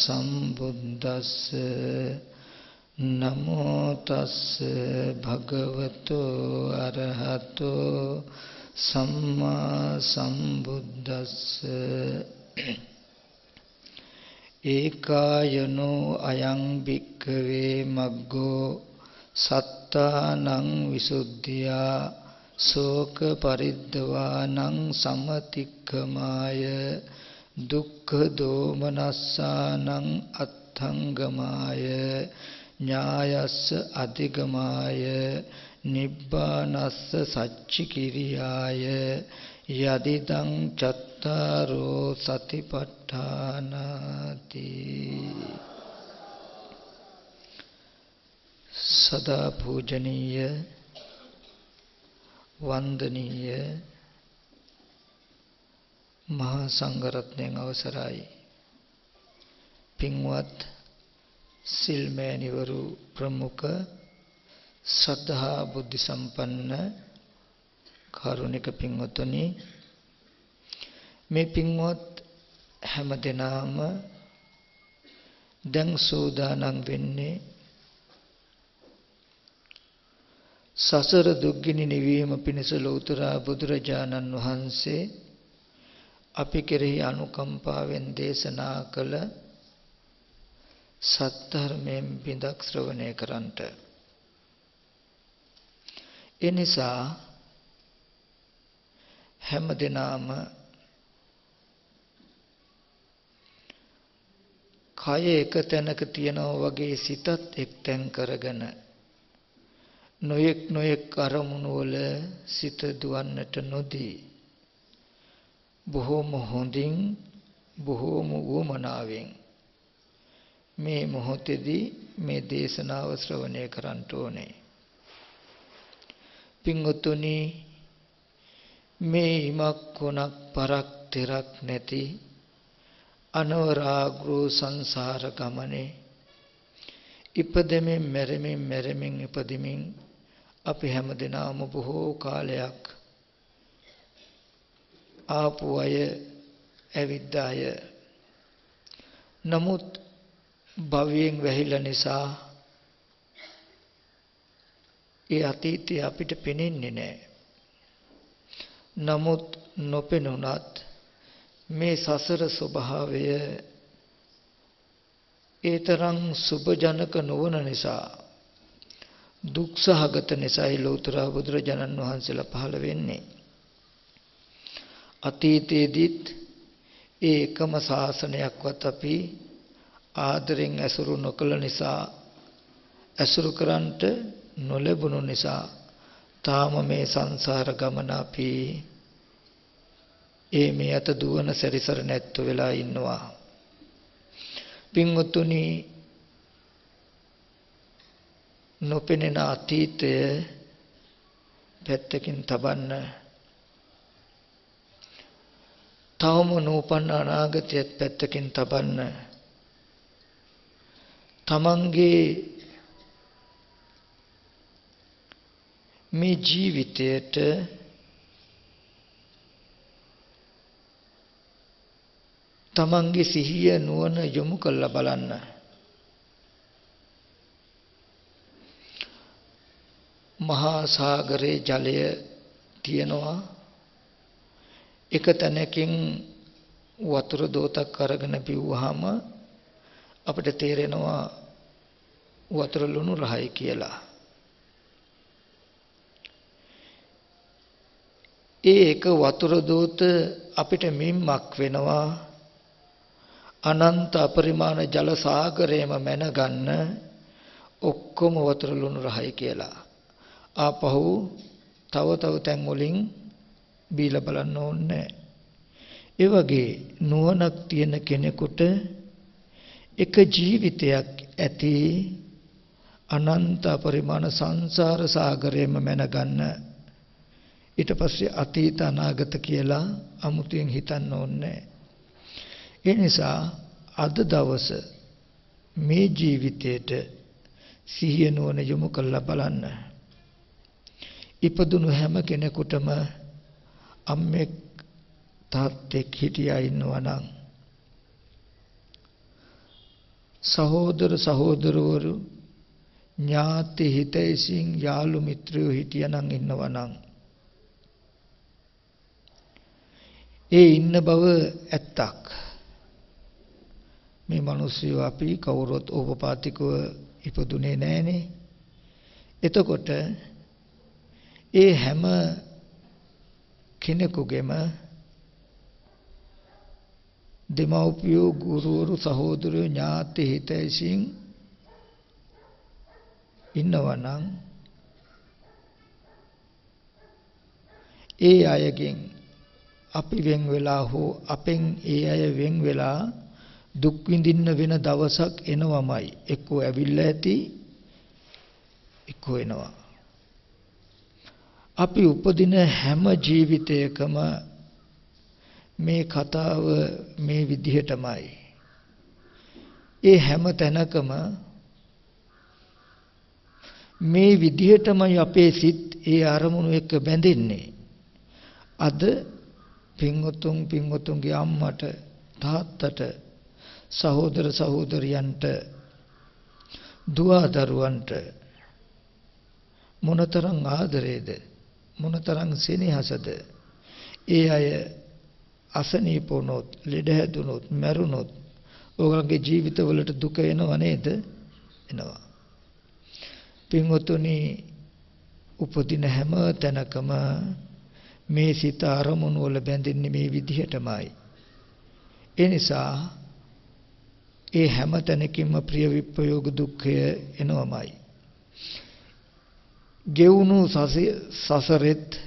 සම්බුද්දස්ස නමෝ තස්ස භගවතු අරහතෝ සම්මා සම්බුද්දස්ස ඒකායනෝ අයං භික්ඛවේ මග්ගෝ සත්තානං විසුද්ධියා ශෝක පරිද්දවානං සමතික්කමාය දුක්ඛ දෝමනස්සානං අත්ථංගමාය ඥායස්ස අධිගමාය නිබ්බානස්ස සච්චි කිරියාය යදිදං චත්තාරෝ සතිපට්ඨානාති. සදා පූජනීය වන්දනීය මහා සංඝරත්නයන් අවසරයි. පින්වත් සිල්මෑණිවරු ප්‍රමුඛ ශ්‍රද්ධා බුද්ධ සම්පන්න කාරුණික පින්වතුනි මේ පින්වත් හැම දිනාම දැන් සෝදානම් වෙන්නේ සසර දුක්ගිනි නිවීම පිණිස ලෞතර බුදුරජාණන් වහන්සේ අපි කෙරෙහි අනුකම්පාවෙන් දේශනා කළ සත්ධර්මයෙන් බිඳක් ශ්‍රවණය කරන්නට. ඒ නිසා හැම දිනාම කය එක තැනක තියනවා වගේ සිතත් එක්තැන් කරගෙන නොයෙක් නොයෙක් අරමුණු වල සිත දුවන්නට නොදී බොහෝම හොඳින් බොහෝම වුමනාවෙන් මේ මොහොතේදී මේ දේශනාව ශ්‍රවණය කරන්න ඕනේ. පින්වතුනි මේ ඉමක් කොනක් පරක් තෙරක් නැති අනවරාග්‍රෝ සංසාර ගමනේ ඉපදෙමින් මැරෙමින් මැරෙමින් ඉපදෙමින් අපි හැමදෙනාම බොහෝ කාලයක් ආපු අය ඇවිද්ද අය නමුත් භවයෙන් වැහිලා නිසා ඒ අතීතය අපිට පෙනෙන්නේ නැහැ. නමුත් නොපෙනුනත් මේ සසර ස්වභාවය ඒ තරම් සුභජනක නොවන නිසා දුක්සහගත නිසායි ලෞතර බුදුරජාණන් වහන්සේලා පහළ වෙන්නේ. අතීතයේදීත් ඒ එකම ශාසනයක්වත් අපි ආදරෙන් ඇසුරු නොකළ නිසා ඇසුරු කරන්ට නොලැබුණු නිසා තාම මේ සංසාර ගමන අපි ඒ මේ අත දුවන සැරිසර නැත්තු වෙලා ඉන්නවා. පින්වතුනි නොපෙනෙන අතීතය පැත්තකින් තබන්න තවම නූපන්න අනාගතයත් පැත්තකින් තබන්න තමන්ගේ මේ ජීවිතයට තමන්ගේ සිහිය නුවණ යොමු කරලා බලන්න. මහා සාගරයේ ජලය තියෙනවා එක තැනකින් වතුර දෝතක් අරගෙන බිව්වහම අපිට තේරෙනවා වතුර ලුණු රහයි කියලා. ඒ එක වතුර දෝත අපිට මිම්මක් වෙනවා අනන්ත අපරිමාණ ජල සාගරයම මැනගන්න ඔක්කොම වතුර ලුණු රහයි කියලා. ආපහු තව තව තැන් වලින් බීලා බලන්න ඕනේ. ඒ වගේ නුවණක් තියෙන කෙනෙකුට එක ජීවිතයක් ඇති අනන්ත පරිමාණ සංසාර සාගරයම මැනගන්න ඊට පස්සේ අතීත අනාගත කියලා අමුතුවෙන් හිතන්න ඕනේ ඒ නිසා අද දවස මේ ජීවිතේට සිහිය නුවණ යොමු කරලා බලන්න. ඉපදුණු හැම කෙනෙකුටම අම්මෙක් තාත්තෙක් හිටියා ඉන්නවා නම් සහෝදර සහෝදරවරු ඥාති හිතයිසින් යාළු මිත්‍රයෝ හිටියනම් ඉන්නවා නම් ඒ ඉන්න බව ඇත්තක්. මේ මිනිස්සු අපි කවුරුත් ඕපපාතිකව ඉපදුනේ නැහනේ. එතකොට ඒ හැම කෙනෙකුගේම දෙමව්පියෝ ගුරුවරු සහෝදරයෝ ඥාති හිතයිසින් ඉන්නවනම් ඒ අයගෙන් අපි වෙන් වෙලා හෝ අපෙන් ඒ අය වෙන් වෙලා දුක් විඳින්න වෙන දවසක් එනවමයි. එක්කෝ ඇවිල්ලා ඇති එක්කෝ එනවා. අපි උපදින හැම ජීවිතයකම මේ කතාව මේ විදිහටමයි. ඒ හැම තැනකම මේ විදිහටමයි අපේ සිත් ඒ අරමුණු එක්ක බැඳෙන්නේ. අද පින්වතුන් පින්වතුන්ගේ අම්මට තාත්තට සහෝදර සහෝදරියන්ට දුව දරුවන්ට මොනතරම් ආදරේද මොනතරම් සෙනෙහසද? ඒ අය අසනීප වුණොත් ලෙඩ හැදුනොත් මැරුණොත් ඕගොල්ලන්ගේ ජීවිතවලට දුක එනව නේද? එනවා. පින්වතුනි උපදින හැම තැනකම මේ සිත අරමුණු වල බැඳෙන්නේ මේ විදිහටමයි. ඒ නිසා ඒ හැම තැනකින්ම ප්‍රිය විප්‍රයෝග දුක්ඛය එනවමයි. ගෙවුණු සසරෙත්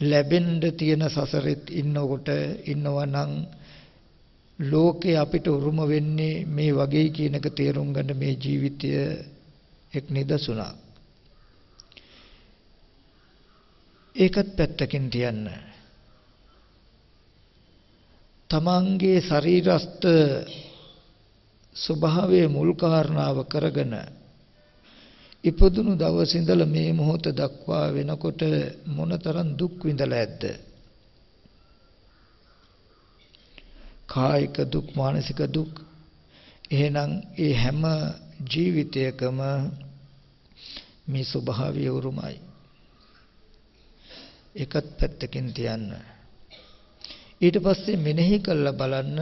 ලැබෙන්න තියෙන සසරෙත් ඉන්නකොට ඉන්නවා නම් ලෝකේ අපිට උරුම වෙන්නේ මේ වගේ කියන එක තේරුම් ගන්න මේ ජීවිතය එක් නිදසුණක්. ඒකත් පැත්තකින් තියන්න. තමන්ගේ ශරීරස්ත ස්වභාවයේ මුල් කාරණාව කරගෙන ඉපදුණු දවස් ඉඳලා මේ මොහොත දක්වා වෙනකොට මොනතරම් දුක් විඳලා ඇද්ද? කායික දුක් මානසික දුක් එහෙනම් ඒ හැම ජීවිතයකම මේ ස්වභාවය උරුමයි. එකත් පැත්තකින් තියන්න. ඊට පස්සේ මෙනෙහි කළා බලන්න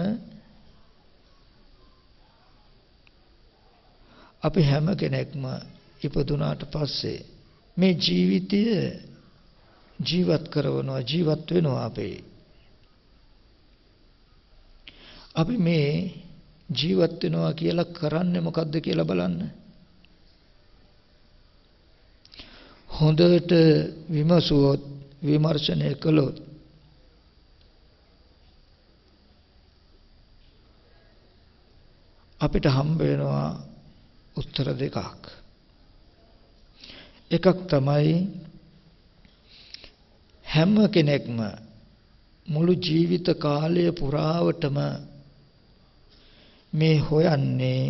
අපි හැම කෙනෙක්ම ඉපදුනාට පස්සේ මේ ජීවිතය ජීවත් කරනවා ජීවත් වෙනවා අපේ. අපි මේ ජීවත් වෙනවා කියලා කරන්නේ මොකද්ද කියලා බලන්න. හොඳට විමසුවොත් විමර්ශනය කළොත් අපිට හම්බ වෙනවා උත්තර දෙකක්. එකක් තමයි හැම කෙනෙක්ම මුළු ජීවිත කාලය පුරාවටම මේ හොයන්නේ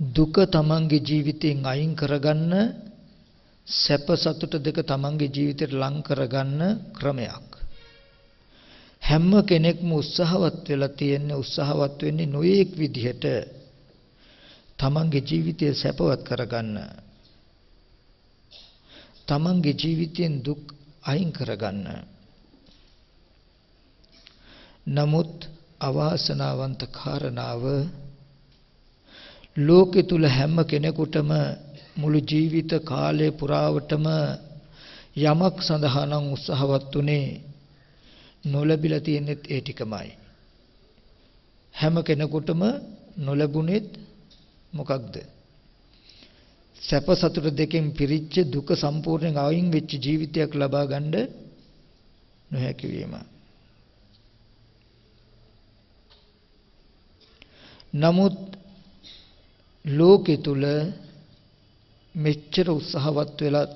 දුක තමන්ගේ ජීවිතයෙන් අයින් කරගන්න සැප සතුට දෙක තමන්ගේ ජීවිතයට ලං කරගන්න ක්‍රමයක්. හැම කෙනෙක්ම උත්සාහවත් වෙලා තියෙන්නේ උත්සාහවත් වෙන්නේ නොයේක් විදිහට තමන්ගේ ජීවිතය සැපවත් කරගන්න. තමන්ගේ ජීවිතයෙන් දුක් අයින් කරගන්න. නමුත් අවාසනාවන්ත කාරණාව ලෝකෙ තුල හැම කෙනෙකුටම මුළු ජීවිත කාලය පුරාවටම යමක් සඳහා නම් උත්සාහවත් උනේ නොලැබිලා තියෙනෙත් ඒ ටිකමයි. හැම කෙනෙකුටම නොලැබුණෙත් මොකක්ද? සැප සතුට දෙකෙන් පිරිච්ච දුක සම්පූර්ණයෙන් අයින් වෙච්ච ජීවිතයක් ලබා ගන්න නොහැකි වීම. නමුත් ලෝකෙ තුල මෙච්චර උත්සාහවත් වෙලා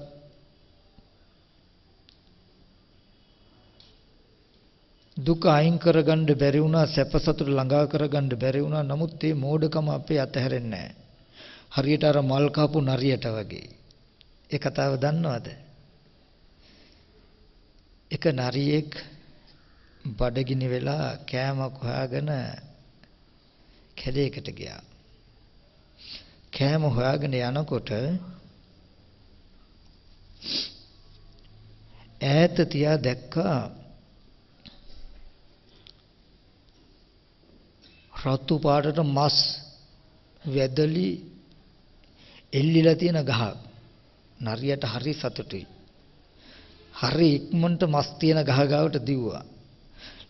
දුක අයින් කරගන්න බැරි වුණා සැප සතුට ළඟා කරගන්න බැරි වුණා නමුත් මේ මෝඩකම අපේ අතහැරෙන්නේ නැහැ. හරියට අර මල් කපු නරියට වගේ. ඒ කතාව දන්නවද? එක නරියෙක් බඩගිනි වෙලා කෑමක් හොයාගෙන කැලේකට ගියා. කෑම හොයාගෙන යනකොට ඈත තියා දැක්කා රතු පාටට මස් වැදලි එල්ලිලා තියෙන ගහ. නරියට හරි සතුටුයි. හරි ඉක්මනට මස් තියෙන ගහ ගාවට දිව්වා.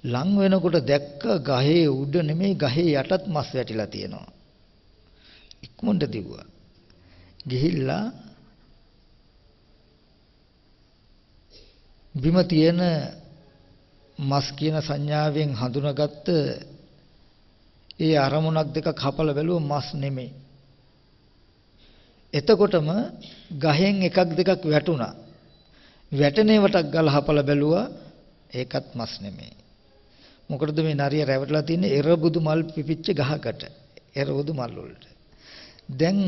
ලං වෙනකොට දැක්ක ගහේ උඩ නෙමෙයි ගහේ යටත් මස් වැටිලා තියෙනවා. ඉක්මනට දිව්වා. ගිහිල්ලා බිම තියෙන මස් කියන සංඥාවෙන් හඳුනාගත්ත ඒ අරමුණක් දෙකක් හපලා බැලුව මස් නෙමෙයි. එතකොටම ගහෙන් එකක් දෙකක් වැටුණා. වැටෙනේවටක් ගල හපලා බැලුවා ඒකත් මස් නෙමෙයි. මොකටද මේ නරිය රැවටලා තින්නේ එරබුදු මල් පිපිච්ච ගහකට. එරබුදු මල් වලට. දැන්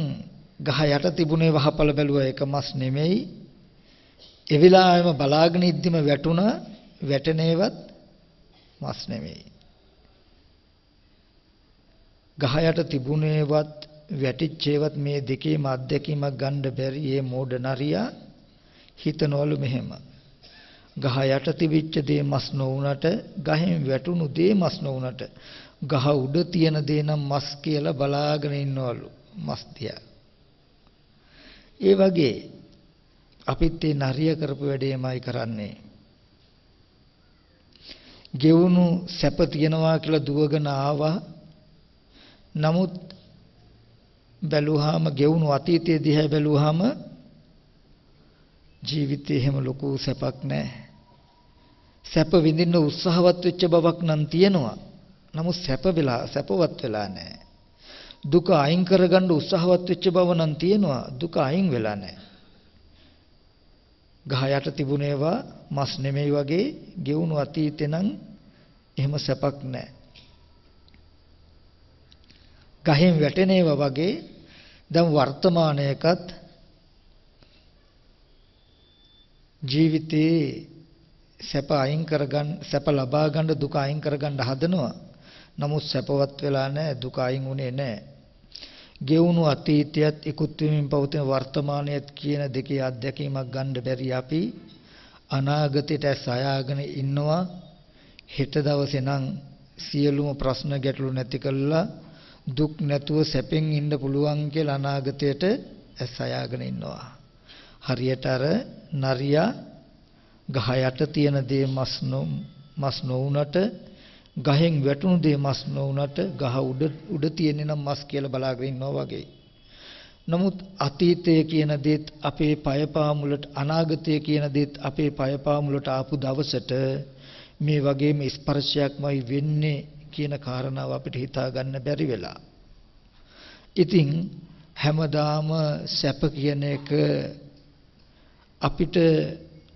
ගහ යට තිබුණේ වහපල බැලුවා ඒක මස් නෙමෙයි. ඒ වෙලාවෙම බලාගෙන ඉද්දිම වැටුණා වැටෙනේවත් මස් නෙමෙයි. ගහ යට තිබුණේවත් වැටිච්චේවත් මේ දෙකේම අත්දැකීමක් ගන්න බැරි මේ මෝඩ නරියා හිතනවලු මෙහෙම. ගහ යට තිබිච්ච දේ මස් නොවුනට ගහෙන් වැටුණු දේ මස් නොවුනට ගහ උඩ තියෙන දේ නම් මස් කියලා බලාගෙන ඉන්නවලු මස් තියා. ඒ වගේ අපිත් මේ නරිය කරපු වැඩේමයි කරන්නේ. ගෙවුණු සැප තියනවා කියලා දුවගෙන ආවා. නමුත් බැලුවාම ගෙවුණු අතීතයේ දිහා බැලුවාම ජීවිතේ එහෙම ලොකු සැපක් නැහැ. සැප විඳින්න උත්සාහවත් වෙච්ච බවක් නම් තියෙනවා. නමුත් සැප වෙලා සැපවත් වෙලා නැහැ. දුක අයින් කරගන්න උත්සාහවත් වෙච්ච බව නම් තියෙනවා. දුක අයින් වෙලා නැහැ. ගහ යට තිබුණේවා මස් නෙමෙයි වගේ ගෙවුණු අතීතේ නම් එහෙම සැපක් නැහැ. ගහෙන් වැටෙනේවා වගේ දැන් වර්තමානයකත් ජීවිතේ සැප අයින් කරගන්න සැප ලබා ගන්න දුක අයින් කරගන්න හදනවා. නමුත් සැපවත් වෙලා නැහැ දුක අයින් උනේ නැහැ. ගෙවුණු අතීතයත් ඉක්ුත් වෙමින් පවතින වර්තමානයත් කියන දෙකේ අත්දැකීමක් ගන්න බැරි අපි අනාගතයට සයාගෙන ඉන්නවා හෙට දවසේ නම් සියලුම ප්‍රශ්න ගැටලු නැති කළා දුක් නැතුව සැපෙන් ඉන්න පුළුවන් කියලා අනාගතයට සයාගෙන ඉන්නවා හරියට අර නරියා ගහ යට තියෙන දේ මස් මස් නොවුනට ගහෙන් වැටුණු දේ මස් නොවුනට ගහ උඩ උඩ තියෙන්නේ නම් මස් කියලා බලාගෙන ඉන්නවා වගේ. නමුත් අතීතය කියන දේත් අපේ පයපාමුලට අනාගතය කියන දේත් අපේ පයපාමුලට ආපු දවසට මේ වගේම ස්පර්ශයක්මයි වෙන්නේ කියන කාරණාව අපිට හිතා ගන්න බැරි වෙලා. ඉතින් හැමදාම සැප කියන එක අපිට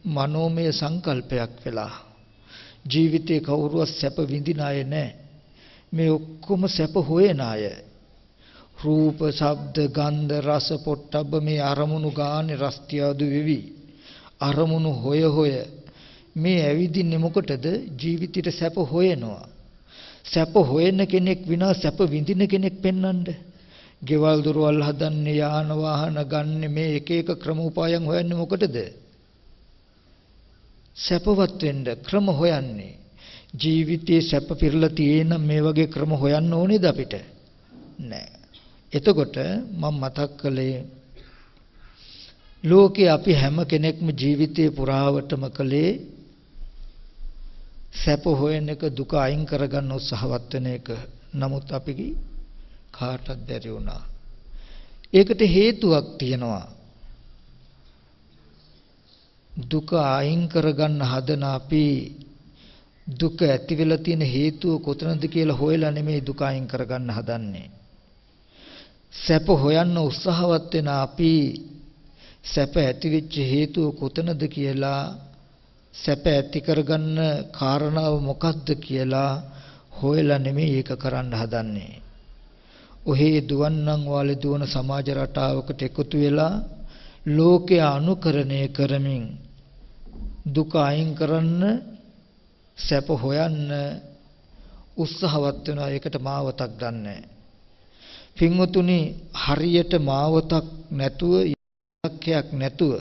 මනෝමය සංකල්පයක් වෙලා ජීවිතේ කවුරුවත් සැප විඳින අය නැහැ. මේ ඔක්කොම සැප හොයන අය. රූප, ශබ්ද, ගන්ධ, රස, පොට්ටබ්බ මේ අරමුණු ගානේ රස්තියාදු වෙවි. අරමුණු හොය හොය මේ ඇවිදින්නේ මොකටද? ජීවිතේට සැප හොයනවා. සැප හොයන කෙනෙක් විනා සැප විඳින කෙනෙක් පෙන්වන්න. ගෙවල් දොරවල් හදන්නේ යාන වාහන ගන්න මේ එක එක ක්‍රම උපායන් හොයන්නේ මොකටද? සැපවත් වෙන්න ක්‍රම හොයන්නේ ජීවිතයේ සැප පිරලා තියෙන මේ වගේ ක්‍රම හොයන්න ඕනේද අපිට නෑ එතකොට මම මතක් කළේ ලෝකේ අපි හැම කෙනෙක්ම ජීවිතේ පුරාවටම කළේ සැප හොයන එක දුක අයින් කරගන්න උත්සාහවත් වෙන එක. නමුත් අපි කාටවත් බැරි වුණා. ඒකට හේතුවක් තියෙනවා. දුක අයින් කරගන්න හදන අපි දුක ඇති වෙලා තියෙන හේතුව කොතනද කියලා හොයලා නෙමෙයි දුක අයින් කරගන්න හදන්නේ. සැප හොයන්න උත්සාහවත් වෙන අපි සැප ඇති වෙච්ච හේතුව කොතනද කියලා සැප ඇති කරගන්න කාරණාව මොකක්ද කියලා හොයලා නෙමෙයි ඒක කරන්න හදන්නේ. ඔහේ දුවන්නම් වාලේ දුවන සමාජ රටාවකට එකතු වෙලා ලෝකය අනුකරණය කරමින් දුක අයින් කරන්න සැප හොයන්න උත්සාහවත් වෙනවා ඒකට මාවතක් ගන්නෑ. පින්වතුනි හරියට මාවතක් නැතුව ඉලක්කයක් නැතුව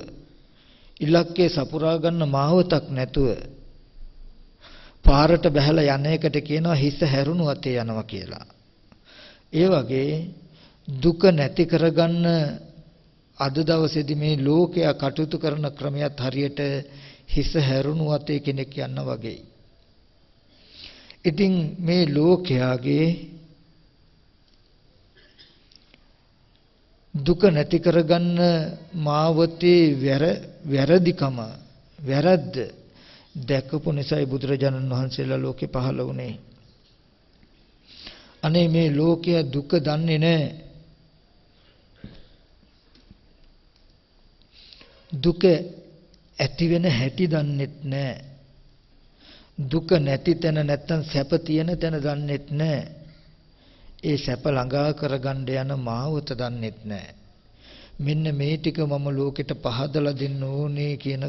ඉලක්කේ සපුරා ගන්න මාවතක් නැතුව පාරට බහැලා යන එකට කියනවා හිස හැරුණු අතේ යනවා කියලා. ඒ වගේ දුක නැති කරගන්න අද දවසේදී මේ ලෝකයා කටයුතු කරන ක්‍රමයක් හරියට හිස හැරුණු අතේ කෙනෙක් යන්න වගේ. ඉතින් මේ ලෝකයාගේ දුක නැති කරගන්න මාවතේ වැරදිකම වැරද්ද දැකපු නිසායි බුදුරජාණන් වහන්සේලා ලෝකේ පහළ වුණේ. අනේ මේ ලෝකය දුක දන්නේ නැහැ. දුක ඇති වෙන හැටි දන්නෙත් නැහැ. දුක නැති තැන නැත්තම් සැප තියෙන තැන දන්නෙත් නැහැ. ඒ සැප ළඟා කරගන්න යන මාවත දන්නෙත් නැහැ. මෙන්න මේ ටික මම ලෝකෙට පහදලා දෙන්න ඕනේ කියන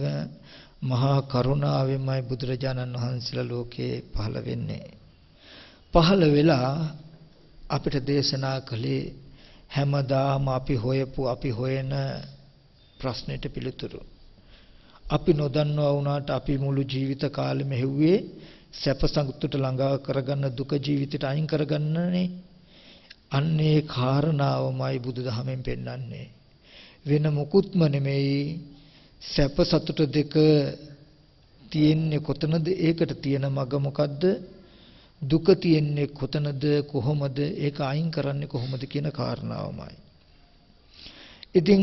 මහා කරුණාවෙන්මයි බුදුරජාණන් වහන්සේලා ලෝකේ පහළ වෙන්නේ. පහළ වෙලා අපිට දේශනා කළේ හැමදාම අපි හොයපු අපි හොයන ප්‍රශ්නෙට පිළිතුරු. අපි නොදන්නවා වුණාට අපි මුළු ජීවිත කාලෙම හෙව්වේ සැප සතුට ළඟා කරගන්න දුක ජීවිතයට අයින් කරගන්නනේ. අන්නේ කාරණාවමයි බුදුදහමෙන් පෙන්වන්නේ. වෙන මුකුත්ම නෙමෙයි සැප සතුට දෙක තියෙන්නේ කොතනද? ඒකට තියෙන මග මොකද්ද? දුක තියෙන්නේ කොතනද? කොහොමද? ඒක අයින් කරන්නේ කොහොමද කියන කාරණාවමයි. ඉතින්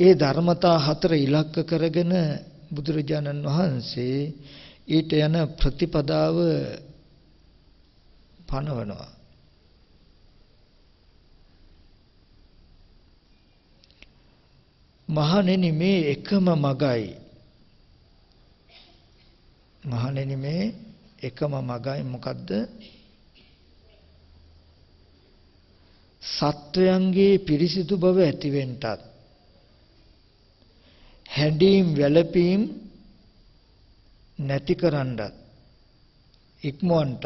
ඒ ධර්මතා හතර ඉලක්ක කරගෙන බුදුරජාණන් වහන්සේ ඊට යන ප්‍රතිපදාව පනවනවා. මහණෙනි මේ එකම මගයි. මහණෙනි මේ එකම මගයි මොකද්ද? සත්වයන්ගේ පිරිසිදු බව ඇතිවෙන්නටත් හැඬීම් වැළපීම් නැති කරන්නත් ඉක්මවන්නත්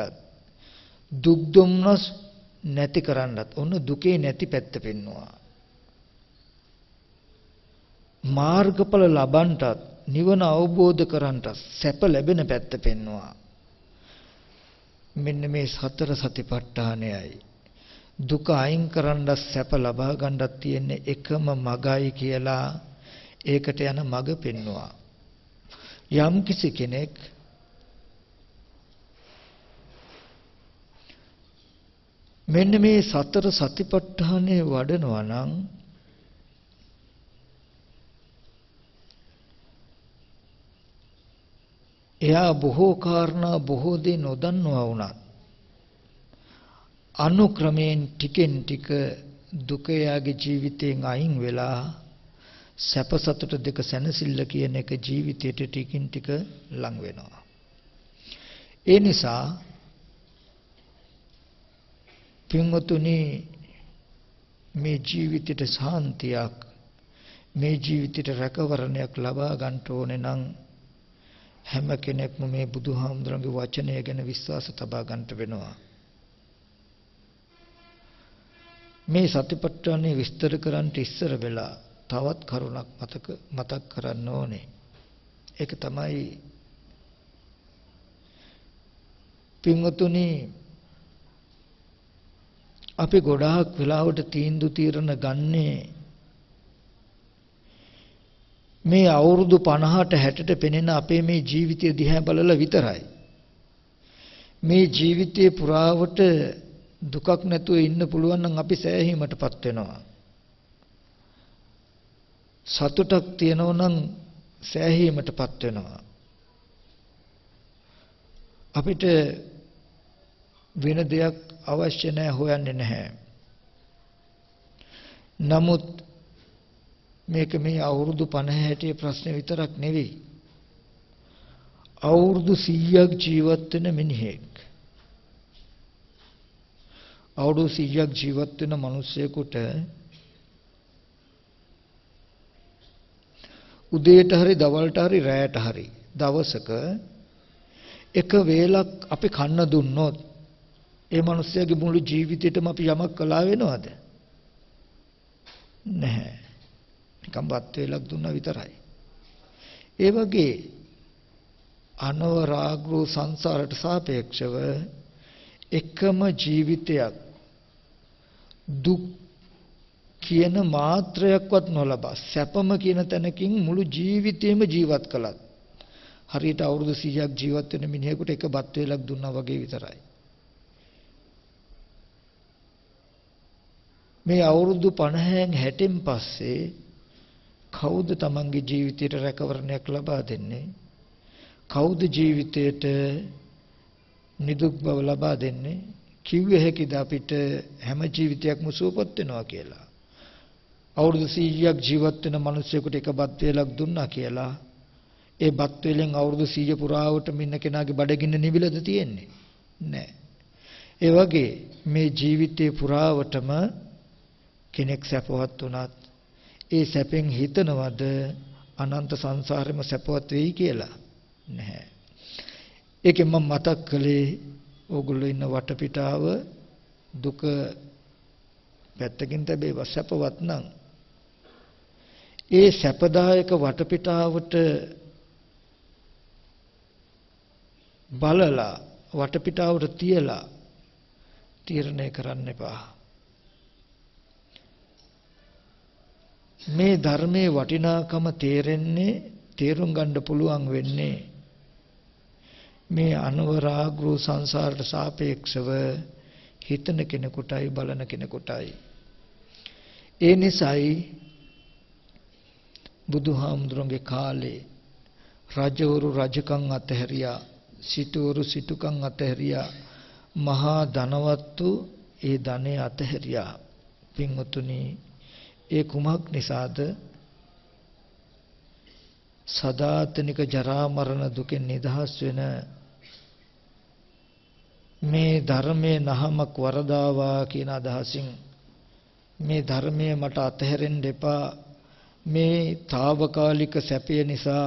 දුක් දුම්නස් නැති කරන්නත් ඔන්න දුකේ නැති පැත්ත පෙන්නවා මාර්ගඵල ලබන්නටත් නිවන අවබෝධ කරන්නට සැප ලැබෙන පැත්ත පෙන්නවා මෙන්න මේ සතර සතිපට්ඨානයයි දුක අයින් කරන්න සැප ලබා ගන්නත් තියෙන එකම මගයි කියලා ඒකට යන මඟ පෙන්නවා. යම් කිසි කෙනෙක් මෙන්න මේ සතර සතිපට්ඨානය වඩනවා නම් එයා බොහෝ කාරණා බොහෝ දේ නොදන්නවා වුණත් අනුක්‍රමයෙන් ටිකෙන් ටික දුක යාගේ ජීවිතයෙන් අයින් වෙලා සැප සතුට දෙක සැනසෙල්ල කියන එක ජීවිතයට ටිකින් ටික ලං වෙනවා. ඒ නිසා පින්වතුනි මේ ජීවිතයට ශාන්තියක් මේ ජීවිතයට රැකවරණයක් ලබා ගන්න ඕනේ නම් හැම කෙනෙක්ම මේ බුදුහාමුදුරන්ගේ වචනය ගැන විශ්වාස තබා ගන්නට වෙනවා. මේ සතිපට්ඨානෙ විස්තර කරන්න ඉස්සර වෙලා තවත් කරුණක් මතක මතක් කරන්න ඕනේ. ඒක තමයි පින්වතුනි අපි ගොඩාක් වෙලාවට තීන්දුව తీරන ගන්නේ මේ අවුරුදු 50ට 60ට පෙනෙන අපේ මේ ජීවිතය දිහා බලලා විතරයි. මේ ජීවිතයේ පුරාවට දුකක් නැතුව ඉන්න පුළුවන් නම් අපි සෑහීමටපත් වෙනවා. සතුටක් තියෙනවා නම් සෑහීමටපත් වෙනවා. අපිට වෙන දෙයක් අවශ්‍ය නැහැ හොයන්නේ නැහැ. නමුත් මේක මේ අවුරුදු 50 60 ප්‍රශ්නේ විතරක් නෙවෙයි. අවුරුදු 100ක් ජීවත් වෙන මිනිහෙක් අවුරුදු 100ක් ජීවත් වෙන මිනිසෙකුට උදේට හරි දවල්ට හරි රැයට හරි දවසක එක වේලක් අපි කන්න දුන්නොත් ඒ මිනිස්යාගේ මුළු ජීවිතේටම අපි යමක් කළා වෙනවද? නැහැ. නිකම් වත් වේලක් දුන්නා විතරයි. ඒ වගේ අනවරාග්‍රෝ සංසාරට සාපේක්ෂව එකම ජීවිතයක් දුක් කියන මාත්‍රයක්වත් නොලබා සැපම කියන තැනකින් මුළු ජීවිතේම ජීවත් කළත් හරියට අවුරුදු 100ක් ජීවත් වෙන මිනිහෙකුට එක බත් වේලක් දුන්නා වගේ විතරයි. මේ අවුරුදු 50න් 60න් පස්සේ කවුද තමන්ගේ ජීවිතයට රැකවරණයක් ලබා දෙන්නේ? කවුද ජීවිතයට නිදුක් බව ලබා දෙන්නේ? කිව්ව හැකිද අපිට හැම ජීවිතයක්ම සුවපත් වෙනවා කියලා? අවුරුදු 100ක් ජීවත් වෙන මිනිසෙකුට එක බත් වේලක් දුන්නා කියලා ඒ බත් වේලෙන් අවුරුදු 100 පුරාවටම ඉන්න කෙනාගේ බඩගින්න නිවිලද තියෙන්නේ නැහැ ඒ වගේ මේ ජීවිතේ පුරාවටම කෙනෙක් සැපවත් වුණත් ඒ සැපෙන් හිතනවද අනන්ත සංසාරෙම සැපවත් වෙයි කියලා? නැහැ. ඒකෙන් මම මතක් කළේ ඕගොල්ලෝ ඉන්න වටපිටාව දුක පැත්තකින් තැබේවා. සැපවත් නම්. ඒ සැපදායක වටපිටාවට බලලා වටපිටාවට තියලා තීරණය කරන්න එපා. මේ ධර්මයේ වටිනාකම තේරෙන්නේ තේරුම් ගන්න පුළුවන් වෙන්නේ මේ අනවරාග්‍රු සංසාරට සාපේක්ෂව හිතන කෙනෙකුටයි බලන කෙනෙකුටයි. ඒ නිසායි බුදුහාමුදුරන්ගේ කාලේ රජවරු රජකම් අතහැරියා සිටවරු සිටුකම් අතහැරියා මහා ධනවත්තු ඒ ධනෙ අතහැරියා. පින්වතුනි ඒ කුමක් නිසාද? සදාතනික ජරා මරණ දුකෙන් නිදහස් වෙන මේ ධර්මයේ නහමක් වරදාවා කියන අදහසින් මේ ධර්මය මට අතහැරෙන්න එපා. මේ తాවකාලික සැපය නිසා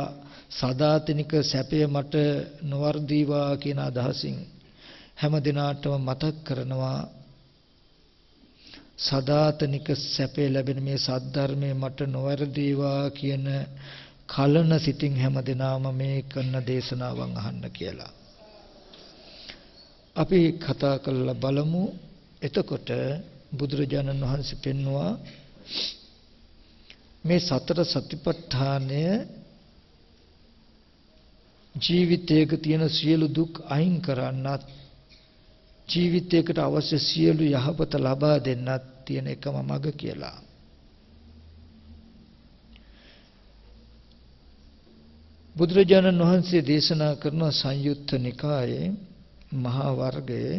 සදාතනික සැපය මට නොවර්දීවා කියන අදහසින් හැම දිනාටම මතක් කරනවා. සදාතනික සැපේ ලැබෙන මේ සද්ධර්මයේ මට නොවර්දීවා කියන කලන සිතින් හැම දිනාම මේ කරන දේශනාවන් අහන්න කියලා. අපි කතා කරලා බලමු එතකොට බුදුරජාණන් වහන්සේ පෙන්වුවා මේ සතර සතිපට්ඨානය ජීවිතයක තියෙන සියලු දුක් අයින් කරන්නත් ජීවිතයකට අවශ්‍ය සියලු යහපත ලබා දෙන්නත් තියෙන එකම මඟ කියලා. බුදුරජාණන් වහන්සේ දේශනා කරන සංයුත්ත නිකායේ මහා වර්ගයේ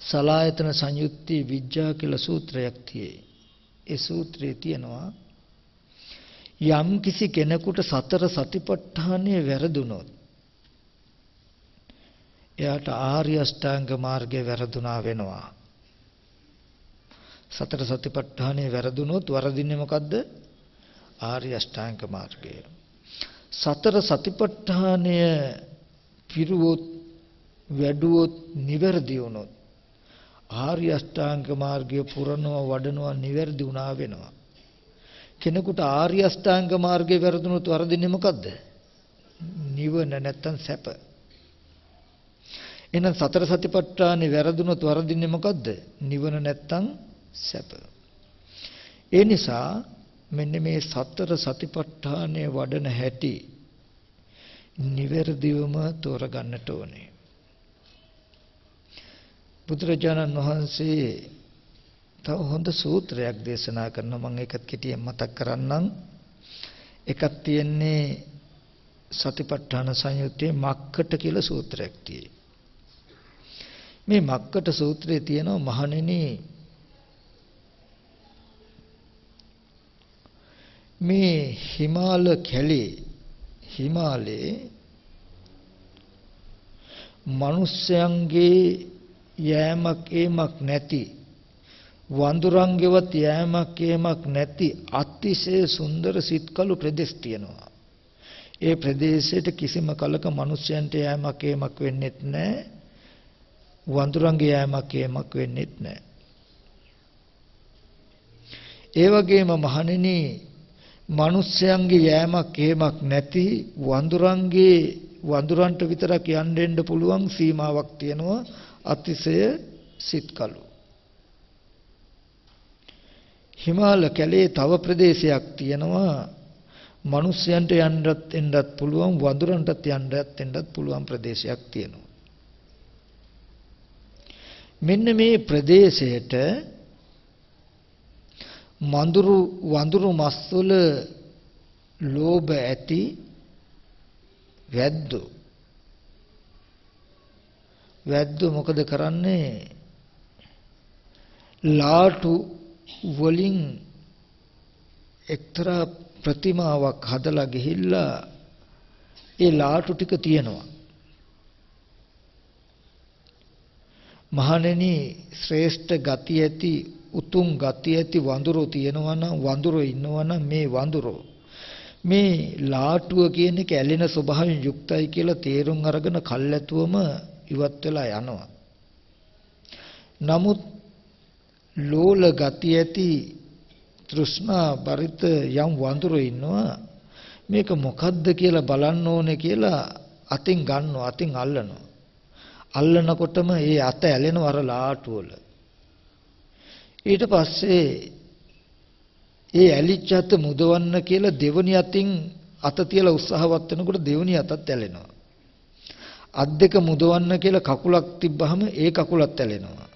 සලායතන සංයුත්ති විඥා කියලා සූත්‍රයක් තියෙයි. ඒ සූත්‍රයේ තියෙනවා යම් කිසි කෙනෙකුට සතර සතිපට්ඨානය වැරදුනොත් එයාට ආර්ය අෂ්ටාංග මාර්ගය වැරදුනා වෙනවා. සතර සතිපට්ඨානය වැරදුනොත් වරදින්නේ මොකද්ද? ආර්ය අෂ්ටාංග මාර්ගය. සතර සතිපට්ඨානය පිරුවොත් වැඩුවොත් නිවැරදි වුණොත් ආර්ය අෂ්ටාංග මාර්ගය පුරනවා වඩනවා නිවැරදි වුණා වෙනවා. කෙනෙකුට ආර්ය අෂ්ටාංග මාර්ගයේ වැරදුනොත් වරදින්නේ මොකද්ද? නිවන නැත්තම් සැප. එහෙනම් සතර සතිපට්ඨානේ වැරදුනොත් වරදින්නේ මොකද්ද? නිවන නැත්තම් සැප. ඒ නිසා මෙන්න මේ සතර සතිපට්ඨානයේ වඩන හැටි නිවැරදිවම තෝරගන්නට ඕනේ. බුදුරජාණන් වහන්සේ තව හොඳ සූත්‍රයක් දේශනා කරනවා මම ඒකත් කෙටියෙන් මතක් කරන්නම් එකක් තියෙන්නේ සතිපට්ඨාන සංයුත්තේ මක්කට කියලා සූත්‍රයක් තියෙයි මේ මක්කට සූත්‍රයේ තියෙනවා මහණෙනි මේ හිමාල කැලේ හිමාලයේ මිනිස්යන්ගේ යෑමක් ඒමක් නැති වඳුරන්ගේවත් යෑමක් ඒමක් නැති අතිශය සුන්දර සිත්කලු ප්‍රදේශ තියෙනවා. ඒ ප්‍රදේශයට කිසිම කලක මිනිස්යන්ට යෑමක් ඒමක් වෙන්නේත් නැහැ. වඳුරන්ගේ යෑමක් ඒමක් වෙන්නේත් නැහැ. ඒ වගේම මහණෙනි මිනිස්යන්ගේ යෑමක් හේමක් නැති වඳුරන්ගේ වඳුරන්ට විතරක් යන්න දෙන්න පුළුවන් සීමාවක් තියෙනවා අතිශය සිත්කලු. හිමාල කැලේ තව ප්‍රදේශයක් තියෙනවා. මිනිස්යන්ට යන්නත් එන්නත් පුළුවන් වඳුරන්ටත් යන්නත් එන්නත් පුළුවන් ප්‍රදේශයක් තියෙනවා. මෙන්න මේ ප්‍රදේශයට මඳුරු වඳුරු මස්වල ලෝභ ඇති වැද්දෝ. වැද්දෝ මොකද කරන්නේ? ලාටු වලින් එක්තරා ප්‍රතිමාවක් හදලා ගිහිල්ලා ඒ ලාටු ටික තියෙනවා. මහණෙනි ශ්‍රේෂ්ඨ ගති ඇති උතුම් ගති ඇති වඳුරෝ තියෙනවා නම් වඳුරෝ ඉන්නවා නම් මේ වඳුරෝ. මේ ලාටුව කියන එක ඇලෙන ස්වභාවයෙන් යුක්තයි කියලා තේරුම් අරගෙන කල්ැතුවම ඉවත් වෙලා යනවා. නමුත් ලෝල ගති ඇති තෘෂ්ණා බරිත යම් වඳුරෝ ඉන්නවා. මේක මොකද්ද කියලා බලන්න ඕනේ කියලා අතින් ගන්නවා අතින් අල්ලනවා. අල්ලනකොටම ඒ අත ඇලෙනවා අර ලාටුවල ඊට පස්සේ ඒ ඇලිච්ච අත මුදවන්න කියලා දෙවනි අතින් අත තියලා උත්සාහවත් වෙනකොට දෙවනි අතත් ඇලෙනවා. අත් දෙක මුදවන්න කියලා කකුලක් තිබ්බහම ඒ කකුලත් ඇලෙනවා.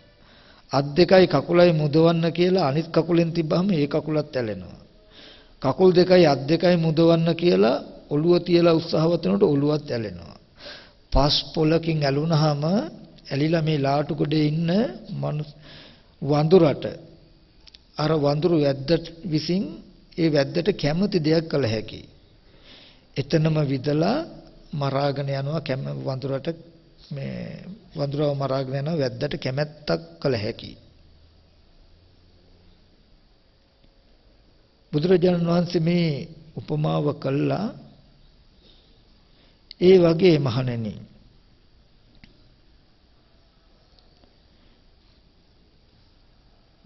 අත් දෙකයි කකුලයි මුදවන්න කියලා අනිත් කකුලෙන් තිබ්බහම ඒ කකුලත් ඇලෙනවා. කකුල් දෙකයි අත් දෙකයි මුදවන්න කියලා ඔළුව තියලා උත්සාහවත් වෙනකොට ඔළුවත් ඇලෙනවා. පස් පොලකින් ඇලුනහම ඇලිලා මේ ලාටු කොටේ ඉන්න වඳුරට අර වඳුරු වැද්දට විසින් ඒ වැද්දට කැමති දෙයක් කළ හැකියි. එතනම විදලා මරාගෙන යනවා කැම වඳුරට මේ වඳුරව මරාගෙන යනවා වැද්දට කැමැත්තක් කළ හැකියි. බුදුරජාණන් වහන්සේ මේ උපමාව කළා ඒ වගේ මහණෙනි.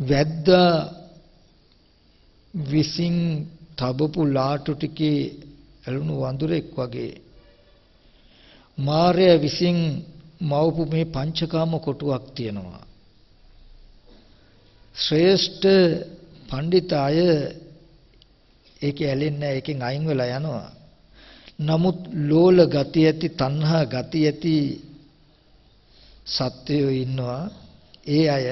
වැද්දා විසින් තබපු ලාටු ටිකේ ඇලුණු වඳුරෙක් වගේ මාර්ය විසින් මවපු මේ පංචකාම කොටුවක් තියෙනවා. ශ්‍රේෂ්ඨ පඬිත අය ඒකේ ඇලෙන්නේ ඒකෙන් අයින් වෙලා යනවා. නමුත් ලෝල ගති ඇති තණ්හා ගති ඇති සත්වයෝ ඉන්නවා ඒ අය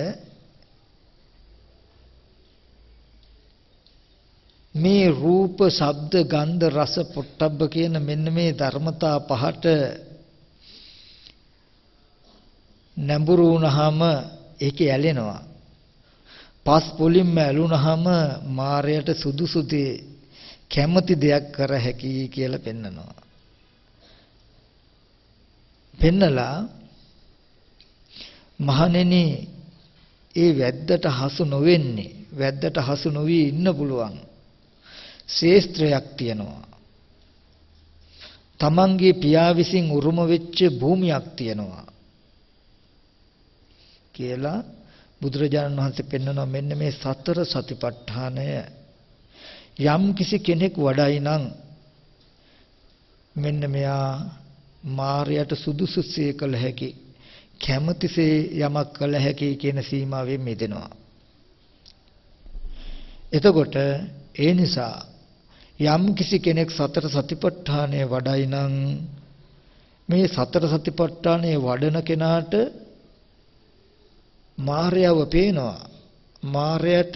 මේ රූප, ශබ්ද, ගන්ධ, රස, පොට්ටබ්බ කියන මෙන්න මේ ධර්මතා පහට නැඹුරු වුණාම ඒකේ ඇලෙනවා. පස් පොලින්ම ඇලුනහම මායයට සුදුසු දේ කැමති දෙයක් කර හැකි කියලා පෙන්නනවා. පෙන්නලා මහණෙනි ඒ වැද්දට හසු නොවෙන්නේ වැද්දට හසු නොවි ඉන්න පුළුවන් ශේස්ත්‍රයක් තියෙනවා. තමන්ගේ පියා විසින් උරුම වෙච්ච භූමියක් තියෙනවා. කියලා බුදුරජාණන් වහන්සේ පෙන්වනවා මෙන්න මේ සතර සතිපට්ඨානය යම් කිසි කෙනෙක් වඩයි නම් මෙන්න මෙයා මායයට සුදුසුසේ කළ හැකි කැමැතිසේ යමක් කළ හැකි කියන සීමාවෙන් මිදෙනවා. එතකොට ඒ නිසා යම් කිසි කෙනෙක් සතර සතිපට්ඨානය වඩයි නම් මේ සතර සතිපට්ඨානය වඩන කෙනාට මාර්යව පේනවා. මාර්යට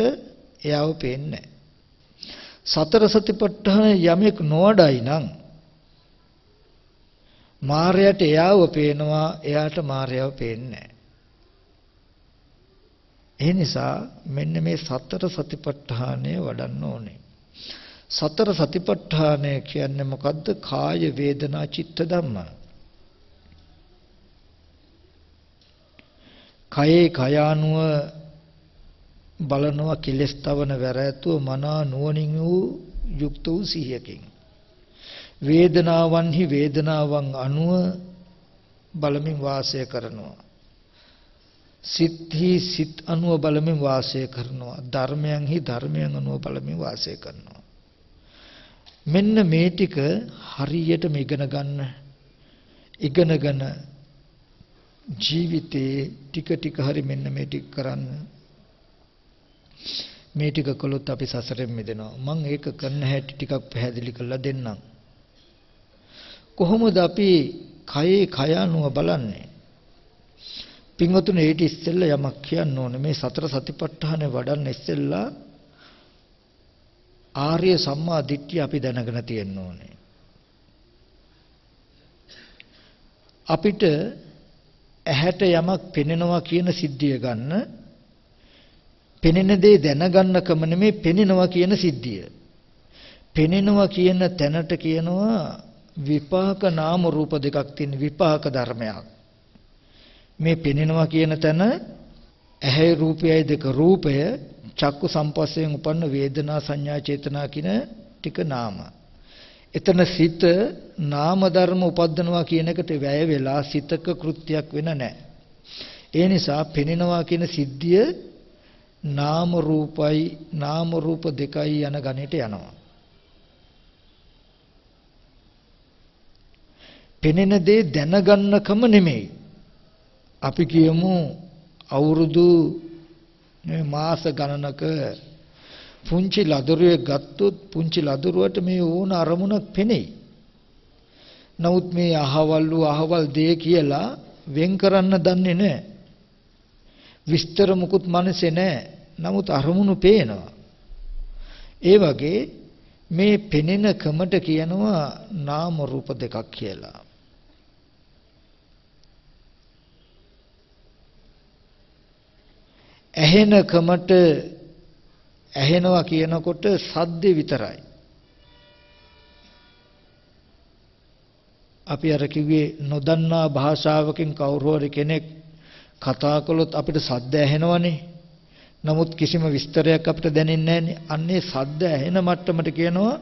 එයාව පේන්නේ සතර සතිපට්ඨාන යමෙක් නොවඩයි නම් මාර්යට එයාව පේනවා එයාට මාර්යව පේන්නේ ඒ නිසා මෙන්න මේ සතර සතිපට්ඨානය වඩන්න ඕනේ සතර සතිපට්ඨානය කියන්නේ මොකද්ද? කාය වේදනා චිත්ත ධම්ම. කයේ කයානුව බලනවා කෙලස් තවන වැරැතුව මනා නුවණින් වූ යුක්ත වූ සිහියකින්. වේදනාවන්හි වේදනාවන් අනුව බලමින් වාසය කරනවා. සිත්හි සිත් අනුව බලමින් වාසය කරනවා. ධර්මයන්හි ධර්මයන් අනුව බලමින් වාසය කරනවා. මෙන්න මේ ටික හරියටම ඉගෙන ගන්න ඉගෙනගෙන ජීවිතේ ටික ටික හරි මෙන්න මේ ටික කරන්න මේ ටික කළොත් අපි සසරෙන් මිදෙනවා. මම ඒක කරන්න හැටි ටිකක් පැහැදිලි කරලා දෙන්නම්. කොහොමද අපි කයේ කය අනුව බලන්නේ? පින්වතුනි ඊට ඉස්සෙල්ලා යමක් කියන්න ඕනේ. මේ සතර සතිපට්ඨානේ වඩන්න ඉස්සෙල්ලා ආර්ය සම්මා දිට්ඨිය අපි දැනගෙන තියෙන්න ඕනේ. අපිට ඇහැට යමක් පෙනෙනවා කියන සිද්ධිය ගන්න පෙනෙන දේ දැනගන්නකම නෙමෙයි පෙනෙනවා කියන සිද්ධිය. පෙනෙනවා කියන තැනට කියනවා විපාක නාම රූප දෙකක් තියෙන විපාක ධර්මයක්. මේ පෙනෙනවා කියන තැන ඇහැ රූපයයි දෙක රූපය චක්කු සම්පස්යෙන් උපන්න වේදනා සංඥා චේතනා කියන ටික නාම. එතන සිත නාම ධර්ම උපද්දනවා කියන එකට වැය වෙලා සිතක කෘත්‍යයක් වෙන නැහැ. ඒ නිසා පෙනෙනවා කියන සිද්ධිය නාම රූපයි නාම රූප දෙකයි යන ගණයට යනවා. පෙනෙන දේ දැනගන්නකම නෙමෙයි. අපි කියමු අවුරුදු මාස ගණනක පුංචි ලදරුවෙක් ගත්තොත් පුංචි ලදරුවට මේ ඕන අරමුණක් පෙනෙයි. නමුත් මේ අහවල් වූ අහවල් දේ කියලා වෙන් කරන්න දන්නේ නැහැ. විස්තර මුකුත් මනසේ නැහැ. නමුත් අරමුණු පේනවා. ඒ වගේ මේ පෙනෙන කමට කියනවා නාම රූප දෙකක් කියලා. ඇහෙන කමට ඇහෙනවා කියනකොට සද්ද විතරයි. අපි අර කිව්වේ නොදන්නා භාෂාවකින් කවුරු හරි කෙනෙක් කතා කළොත් අපිට සද්ද ඇහෙනවනේ. නමුත් කිසිම විස්තරයක් අපිට දැනෙන්නේ නැහැනේ. අන්නේ සද්ද ඇහෙන මට්ටමට කියනවා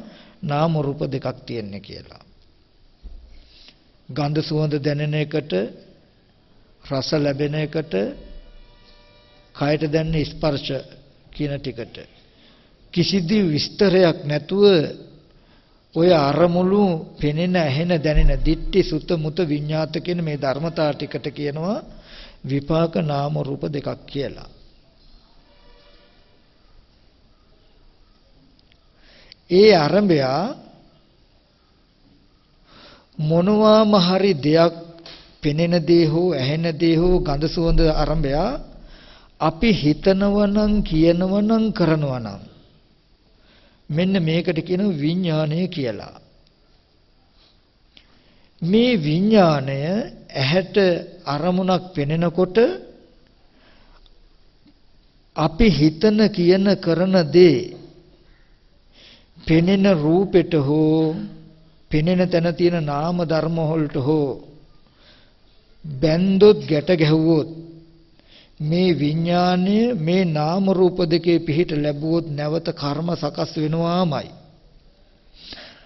නාම රූප දෙකක් තියෙන්නේ කියලා. ගන්ධ සුවඳ දැනෙන එකට රස ලැබෙන එකට කයට දැනෙන ස්පර්ශ කියන ටිකට කිසිදු විස්තරයක් නැතුව ඔය අරමුණු පෙනෙන ඇහෙන දැනෙන දිට්ටි සුත මුත විඤ්ඤාත කියන මේ ධර්මතා ටිකට කියනවා විපාක නාම රූප දෙකක් කියලා. ඒ අරඹයා මොනවාම හරි දෙයක් පෙනෙන දේ හෝ ඇහෙන දේ හෝ ගඳ සුවඳ අරඹයා අපි හිතනවනම් කියනවනම් කරනවනම් මෙන්න මේකට කියනවා විඥාණය කියලා. මේ විඥාණය ඇහැට අරමුණක් පෙනෙනකොට අපි හිතන කියන කරන දේ පෙනෙන රූපෙට හෝ පෙනෙන තැන තියෙන නාම ධර්ම වලට හෝ බැන්දොත් ගැට ගැහුවොත් මේ විඥාණය මේ නාම රූප දෙකේ පිහිට ලැබුවොත් නැවත කර්ම සකස් වෙනවාමයි.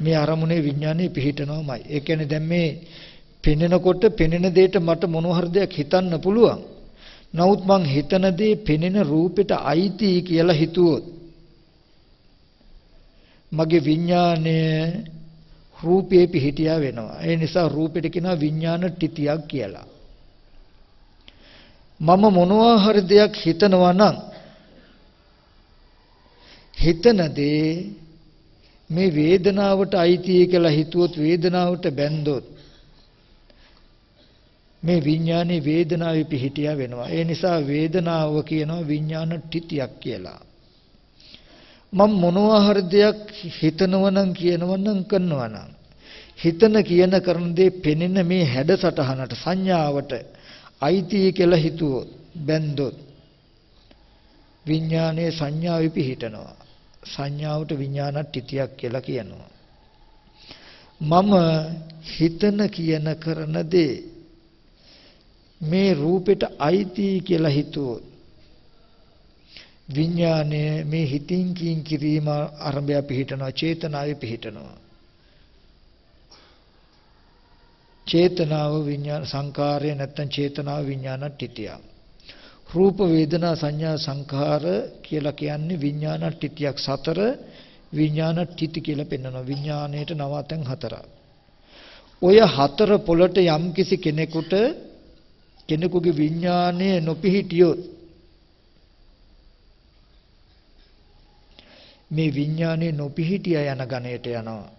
මේ අරමුණේ විඥාණය පිහිටනවාමයි. ඒ කියන්නේ දැන් මේ පෙනෙනකොට පෙනෙන දෙයට මට මොන හරි දෙයක් හිතන්න පුළුවන්. නමුත් මං හිතන දේ පෙනෙන රූපෙට අයිති කියලා හිතුවොත් මගේ විඥාණය රූපේ පිහිටියා වෙනවා. ඒ නිසා රූපෙට කියනවා විඥාන ටිතියක් කියලා. මම මොනවා හරි දෙයක් හිතනවා නම් හිතන දේ මේ වේදනාවට අයිතියි කියලා හිතුවොත් වේදනාවට බැන්දොත් මේ විඥානේ වේදනාවේ පිහිටියා වෙනවා. ඒ නිසා වේදනාව කියනවා විඥාන ටිතියක් කියලා. මම මොනවා හරි දෙයක් හිතනවා නම් කියනවා නම් කරනවා නම් හිතන කියන කරන දේ පෙනෙන මේ හැඩසටහනට සංඥාවට අයිති කියලා හිතුවොත් බැන්දොත් විඥානයේ සංඥාවෙ පිහිටනවා. සංඥාවට විඥානට්ඨිතියක් කියලා කියනවා. මම හිතන කියන කරන දේ මේ රූපෙට අයිති කියලා හිතුවොත් විඥානය මේ හිතින් කින් කිරීම ආරම්භය පිහිටනවා චේතනාවේ පිහිටනවා චේතනාව විඥාන සංකාරය නැත්තම් චේතනාව විඥානට්ඨිතිය රූප වේදනා සංඥා සංඛාර කියලා කියන්නේ විඥානට්ඨිතියක් සතර විඥානට්ඨිති කියලා පෙන්වනවා විඥාණයට නවතෙන් හතරක් ඔය හතර පොළට යම්කිසි කෙනෙකුට කෙනෙකුගේ විඥානය නොපිහිටියොත් මේ විඥානේ නොපිහිටිය යන ගණයට යනවා.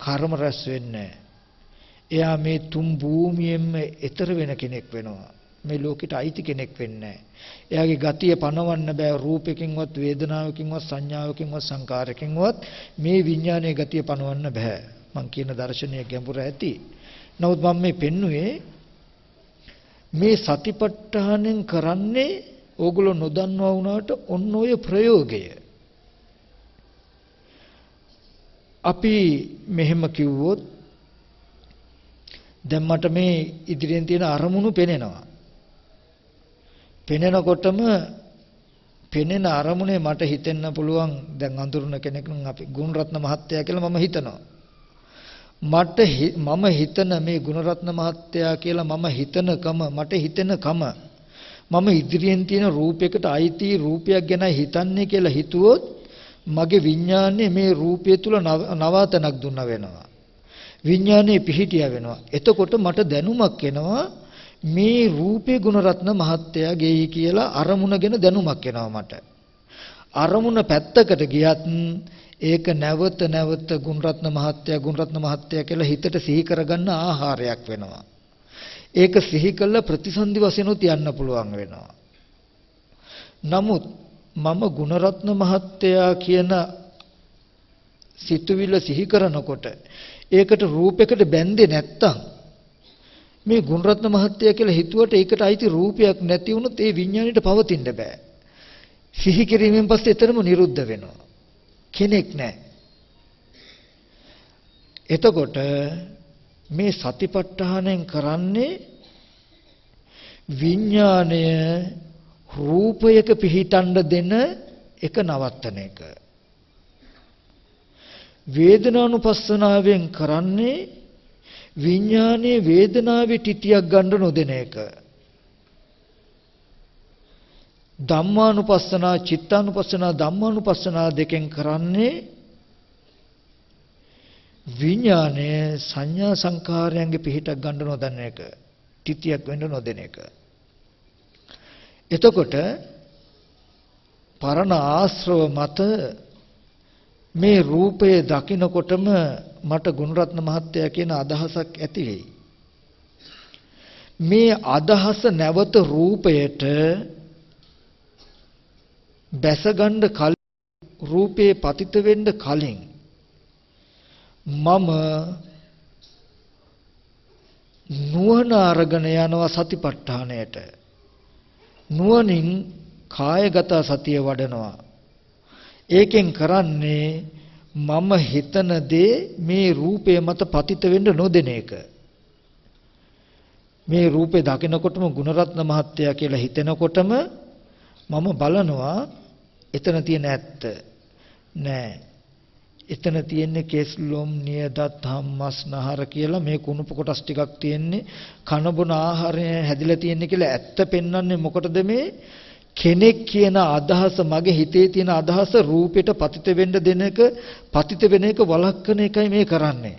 කර්ම රැස් වෙන්නේ එයා මේ තුන් භූමියෙන්ම ඈතර වෙන කෙනෙක් වෙනවා. මේ ලෝකෙට අයිති කෙනෙක් වෙන්නේ එයාගේ ගතිය පනවන්න බෑ රූපයකින්වත් වේදනාවකින්වත් සංඥාවකින්වත් සංකාරකින්වත් මේ විඥානයේ ගතිය පනවන්න බෑ. මං කියන දර්ශනීය ගැඹුර ඇති. නමුත් මම මේ පෙන්නුවේ මේ සතිපට්ඨානෙන් කරන්නේ ඕගොල්ලෝ නොදන්නවා වුණාට ඔන්න ඔය ප්‍රයෝගය. අපි මෙහෙම කිව්වොත් දැන් මට මේ ඉදිරියෙන් තියෙන අරමුණු පෙනෙනවා. පෙනෙනකොටම පෙනෙන අරමුණේ මට හිතෙන්න පුළුවන් දැන් අඳුරන කෙනෙක් නම් අපි ගුණරත්න මහත්තයා කියලා මම හිතනවා. මට මම හිතන මේ ගුණරත්න මහත්තයා කියලා මම හිතනකම මට හිතෙනකම මම ඉදිරියෙන් තියෙන රූපයකට අයිති රූපයක් ගැන හිතන්නේ කියලා හිතුවොත් මගේ විඥානේ මේ රූපය තුල නවාතනක් දුන්න වෙනවා. විඥානේ පිහිටිය වෙනවා. එතකොට මට දැනුමක් එනවා මේ රූපේ ගුණරත්න මහත්තයාගේ කියලා අරමුණගෙන දැනුමක් එනවා මට. අරමුණ පැත්තකට ගියත් ඒක නැවත නැවත ගුණරත්න මහත්තයා ගුණරත්න මහත්තයා කියලා හිතට සිහි කරගන්න ආහාරයක් වෙනවා. ඒක සිහි කළ ප්‍රතිසන්දි වශයෙන් උත් යන්න පුළුවන් වෙනවා. නමුත් මම ගුණරත්න මහත්තයා කියන සිතුවිල්ල සිහි කරනකොට ඒකට රූපයකට බැඳේ නැත්තම් මේ ගුණරත්න මහත්තයා කියලා හිතුවට ඒකට අයිති රූපයක් නැති වුණොත් ඒ විඥාණයට පවතින්න බෑ. සිහි කිරීමෙන් පස්සේ එතරම් නිරුද්ධ වෙනවා. කෙනෙක් නැහැ. එතකොට මේ සතිපට්ඨානෙන් කරන්නේ විඥාණය රූපයක පිහිටන්න දෙන එක නවත්තන එක. වේදනානුපස්සනාවෙන් කරන්නේ විඥානයේ වේදනාවේ තිටියක් ගන්න නොදෙන එක. ධම්මානුපස්සනා චිත්තානුපස්සනා ධම්මානුපස්සනා දෙකෙන් කරන්නේ විඥානයේ සංඥා සංකාරයන්ගේ පිහිටක් ගන්න නොදන්න එක තිතියක් වෙන්න නොදෙන එක එතකොට පරණ ආශ්‍රව මත මේ රූපය දකිනකොටම මට ගුණරත්න මහත්තයා කියන අදහසක් ඇති වෙයි. මේ අදහස නැවත රූපයට බැසගන්න කලින් රූපේ පතිත වෙන්න කලින් මම නුවණ අරගෙන යනවා සතිපට්ඨානයට. නුවණින් කායගත සතිය වඩනවා. ඒකෙන් කරන්නේ මම හිතන දේ මේ රූපය මත පතිත වෙන්න නොදෙන එක. මේ රූපේ දකිනකොටම ගුණරත්න මහත්තයා කියලා හිතෙනකොටම මම බලනවා එතන තියෙන ඇත්ත. නෑ. එතන තියෙන්නේ කෙස් ලොම් නියදත් හම්මස් නහර කියලා මේ කුණුප කොටස් ටිකක් තියෙන්නේ. කන බොන ආහාරය හැදිලා තියෙන්නේ කියලා ඇත්ත පෙන්වන්නේ මොකටද මේ? කෙනෙක් කියන අදහස මගේ හිතේ තියෙන අදහස රූපෙට පතිත වෙන්න දෙන එක පතිත වෙන එක වළක්වන එකයි මේ කරන්නේ.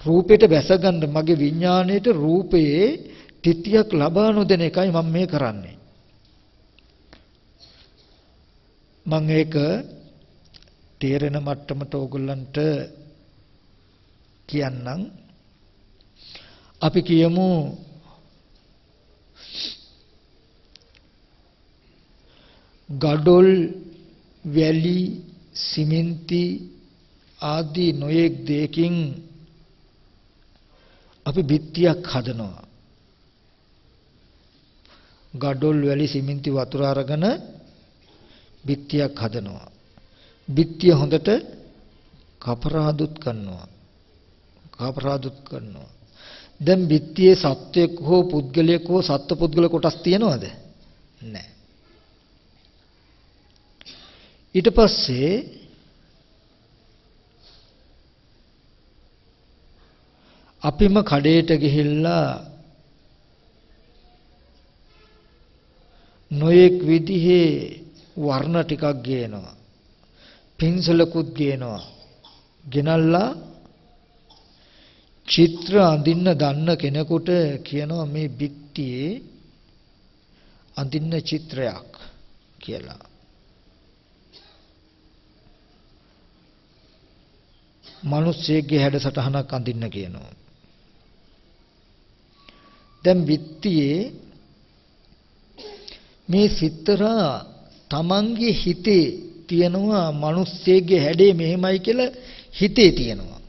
රූපෙට බැසගන්න මගේ විඥාණයට රූපයේ තිතියක් ලබා නොදෙන එකයි මම මේ කරන්නේ. මම ඒක තේරෙන මට්ටමට ඕගොල්ලන්ට කියන්නම්. අපි කියමු ගඩොල් වැලි සිමෙන්ති ආදී නොයෙක් දෙයකින් අපි බිත්තියක් හදනවා ගඩොල් වැලි සිමෙන්ති වතුර අරගෙන බිත්තියක් හදනවා. බිත්තිය හොඳට කපරාදුත් කරනවා. කපරාදුත් කරනවා. දැන් බිත්තියේ සත්වයක් හෝ පුද්ගලයෙක් හෝ සත්ව පුද්ගල කොටස් තියනවද? නැහැ. ඊට පස්සේ අපිම කඩේට ගිහිල්ලා නොයෙක් විදිහේ වර්ණ ටිකක් ගේනවා. පින්සලකුත් ගේනවා. ගෙනල්ලා චිත්‍ර අඳින්න දන්න කෙනෙකුට කියනවා මේ බිත්තියේ අඳින්න චිත්‍රයක් කියලා. මිනිස්සෙක්ගේ හැඩසටහනක් අඳින්න කියනවා. දැන් බිත්තියේ මේ සිතරා තමන්ගේ හිතේ තියෙනවා මිනිස්සෙක්ගේ හැඩේ මෙහෙමයි කියලා හිතේ තියෙනවා.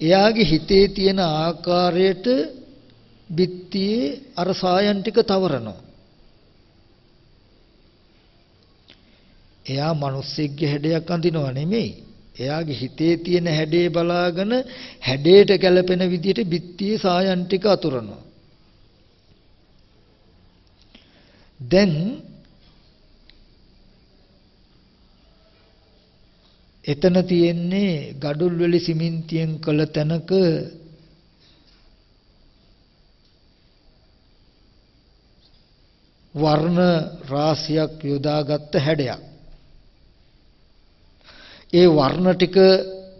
එයාගේ හිතේ තියෙන ආකාරයට බිත්තියේ අර සායන් ටික තවරනවා. එයා මිනිස්සෙක්ගේ හැඩයක් අඳිනව නෙමෙයි. එයාගේ හිතේ තියෙන හැඩේ බලාගෙන හැඩයට ගැලපෙන විදිහට බිත්තියේ සායන් ටික අතුරනවා. දැන් එතන තියෙන්නේ ගඩොල් වල සිමෙන්තියෙන් කළ තැනක වර්ණ රාශියක් යොදාගත්ත හැඩයක්. ඒ වර්ණ ටික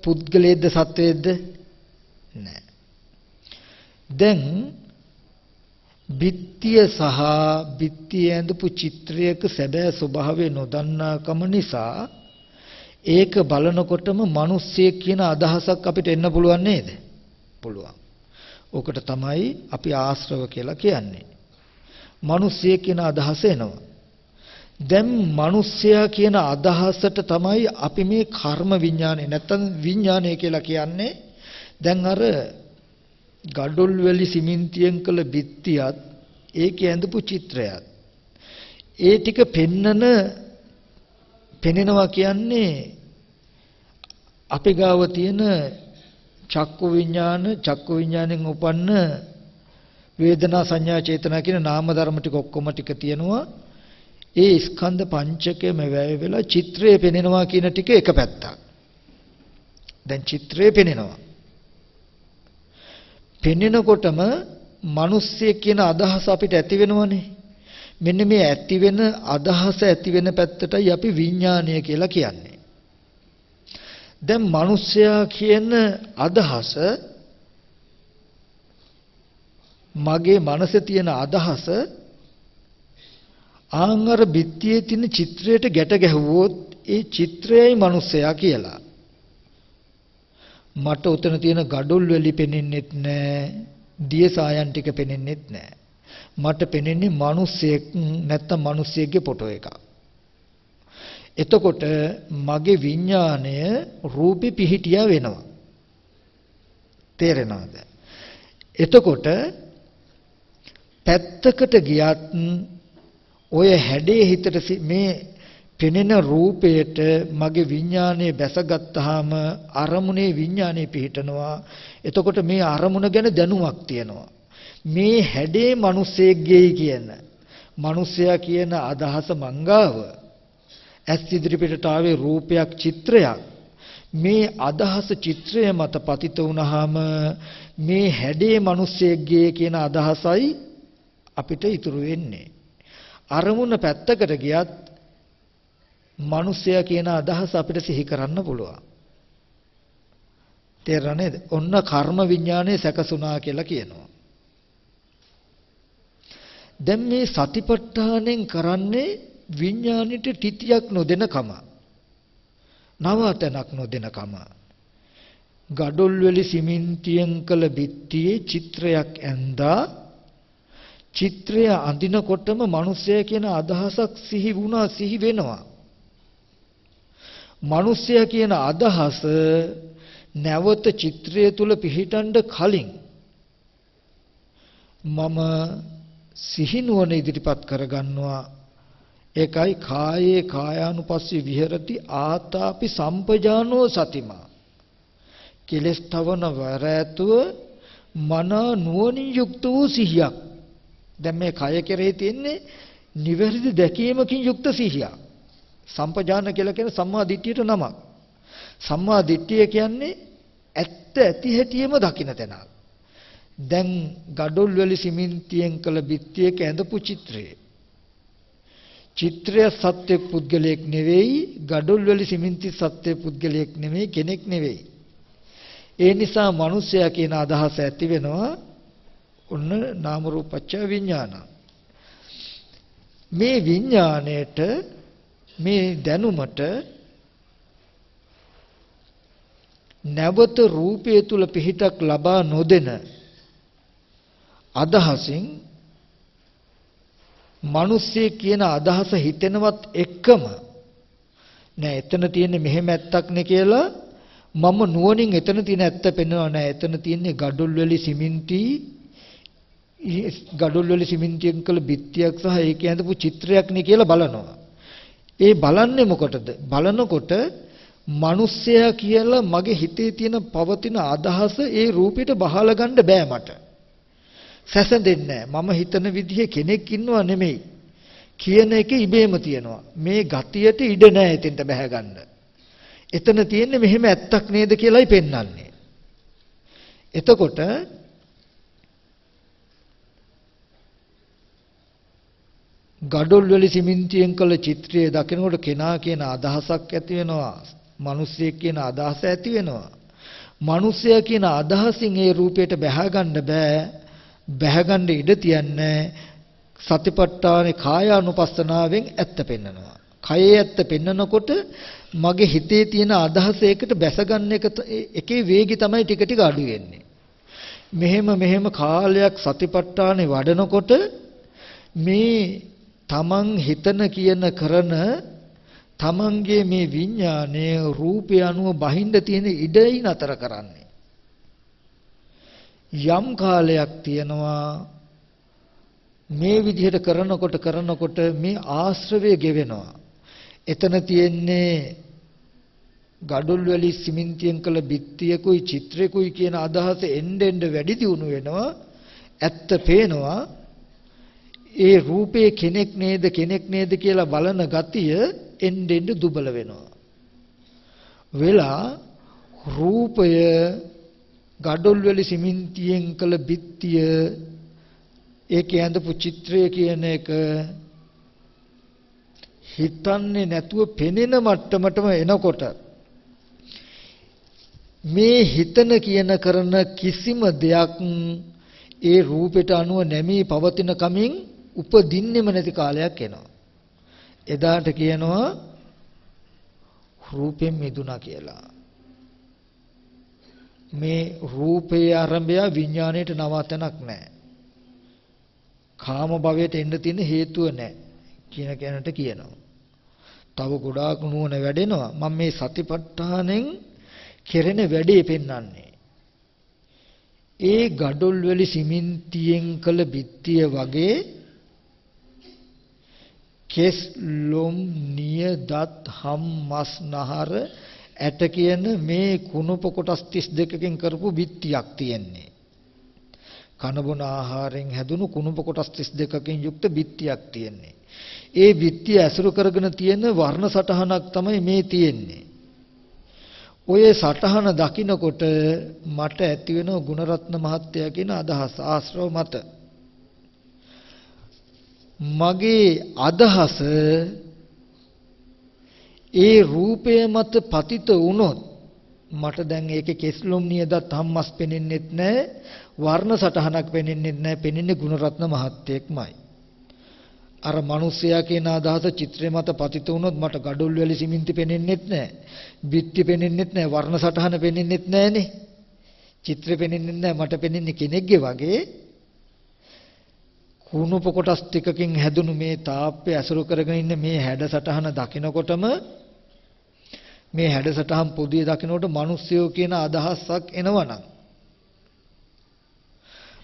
පුද්ගලයේද සත්වයේද නැහැ. දැන් බිත්තිය සහ බිත්තිය ඇඳපු චිත්‍රයක සැබෑ ස්වභාවය නොදන්නාකම නිසා ඒක බලනකොටම මිනිස්සෙක් කියන අදහසක් අපිට එන්න පුළුවන් නේද? පුළුවන්. ඕකට තමයි අපි ආශ්‍රව කියලා කියන්නේ. මිනිස්සෙක් කියන අදහස එනවා. දැන් මිනිස්සයා කියන අදහසට තමයි අපි මේ කර්ම විඥානේ නැත්තම් විඥානය කියලා කියන්නේ. දැන් අර ගඩොල් වැලි සිමෙන්තියෙන් කළ බිත්තියත් ඒකේ ඇඳපු චිත්‍රයත් ඒ ටික පෙන්නන පෙනෙනවා කියන්නේ අපේ ගාව තියෙන චක්කු විඥාන චක්කු විඥාණයෙන් උපන්න වේදනා සංඥා චේතනා කියන නාම ධර්ම ටික ඔක්කොම ටික තියෙනවා ඒ ස්කන්ධ පංචකයම වැය වෙලා චිත්‍රය පෙනෙනවා කියන ටික එක පැත්තක් දැන් චිත්‍රය පෙනෙනවා පෙනෙනකොටම මිනිස්සෙක් කියන අදහස අපිට ඇති වෙනවනේ. මෙන්න මේ ඇති වෙන අදහස ඇති වෙන පැත්තටයි අපි විඥානය කියලා කියන්නේ. දැන් මිනිස්සයා කියන අදහස මගේ මනසේ තියෙන අදහස ආංගර බිත්තියේ තියෙන චිත්‍රයට ගැට ගැහුවොත් ඒ චිත්‍රයයි මිනිස්සයා කියලා. මට උතන තියෙන gadul වලි පෙනෙන්නෙත් නෑ. දිය සායන් ටික පෙනෙන්නෙත් නෑ. මට පෙනෙන්නේ මිනිස්සෙක් නැත්තම් මිනිස්සෙක්ගේ ෆොටෝ එකක්. එතකොට මගේ විඥාණය රූපේ පිහිටියා වෙනවා. තේරෙනවද? එතකොට පැත්තකට ගියත් ඔය හැඩේ හිතට මේ පෙනෙන රූපයට මගේ විඥානයේ බැසගත්තාම අරමුණේ විඥානයේ පිහිටනවා. එතකොට මේ අරමුණ ගැන දැනුමක් තියෙනවා. මේ හැඩේ මිනිස්සෙක්ගේයි කියන මිනිසයා කියන අදහස මංගාව ඇස් ඉදිරිපිටට ආවේ රූපයක් චිත්‍රයක් මේ අදහස චිත්‍රය මත පතිත වුණාම මේ හැඩේ මිනිස්සෙක්ගේ කියන අදහසයි අපිට ඉතුරු වෙන්නේ අරමුණ පැත්තකට ගියත් මිනිසයා කියන අදහස අපිට සිහි කරන්න පුළුවන්. තේරෙනව නේද? ඔන්න කර්ම විඥානයේ සැකසුණා කියලා කියනවා. දැන් මේ සතිපට්ඨානෙන් කරන්නේ විඥානෙට තිතියක් නොදෙන කම. නවතනක් නොදෙන කම. ගඩොල් වල සිමෙන්තියෙන් කළ බිත්තියේ චිත්‍රයක් ඇඳා චිත්‍රය අඳිනකොටම මිනිසය කියන අදහසක් සිහි වුණා සිහි වෙනවා. මිනිස්සයා කියන අදහස නැවත චිත්‍රය තුල පිහිටන්න කලින් මම සිහිනුවන ඉදිරිපත් කරගන්නවා. ඒකයි කායේ කායානුපස්සී විහෙරති ආතාපි සම්පජානෝ සතිමා. කෙලස් තවන වර ඇතුව මන නුවණින් යුක්ත වූ සිහියක්. දැන් මේ කය කෙරෙහි තියෙන්නේ නිවැරදි දැකීමකින් යුක්ත සිහියක්. සම්පජාන කියලා කියන සම්මා දිට්ඨියට නමක්. සම්මා දිට්ඨිය කියන්නේ ඇත්ත ඇති හැටියෙම දකින්න තැනක්. දැන් gadol වල සිමෙන්තියෙන් කළ බිත්තියක ඇඳපු චිත්‍රය. චිත්‍රය සත්‍ය පුද්ගලයෙක් නෙවෙයි gadol වල සිමෙන්ති සත්‍ය පුද්ගලයෙක් නෙවෙයි කෙනෙක් නෙවෙයි. ඒ නිසා මිනිසයා කියන අදහස ඇති වෙනවා ඔන්න නාම රූපච්ඡ විඥාන. මේ විඥාණයට මේ දැනුමට නැවත රූපය තුල පිහිටක් ලබා නොදෙන අදහසින් මිනිස්සෙ කියන අදහස හිතෙනවත් එක්කම නෑ එතන තියෙන්නේ මෙහෙම ඇත්තක් නේ කියලා මම නුවණින් එතන තියෙන ඇත්ත පෙන්වනවා. නෑ එතන තියෙන්නේ gadol වල සිමෙන්ති gadol වල සිමෙන්තියෙන් කළ බිත්තියක් සහ ඒකේ ඇඳපු චිත්‍රයක් නේ කියලා බලනවා ඒ බලන්නේ මොකටද බලනකොට මිනිස්සයා කියලා මගේ හිතේ තියෙන පවතින අදහස ඒ රූපෙට බහලා ගන්න බෑ මට සැසඳෙන්නේ මම හිතන විදිහේ කෙනෙක් ඉන්නව නෙමෙයි. කියන එක ඉබේම තියෙනවා. මේ ගතියට ඉඩ නැහැ එතෙන්ට බැහැ ගන්න. එතන තියෙන්නේ මෙහෙම ඇත්තක් නේද කියලායි පෙන්වන්නේ. එතකොට ගඩොල් වල සිමෙන්තියෙන් කළ චිත්‍රය දකිනකොට කෙනා කියන අදහසක් ඇති වෙනවා. මිනිස්සෙක් කියන අදහස ඇති වෙනවා. මිනිස්සයා කියන අදහසින් ඒ රූපයට බැහැ ගන්න බෑ. බැහැගන්න ඉඩ තියන්නේ සතිපට්ඨානේ කායානුපස්සනාවෙන් ඇත්ත පෙන්නනවා. කයේ ඇත්ත පෙන්නකොට මගේ හිතේ තියෙන අදහස ඒකට බැසගන්න එක එකේ වේගය තමයි ටික ටික අඩු වෙන්නේ. මෙහෙම මෙහෙම කාලයක් සතිපට්ඨානේ වඩනකොට මේ තමන් හිතන කියන කරන තමන්ගේ මේ විඥානයේ රූපය අනුව බහිඳ තියෙන ඉඩයි නතර කරන්නේ. යම් කාලයක් තියෙනවා මේ විදිහට කරනකොට කරනකොට මේ ආශ්‍රවය ගෙවෙනවා. එතන තියෙන්නේ gadul වලි සිමෙන්තියෙන් කළ බිත්තියකුයි චිත්‍රයකුයි කියන අදහස එන්න එන්න වැඩි දියුණු වෙනවා. ඇත්ත පේනවා. ඒ රූපේ කෙනෙක් නේද කෙනෙක් නේද කියලා බලන ගතිය එන්න එන්න දුබල වෙනවා. වෙලා රූපය gadol වල සිමෙන්තියෙන් කළ බිත්තිය ඒකේ ඇඳපු චිත්‍රය කියන එක හිතන්නේ නැතුව පෙනෙන මට්ටමටම එනකොට මේ හිතන කියන කරන කිසිම දෙයක් ඒ රූපයට අනුව නැමී පවතින කමින් උපදින්නෙම නැති කාලයක් එනවා. එදාට කියනවා රූපෙන් මිදුණා කියලා. මේ රූපයේ ආරම්භය විඥාණයට නවතනක් නැහැ. කාම භවයට එන්න තියෙන හේතුව නැහැ කියන කෙනට කියනවා. තව ගොඩාක් නුවණ වැඩෙනවා. මම මේ සතිපට්ඨානෙන් කෙරෙන වැඩේ පෙන්වන්නේ. ඒ gadol වල සිමෙන්තියෙන් කළ බිත්තිය වගේ කෙස් ලොම් නිය දත් හම් මස් නහර ඇට කියන මේ කුණප කොටස් 32කින් කරපු බිත්තියක් තියෙන්නේ. කන බොන ආහාරයෙන් හැදුණු කුණප කොටස් 32කින් යුක්ත බිත්තියක් තියෙන්නේ. ඒ බිත්තිය ඇසුරු කරගෙන තියෙන වර්ණ සටහනක් තමයි මේ තියෙන්නේ. ඔය සටහන දකිනකොට මට ඇති වෙන ගුණරත්න මහත්තයා කියන අදහස ආශ්‍රව මත මගේ අදහස ඒ රූපය මත පතිත වුණොත් මට දැන් ඒකේ කෙස්ලොම් නියදත් හම්මස් පෙනෙන්නෙත් නැහැ වර්ණ සටහනක් පෙනෙන්නෙත් නැහැ පෙනෙන්නේ ගුණරත්න මහත්තයෙක්මයි. අර මිනිස්සයා කියන අදහස චිත්‍රය මත පතිත වුණොත් මට gadol වැලි සිමින්ති පෙනෙන්නෙත් නැහැ බිත්ති පෙනෙන්නෙත් නැහැ වර්ණ සටහන පෙනෙන්නෙත් නැහනේ චිත්‍රය පෙනෙන්නෙත් නැහැ මට පෙනෙන්නේ කෙනෙක්ගේ වගේ කුණුප කොටස් ටිකකින් හැදුණු මේ තාප්පය ඇසුරු කරගෙන ඉන්න මේ හැඩ සටහන දකිනකොටම මේ හැඩසටහන් පොදිය දකිනකොට මිනිස්සයෝ කියන අදහසක් එනවනම්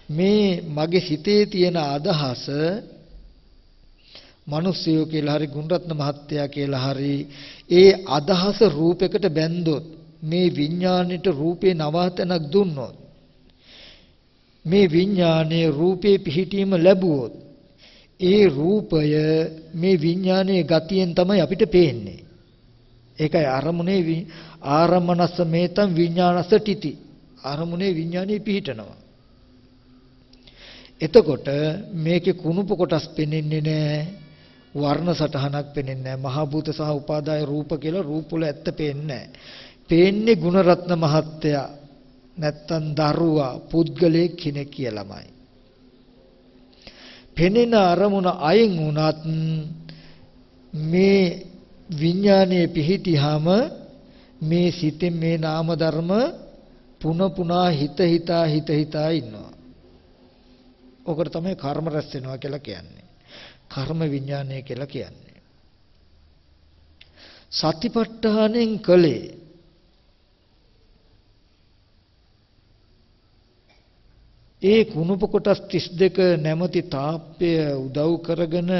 මේ මගේ හිතේ තියෙන අදහස මිනිස්සයෝ කියලා හරි ගුණරත්න මහත්තයා කියලා හරි ඒ අදහස රූපයකට බැන්දොත් මේ විඥාණයට රූපේ නවාතනක් දුන්නොත් මේ විඥානයේ රූපේ පිහිටීම ලැබුවොත් ඒ රූපය මේ විඥානයේ ගතියෙන් තමයි අපිට පේන්නේ. ඒකයි අරමුණේ ආරමණස්ස මේතම් විඥානස්ස තිති. අරමුණේ විඥානයේ පිහිටනවා. එතකොට මේකේ කුණුප කොටස් පෙනෙන්නේ නැහැ. වර්ණ සටහනක් පෙනෙන්නේ නැහැ. මහා භූත සහ උපාදාය රූප කියලා රූප වල ඇත්ත පේන්නේ නැහැ. පේන්නේ ගුණරත්න මහත්තයා නැත්තම් දරුවා පුද්ගලයෙක් කෙනෙක් කියලාමයි. පෙනෙන අරමුණ අයින් වුණත් මේ විඥානයේ පිහිටියාම මේ සිතෙන් මේ නාම ධර්ම පුන පුනා හිත හිතා හිත හිතා ඉන්නවා. ඔකට තමයි කර්ම රැස් වෙනවා කියලා කියන්නේ. කර්ම විඥානය කියලා කියන්නේ. සතිපට්ඨානෙන් කලේ ඒ කුණුප කොටස් 32 නැමැති තාප්පය උදව් කරගෙන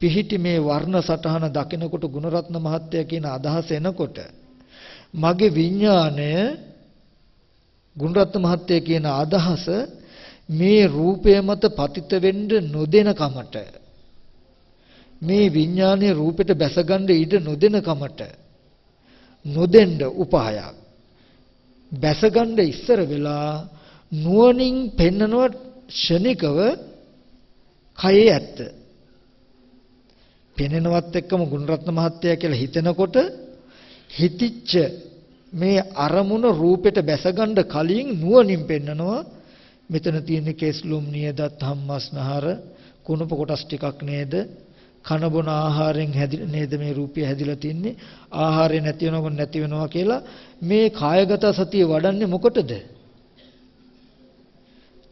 පිහිටි මේ වර්ණ සටහන දකිනකොට ගුණරත්න මහත්තයා කියන අදහස එනකොට මගේ විඥාණය ගුණරත්න මහත්තයා කියන අදහස මේ රූපය මත පතිත වෙන්න නොදෙන කමට මේ විඥානයේ රූපෙට බැසගන්න ඉඩ නොදෙන කමට නොදෙන්න උපායක්. බැසගන්න ඉස්සර වෙලා නුවණින් පෙන්නනව ෂණිකව කයේ ඇත්ත. පෙනෙනවත් එක්කම ගුණරත්න මහත්තයා කියලා හිතනකොට හිතිච්ච මේ අරමුණ රූපෙට බැසගන්න කලින් නුවණින් පෙන්නනවා. මෙතන තියෙන කේස්ලුම් නියදත් හම්මස්නහර කුණප කොටස් ටිකක් නේද? කන බොන ආහාරයෙන් හැදිලා නේද මේ රූපය හැදිලා තින්නේ? ආහාරය නැති වෙනකොට නැති වෙනවා කියලා මේ කායගත සතිය වඩන්නේ මොකටද?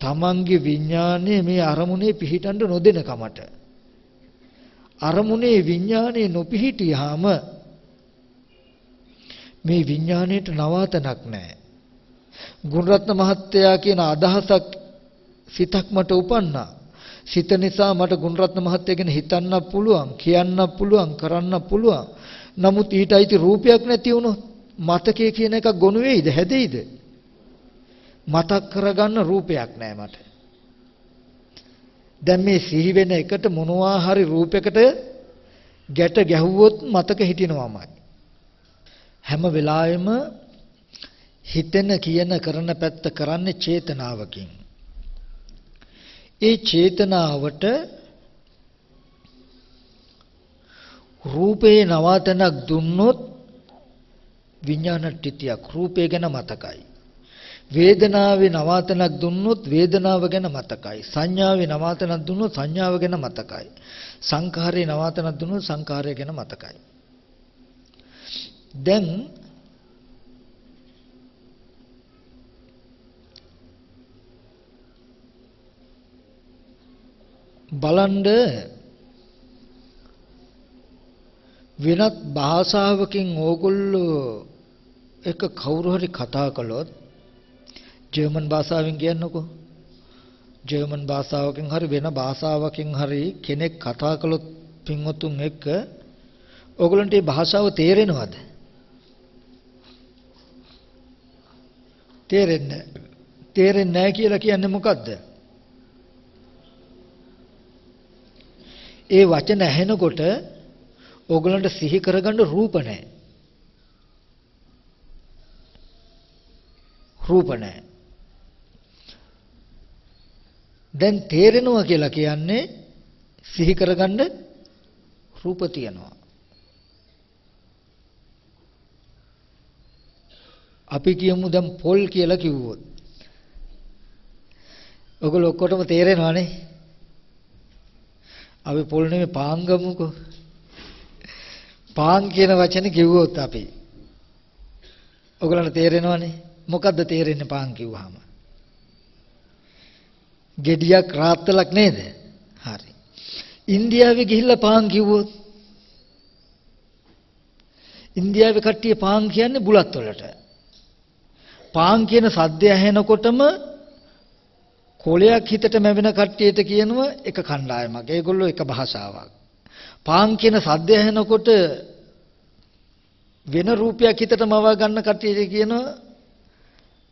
තමන්ගේ විඥානයේ මේ අරමුණේ පිහිටන්න නොදෙන කමට අරමුණේ විඥානේ නොපිහිටියාම මේ විඥාණයට නවාතනක් නැහැ. ගුණරත්න මහත්තයා කියන අදහසක් සිතක් මට උපන්නා. සිත නිසා මට ගුණරත්න මහත්තයා ගැන හිතන්න පුළුවන්, කියන්න පුළුවන්, කරන්න පුළුවන්. නමුත් ඊට අයිති රූපයක් නැති වුණොත් මතකයේ කියන එක ගොනු වෙයිද, හැදෙයිද? මතක් කරගන්න රූපයක් නැහැ මට. දැන් මේ සිහි වෙන එකට මොනවා හරි රූපයකට ගැට ගැහුවොත් මතක හිටිනවමයි. හැම වෙලාවෙම හිතෙන කියන කරන පැත්ත කරන්නේ චේතනාවකින්. ඒ චේතනාවට රූපේ නවාතනක් දුන්නොත් විඥානට්ටිතියක් රූපේ ගැන මතකයි. වේදනාවේ නවාතනක් දුන්නොත් වේදනාව ගැන මතකයි. සංඥාවේ නවාතනක් දුන්නොත් සංඥාව ගැන මතකයි. සංඛාරයේ නවාතනක් දුන්නොත් සංඛාරය ගැන මතකයි. දැන් බලන්න වෙනත් භාෂාවකින් ඕගොල්ලෝ එක කවුරු හරි කතා කළොත් ජර්මන් භාෂාවෙන් කියන්නකෝ ජර්මන් භාෂාවකින් හරි වෙන භාෂාවකින් හරි කෙනෙක් කතා කළොත් පින්වතුන් එක්ක ඕගොල්ලන්ට මේ භාෂාව තේරෙනවද තේරෙන්නේ තේරෙන්නේ නැහැ කියලා කියන්නේ මොකද්ද? ඒ වචන ඇහෙනකොට ඕගලන්ට සිහි කරගන්න රූප නැහැ. රූප නැහැ. දැන් තේරෙනවා කියලා කියන්නේ සිහි කරගන්න රූප තියෙනවා. අපි කියමු දැන් පොල් කියලා කිව්වොත්. ඔයගොල්ලෝ ඔක්කොටම තේරෙනවනේ. අපි පොල් නෙමෙයි පාන් ගමුකෝ. පාන් කියන වචනේ කිව්වොත් අපි. ඔයගොල්ලන්ට තේරෙනවනේ. මොකද්ද තේරෙන්නේ පාන් කිව්වහම? Gediyak රාත්තලක් නේද? හරි. ඉන්දියාවේ ගිහිල්ලා පාන් කිව්වොත් ඉන්දියාවේ කට්ටිය පාන් කියන්නේ බුලත් වලට. පාන් කියන සද්දය ඇහෙනකොටම කොලයක් හිතට මැවෙන කට්ටියට කියනවා එක කණ්ඩායමක්. ඒගොල්ලෝ එක භාෂාවක්. පාන් කියන සද්දය ඇහෙනකොට වෙන රූපයක් හිතට මවා ගන්න කට්ටිය කියනවා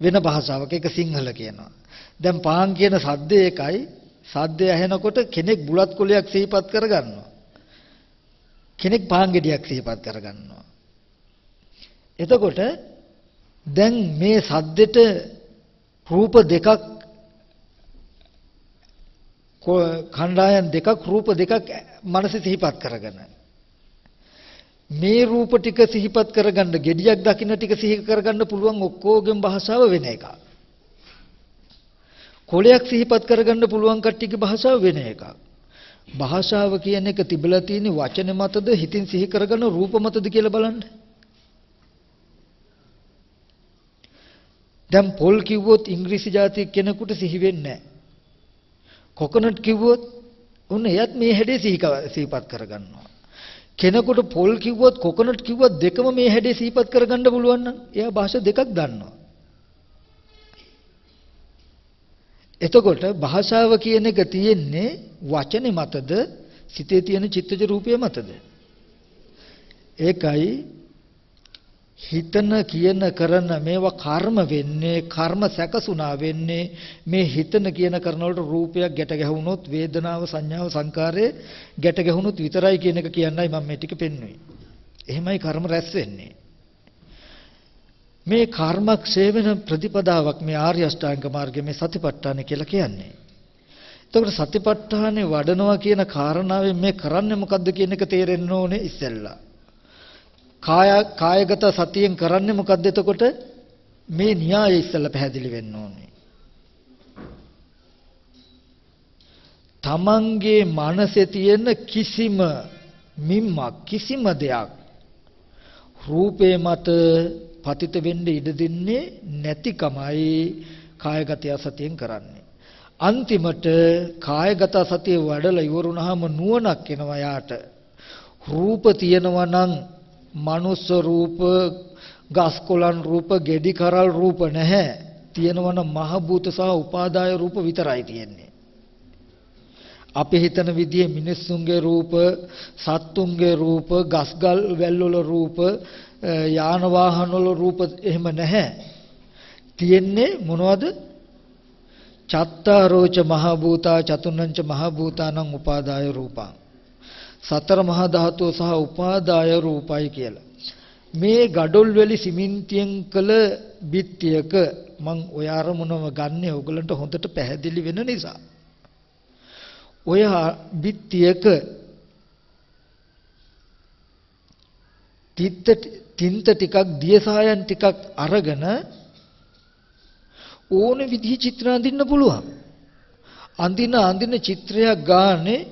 වෙන භාෂාවක ඒක සිංහල කියනවා. දැන් පාන් කියන සද්දය එකයි සද්දය ඇහෙනකොට කෙනෙක් බුලත් කොලයක් සිහිපත් කරගන්නවා. කෙනෙක් පාන් ගෙඩියක් සිහිපත් කරගන්නවා. එතකොට දැන් මේ සද්දෙට රූප දෙකක් කණ්ඩායම් දෙකක් රූප දෙකක් මනස සිහිපත් කරගෙන මේ රූප ටික සිහිපත් කරගන්න gediyak දකින්න ටික සිහි කරගන්න පුළුවන් ඔක්කොගෙම භාෂාව වෙන එකක්. කොලයක් සිහිපත් කරගන්න පුළුවන් කට්ටියගේ භාෂාව වෙන එකක්. භාෂාව කියන එක තිබලා තියෙන වචන මතද හිතින් සිහි කරගන්න රූප මතද කියලා බලන්න. දැන් පොල් කිව්වොත් ඉංග්‍රීසි ජාතික කෙනෙකුට සිහි වෙන්නේ නැහැ. කොකනට් කිව්වොත් උන් එයත් මේ හැඩේ සිහිපත් කරගන්නවා. කෙනෙකුට පොල් කිව්වොත් කොකනට් කිව්වොත් දෙකම මේ හැඩේ සිහිපත් කරගන්න පුළුවන් නම් එයා භාෂා දෙකක් දන්නවා. එතකොට භාෂාව කියන එක තියෙන්නේ වචනේ මතද සිතේ තියෙන චිත්තජ රූපය මතද? ඒකයි හිතන කියන කරන මේවා කර්ම වෙන්නේ කර්ම සැකසුණා වෙන්නේ මේ හිතන කියන කරන වලට රූපයක් ගැට ගැහුනොත් වේදනාව සංඥාව සංකාරය ගැට ගැහුනොත් විතරයි කියන එක කියන්නයි මම මේ ටික පෙන්වුවේ. එහෙමයි කර්ම රැස් වෙන්නේ. මේ කර්මක්ෂය වෙන ප්‍රතිපදාවක් මේ ආර්ය අෂ්ටාංග මාර්ගයේ මේ සතිපට්ඨාන කියලා කියන්නේ. එතකොට සතිපට්ඨානේ වඩනවා කියන කාරණාවෙන් මේ කරන්නේ මොකද්ද කියන එක තේරෙන්න ඕනේ ඉස්සෙල්ලා. කාය කායගත සතියෙන් කරන්නේ මොකද්ද එතකොට මේ න්‍යාය ඉස්සෙල්ලා පැහැදිලි වෙන්න ඕනේ. තමන්ගේ මනසේ තියෙන කිසිම මිම්මක් කිසිම දෙයක් රූපේ මත පතිත වෙන්න ඉඩ දෙන්නේ නැතිකමයි කායගත සතියෙන් කරන්නේ. අන්තිමට කායගත සතිය වඩලා ඉවරුනහම නුවණක් එනවා යාට. රූප තියෙනවා නම් මනුස්ස රූප, ගස් කොළන් රූප, ගෙඩි කරල් රූප නැහැ. තියෙනවන මහ භූත සහ උපාදාය රූප විතරයි තියෙන්නේ. අපි හිතන විදිහේ මිනිස්සුන්ගේ රූප, සත්තුන්ගේ රූප, ගස්ගල් වැල්වල රූප, යාන වාහන වල රූප එහෙම නැහැ. තියෙන්නේ මොනවද? චත්තාරෝච මහ භූතා චතුන්නංච මහ භූතානං උපාදාය රූපං සතර මහා ධාතුව සහ උපාදාය රූපයි කියලා. මේ gadol වැලි සිමෙන්තියෙන් කළ බිත්තියක මං ඔය අරමුණම ගන්නෙ ඕගලන්ට හොඳට පැහැදිලි වෙන නිසා. ඔය බිත්තියක තිත්ත තින්ත ටිකක් දියසායන් ටිකක් අරගෙන ඕන විදිහ චිත්‍ර අඳින්න පුළුවන්. අඳින අඳින චිත්‍රයක් ගානේ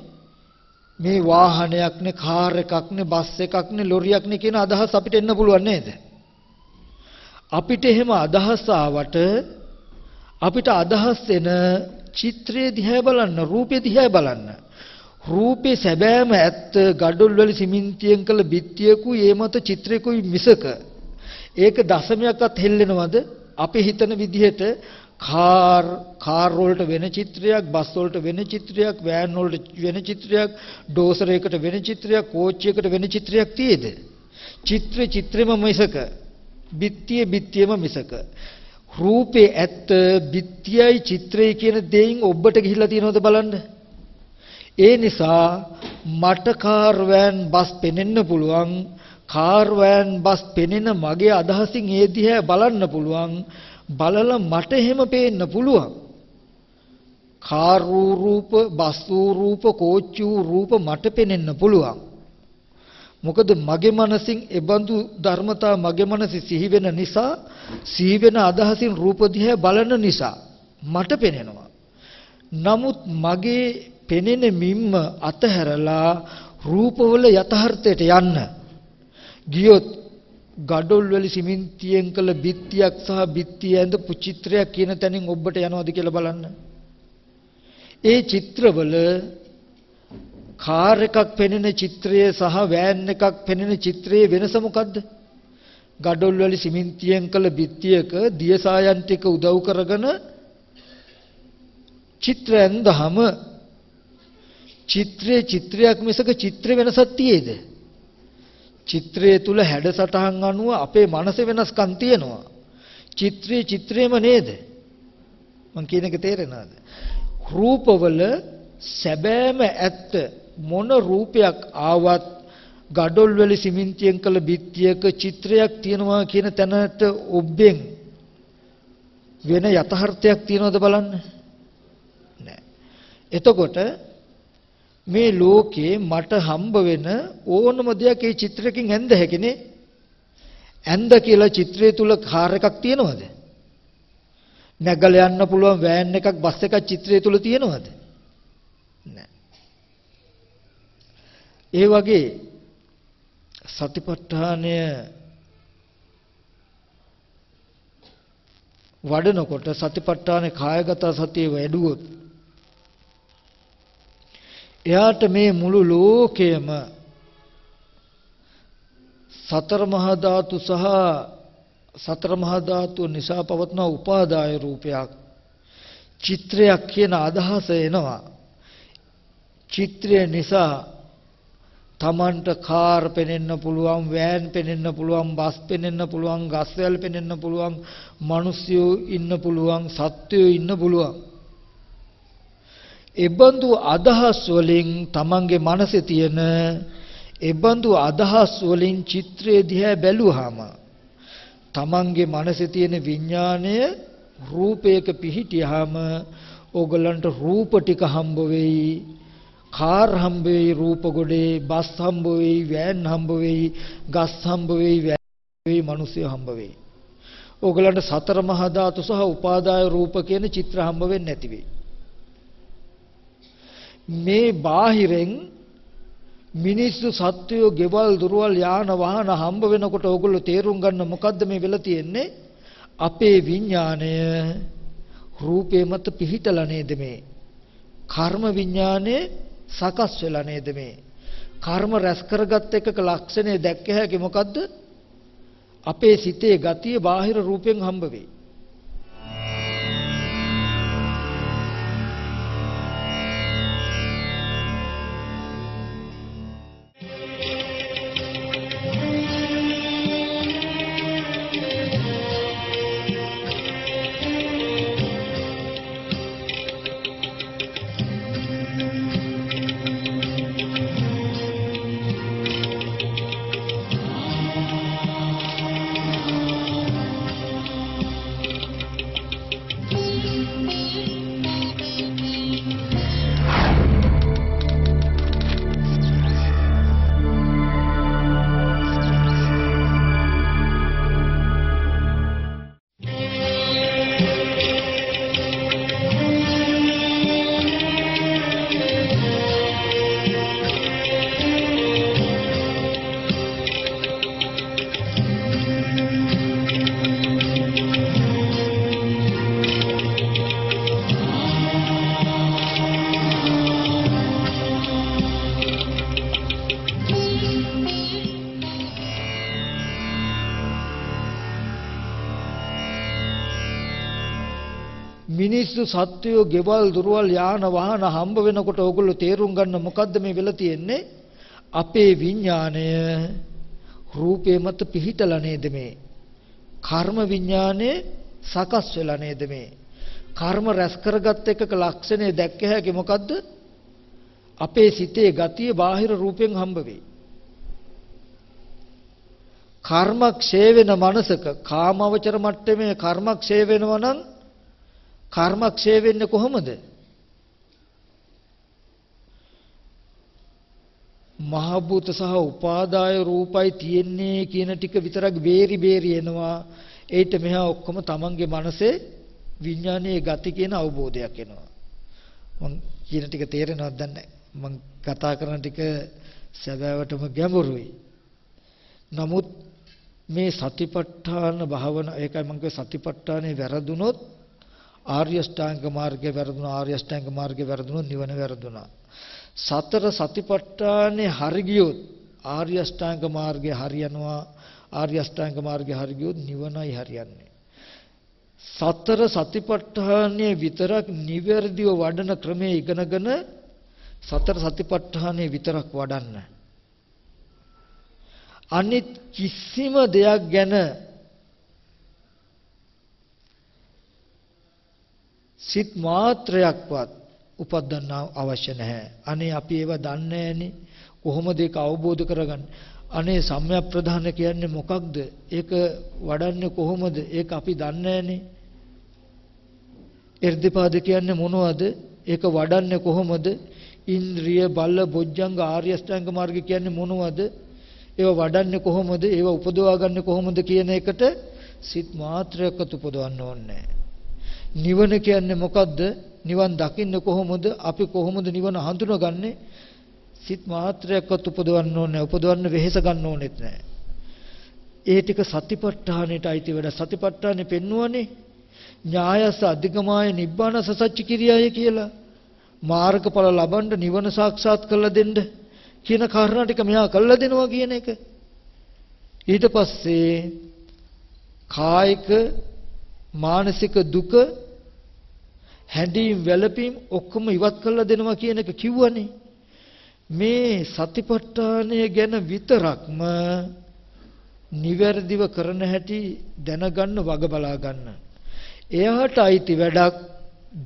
මේ වාහනයක්නේ කාර් එකක්නේ බස් එකක්නේ ලොරියක්නේ කියන අදහස් අපිට එන්න පුළුවන් නේද? අපිට එහෙම අදහස් ආවට අපිට අදහස් එන චිත්‍රයේ දිහා බලන්න රූපේ දිහා බලන්න රූපේ සැබෑම ඇත්ත gadol වල සිමෙන්තියෙන් කළ බිත්තියකුයි ඒ මත චිත්‍රයකුයි මිසක. ඒක දශමයක්වත් හෙල්ලෙනවද? අපි හිතන විදිහට කාර් කාර් වලට වෙන චිත්‍රයක් බස් වලට වෙන චිත්‍රයක් වෑන් වලට වෙන චිත්‍රයක් ඩෝසරයකට වෙන චිත්‍රයක් කෝච්චියකට වෙන චිත්‍රයක් තියේද? චිත්‍ර චිත්‍රෙම මිසක බිත්තිය බිත්තියම මිසක. රූපේ ඇත්ත බිත්තියයි චිත්‍රයයි කියන දෙයින් ඔබට ගිහිල්ලා තියෙනවද බලන්න? ඒ නිසා මට කාර් වෑන් බස් පෙනෙන්න පුළුවන් කාර් වෑන් බස් පෙනෙන මගේ අදහසින් ඒ දිහා බලන්න පුළුවන් බලලා මට එහෙම පේන්න පුළුවන්. කාර් රූප, බස් රූප, කෝච්චි රූප මට පෙනෙන්න පුළුවන්. මොකද මගේ මනසින් එබඳු ධර්මතා මගේ මනසේ සිහි වෙන නිසා සිහි වෙන අදහසින් රූප දිහා බලන නිසා මට පෙනෙනවා. නමුත් මගේ පෙනෙන මිම්ම අතහැරලා රූපවල යථාර්ථයට යන්න ගියොත් gadol වල සිමෙන්තියෙන් කළ බිත්තියක් සහ බිත්තිය ඇඳපු චිත්‍රයක් කියන තැනින් ඔබට යනවද කියලා බලන්න. ඒ චිත්‍රවල කාර් එකක් පෙනෙන චිත්‍රය සහ වෑන් එකක් පෙනෙන චිත්‍රයේ වෙනස මොකද්ද? gadol වල සිමෙන්තියෙන් කළ බිත්තියක දියසායන් ටික උදව් කරගෙන චිත්‍ර ඇඳහම චිත්‍රයේ චිත්‍රයක් මිසක චිත්‍ර වෙනසක් තියේද? චිත්‍රයේ තුල හැඩසටහන් අනුව අපේ මනස වෙනස්කම් තියෙනවා. චිත්‍රයේ චිත්‍රේම නේද? මං කියන එක තේරෙනවද? රූපවල සැබෑම ඇත්ත මොන රූපයක් ආවත් gadol වල සිමෙන්තියෙන් කළ බිත්තියක චිත්‍රයක් තියෙනවා කියන තැනට ඔබෙන් වෙන යථාර්ථයක් තියනවද බලන්න නෑ එතකොට මේ ලෝකේ මට හම්බ වෙන ඕනම දෙයක් ඒ චිත්‍රයකින් ඇඳ හැකිනේ? ඇඳ කියලා චිත්‍රය තුල කාර් එකක් තියෙනවද? නැගලා යන්න පුළුවන් වෑන් එකක් බස් එකක් චිත්‍රය තුල තියෙනවද? නෑ. ඒ වගේ සතිපට්ඨානය වඩනකොට සතිපට්ඨානේ කායගත සතිය වැඩුවොත් එයාට මේ මුළු ලෝකයම සතර මහා ධාතු සහ සතර මහා ධාතු නිසා පවත්න උපාදාය රූපයක් චිත්‍රයක් කියන අදහස එනවා. චිත්‍රය නිසා Tamanට කාර් පෙනෙන්න පුළුවන් වෑන් පෙනෙන්න පුළුවන් බස් පෙනෙන්න පුළුවන් ගස්වැල් පෙනෙන්න පුළුවන් මිනිස්සු ඉන්න පුළුවන් සත්වයෝ ඉන්න පුළුවන්. එබඳු අදහස් වලින් Tamanගේ මනසේ තියෙන එබඳු අදහස් වලින් චිත්‍රය දිහා බැලුවාම Tamanගේ මනසේ තියෙන විඥාණය රූපයක පිහිටියාම ඕගලන්ට රූප ටික හම්බ වෙයි කාර් හම්බ වෙයි රූප ගොඩේ බස් හම්බ වෙයි වෑන් හම්බ වෙයි ගස් හම්බ වෙයි වෙයි මිනිස්සු හම්බ වෙයි. ඕගලන්ට සතර මහා ධාතු සහ උපාදාය රූප කියන චිත්‍ර හම්බ වෙන්නේ නැති වෙයි. මේ බාහිරෙන් මිනිස්සු සත්වයෝ ගෙවල් දුරවල් යාන වාහන හම්බ වෙනකොට ඕගොල්ලෝ තේරුම් ගන්න මොකද්ද මේ වෙලා තියෙන්නේ? අපේ විඥාණය රූපේ මත පිහිටලා නේද මේ? කර්ම විඥානේ සකස් වෙලා නේද මේ? කර්ම රැස් කරගත් එකක ලක්ෂණය දැක්ක හැකි මොකද්ද? අපේ සිතේ ගතිය බාහිර රූපෙන් හම්බ වෙයි. සත්වයෝ ගෙවල් දුරවල් යාන වාහන හම්බ වෙනකොට ඕගොල්ලෝ තේරුම් ගන්න මොකද්ද මේ වෙලා තියෙන්නේ? අපේ විඥාණය. රූපේ මත පිහිටලා නේද මේ? කර්ම විඥානේ සකස් වෙලා නේද මේ? කර්ම රැස් කරගත් එකක ලක්ෂණය දැක්ක හැකි මොකද්ද? අපේ සිතේ ගතිය බාහිර රූපෙන් හම්බ වෙයි. කර්මක්ෂය වෙන මනසක කාමවචර මට්ටමේ කර්මක්ෂය වෙනවා නම් කර්මක්ෂය වෙන්නේ කොහොමද? මහ භූත සහ උපාදාය රූපයි තියෙන්නේ කියන ටික විතරක් බේරි බේරි එනවා. ඒිට මෙහා ඔක්කොම තමන්ගේ මනසේ විඥානයේ ගති කියන අවබෝධයක් එනවා. මං කියන ටික තේරෙනවද දන්නේ මං කතා කරන ටික සැබෑවටම ගැඹුරුයි. නමුත් මේ සතිපට්ඨාන භාවන ඒකයි මං කිව්වේ සතිපට්ඨානේ වැරදුනොත් ආර්ය ශ්‍රාංග මාර්ගයේ වැරදුනා ආර්ය ශ්‍රාංග මාර්ගයේ වැරදුනොත් නිවන වැරදුනා සතර සතිපට්ඨානේ හරි ගියොත් ආර්ය ශ්‍රාංග මාර්ගයේ හරියනවා ආර්ය ශ්‍රාංග මාර්ගයේ හරි ගියොත් නිවනයි හරියන්නේ සතර සතිපට්ඨානයේ විතරක් නිවැරදිව වඩන ක්‍රමයේ ඉගෙනගෙන සතර සතිපට්ඨානෙ විතරක් වඩන්න. අනිත් කිසිම දෙයක් ගැන සිත් මාත්‍රයක්වත් උපදින්න අවශ්‍ය නැහැ. අනේ අපි ඒව දන්නේ නැහනේ. කොහොමද ඒක අවබෝධ කරගන්නේ? අනේ සම්‍යක් ප්‍රධාන කියන්නේ මොකක්ද? ඒක වඩන්නේ කොහොමද? ඒක අපි දන්නේ නැහනේ. එර්ධිපාද කියන්නේ මොනවද? ඒක වඩන්නේ කොහොමද? ඉන්ද්‍රිය බල බොජ්ජංග ආර්ය අෂ්ටාංග මාර්ග කියන්නේ මොනවද? ඒව වඩන්නේ කොහොමද? ඒව උපදවා ගන්න කොහොමද කියන එකට සිත් මාත්‍රයක්වත් උපදවන්න ඕනේ නිවන කියන්නේ මොකද්ද? නිවන් දකින්න කොහොමද? අපි කොහොමද නිවන හඳුනගන්නේ? සිත් මාත්‍රයක්වත් උපදවන්න ඕනේ උපදවන්න වෙහෙස ගන්න ඕනෙත් නැහැ. ඒ ටික සතිපට්ඨානෙට අයිති වැඩ සතිපට්ඨානෙ පෙන්නුවනේ ඥායස අධිගමාය නිබ්බාන සසච්ච කිරියය කියලා මාර්ගඵල ලබන්න නිවන සාක්ෂාත් කරලා දෙන්න කියන කාරණා ටික මෙහා කළා දෙනවා කියන එක. ඊට පස්සේ කායික මානසික දුක හැඬීම් වැළපීම් ඔක්කොම ඉවත් කරලා දෙනවා කියන එක කිව්වනේ. මේ සතිපට්ඨානය ගැන විතරක්ම නිවැරදිව කරන හැටි දැනගන්න වග බලා ගන්න. එයාට අයිති වැඩක්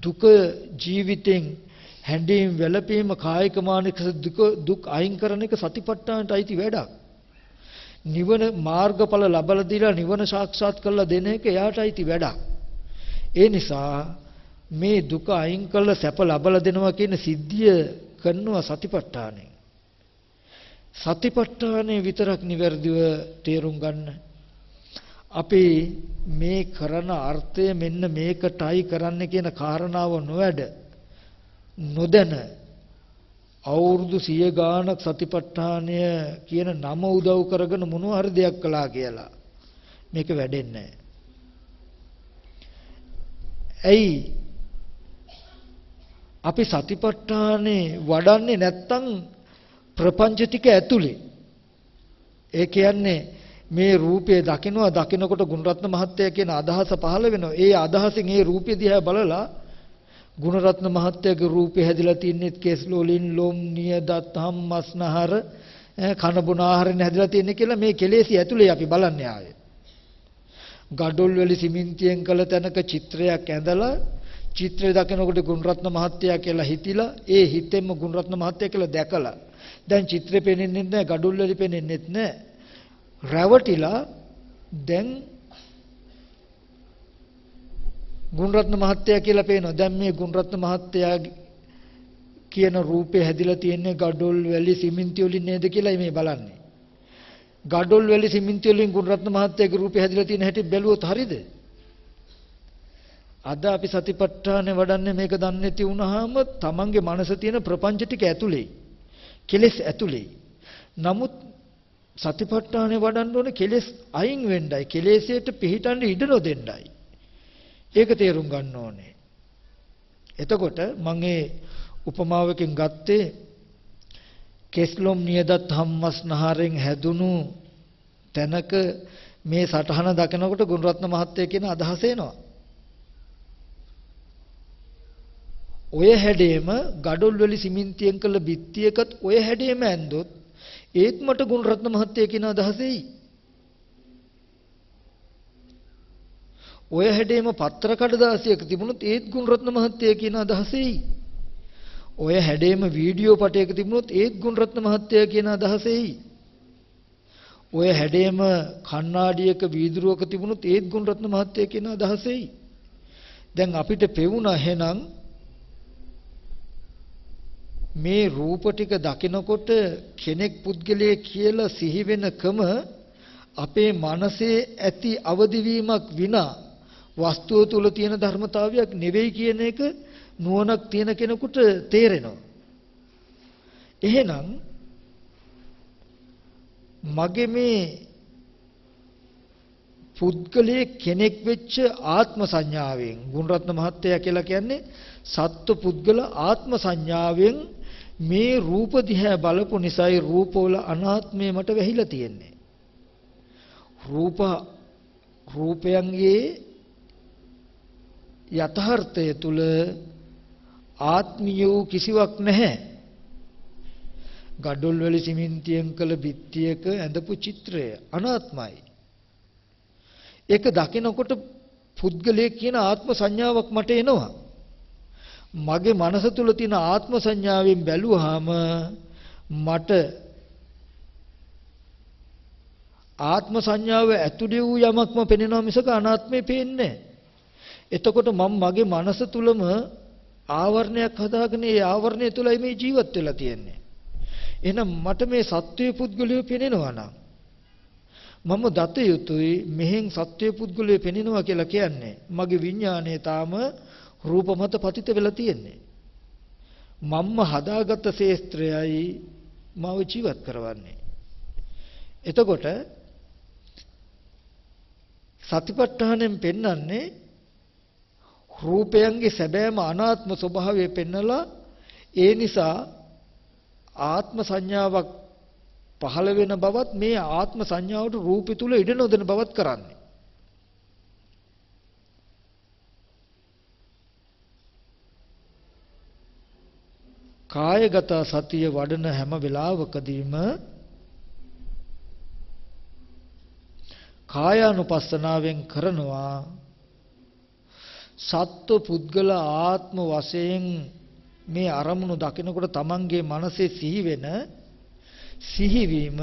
දුක ජීවිතෙන් හැඬීම් වැළපීම කායික මානසික දුක දුක් අයින් කරන එක සතිපට්ඨානට අයිති වැඩක්. නිවන මාර්ගඵල ලබලා දීලා නිවන සාක්ෂාත් කරලා දෙන එක එයාට අයිති වැඩක්. ඒ නිසා මේ දුක අයින් කරලා සැප ලබලා දෙනවා කියන සිද්ධිය කරනවා සතිපට්ඨානෙ. සතිපට්ඨානෙ විතරක් නිවැරදිව තේරුම් ගන්න. අපි මේ කරන අර්ථය මෙන්න මේකටයි කරන්න කියන කාරණාව නොවැඩ නොදැන අවුරුදු 100 ගාණක් සතිපට්ඨානය කියන නම උදව් කරගෙන මොනවා හරි දෙයක් කළා කියලා මේක වැඩෙන්නේ ඇයි අපි සතිපට්ඨානේ වඩන්නේ නැත්තම් ප්‍රපංච ටික ඇතුලේ. ඒ කියන්නේ මේ රූපය දකිනවා දකිනකොට ගුණරත්න මහත්තයා කියන අදහස පහළ වෙනවා. ඒ අදහසින් ඒ රූපය දිහා බලලා ගුණරත්න මහත්තයාගේ රූපය හැදිලා තින්නේ කේස්ලෝලින් ලොම් නියදත් හම්මස්නහර කන බොන ආහාරෙන් හැදිලා තින්නේ කියලා මේ කෙලෙසි ඇතුලේ අපි බලන්නේ ආයේ. ගඩොල් වල සිමෙන්තියෙන් කළ තැනක චිත්‍රයක් ඇඳලා චිත්‍රය දකිනකොට ගුණරත්න මහත්තයා කියලා හිතිලා ඒ හිතෙන්ම ගුණරත්න මහත්තයා කියලා දැකලා දැන් චිත්‍රෙ පේන්නේ නැහැ ගඩොල් වල පේන්නේ නැහැ රැවටිලා දැන් ගුණරත්න මහත්තයා කියලා පේනවා. දැන් මේ ගුණරත්න මහත්තයා කියන රූපේ හැදිලා තියෙන්නේ ගඩොල් වැලි සිමෙන්ති වලින් නේද කියලා මේ බලන්නේ. ගඩොල් වැලි සිමෙන්ති වලින් ගුණරත්න මහත්තයාගේ රූපේ හැදිලා තියෙන හැටි බැලුවොත් හරියද අද අපි සතිපට්ඨානේ වඩන්නේ මේක දන්නේ නැති වුනහම තමන්ගේ මනස තියෙන ප්‍රපංච ටික ඇතුලේ කෙලෙස් ඇතුලේ. නමුත් සතිපට්ඨානේ වඩන්න ඕනේ කෙලෙස් අයින් වෙන්නයි කෙලෙසයට පිටින්න ඉඩ නොදෙන්නයි. ඒක තේරුම් ගන්න ඕනේ එතකොට මම ඒ උපමාවකින් ගත්තේ කෙස්ලොම් නියදත් හම්මස් නහරෙන් හැදුණු තැනක මේ සටහන දකිනකොට ගුණරත්න මහත්තයා කියන අදහස එනවා ඔය හැඩේම gadol වල සිමෙන්තියෙන් කළ බිත්තියකත් ඔය හැඩේම ඇන්දොත් ඒත් මට ගුණරත්න මහත්තයා කියන අදහසෙයි. ඔය හැඩේම පත්‍ර කඩදාසියක තිබුණොත් ඒත් ගුණරත්න මහත්තයා කියන අදහසෙයි. ඔය හැඩේම වීඩියෝ පටයක තිබුණොත් ඒත් ගුණරත්න මහත්තයා කියන අදහසෙයි. ඔය හැඩේම කණ්ණාඩියක වීදුරුවක තිබුණොත් ඒත් ගුණරත්න මහත්තයා කියන අදහසෙයි. දැන් අපිට පෙවුණා එහෙනම් මේ රූප ටික දකිනකොට කෙනෙක් පුද්ගලයෙක් කියලා සිහි වෙනකම අපේ මනසේ ඇති අවදිවීමක් විනා වස්තුව තුල තියෙන ධර්මතාවයක් නෙවෙයි කියන එක නුවණක් තියෙන කෙනෙකුට තේරෙනවා. එහෙනම් මගේ මේ පුද්ගලයේ කෙනෙක් වෙච්ච ආත්ම සංඥාවෙන් ගුණරත්න මහත්තයා කියලා කියන්නේ සත්ව පුද්ගල ආත්ම සංඥාවෙන් මේ රූප දිහා බලපු නිසායි රූපවල අනාත්මය මට වැහිලා තියෙන්නේ. රූප රූපයන්ගේ යථාර්ථය තුල ආත්මිය කිසිවක් නැහැ. gadol වල සිමෙන්තියෙන් කළ බිත්තියක ඇඳපු චිත්‍රය අනාත්මයි. ඒක දකිනකොට පුද්ගලයෙක් කියන ආත්ම සංඥාවක් මට එනවා. මගේ මනස තුල තියෙන ආත්ම සංඥාවෙන් බැලුවාම මට ආත්ම සංඥාව ඇතුළේ වූ යමක්ම පෙනෙනවා මිසක අනාත්මේ පේන්නේ එතකොට මම මගේ මනස තුලම ආවරණයක් හදාගෙන ඒ ආවරණය තුලයි මේ ජීවත් වෙලා තියෙන්නේ. එහෙනම් මට මේ සත්වයේ පුද්ගලය පෙනෙනවා නම් මම දත යුතුයි මෙහෙන් සත්වයේ පුද්ගලය පෙනෙනවා කියලා කියන්නේ මගේ විඥාණය තාම රූප මත පතිත වෙලා තියෙන්නේ. මම්ම හදාගත්ත ශේස්ත්‍රයයි මාව ජීවත් කරවන්නේ. එතකොට සතිපට්ඨානෙන් පෙන්වන්නේ රූපයන්ගේ සැබෑම අනාත්ම ස්වභාවය පෙන්නලා ඒ නිසා ආත්ම සංඥාවක් පහළ වෙන බවත් මේ ආත්ම සංඥාවට රූපය තුල ඉඩ නොදෙන බවත් කරන්නේ. කායගත සතිය වඩන හැම වෙලාවකදීම කායානුපස්සනාවෙන් කරනවා සත්ව පුද්ගල ආත්ම වශයෙන් මේ අරමුණු දකිනකොට තමන්ගේ මනසේ සිහි වෙන සිහිවීම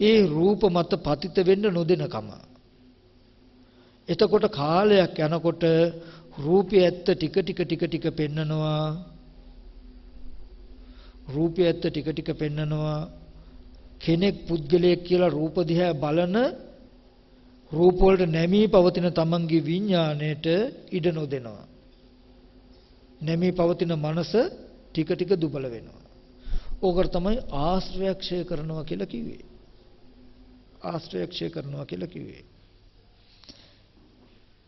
ඒ රූප මත පතිත වෙන්න නොදෙනකම. එතකොට කාලයක් යනකොට රූපය ඇත්ත ටික ටික ටික ටික පෙන්නනවා. රූපය ඇත්ත ටික ටික පෙන්නනවා. කෙනෙක් පුද්ගලයෙක් කියලා රූප දිහා බලන රූප වලට නැමී පවතින තමන්ගේ විඥාණයට ඉඩ නොදෙනවා. නැමී පවතින මනස ටික ටික දුබල වෙනවා. ඕකට තමයි ආශ්‍රයක්ෂය කරනවා කියලා කිව්වේ. ආශ්‍රයක්ෂය කරනවා කියලා කිව්වේ.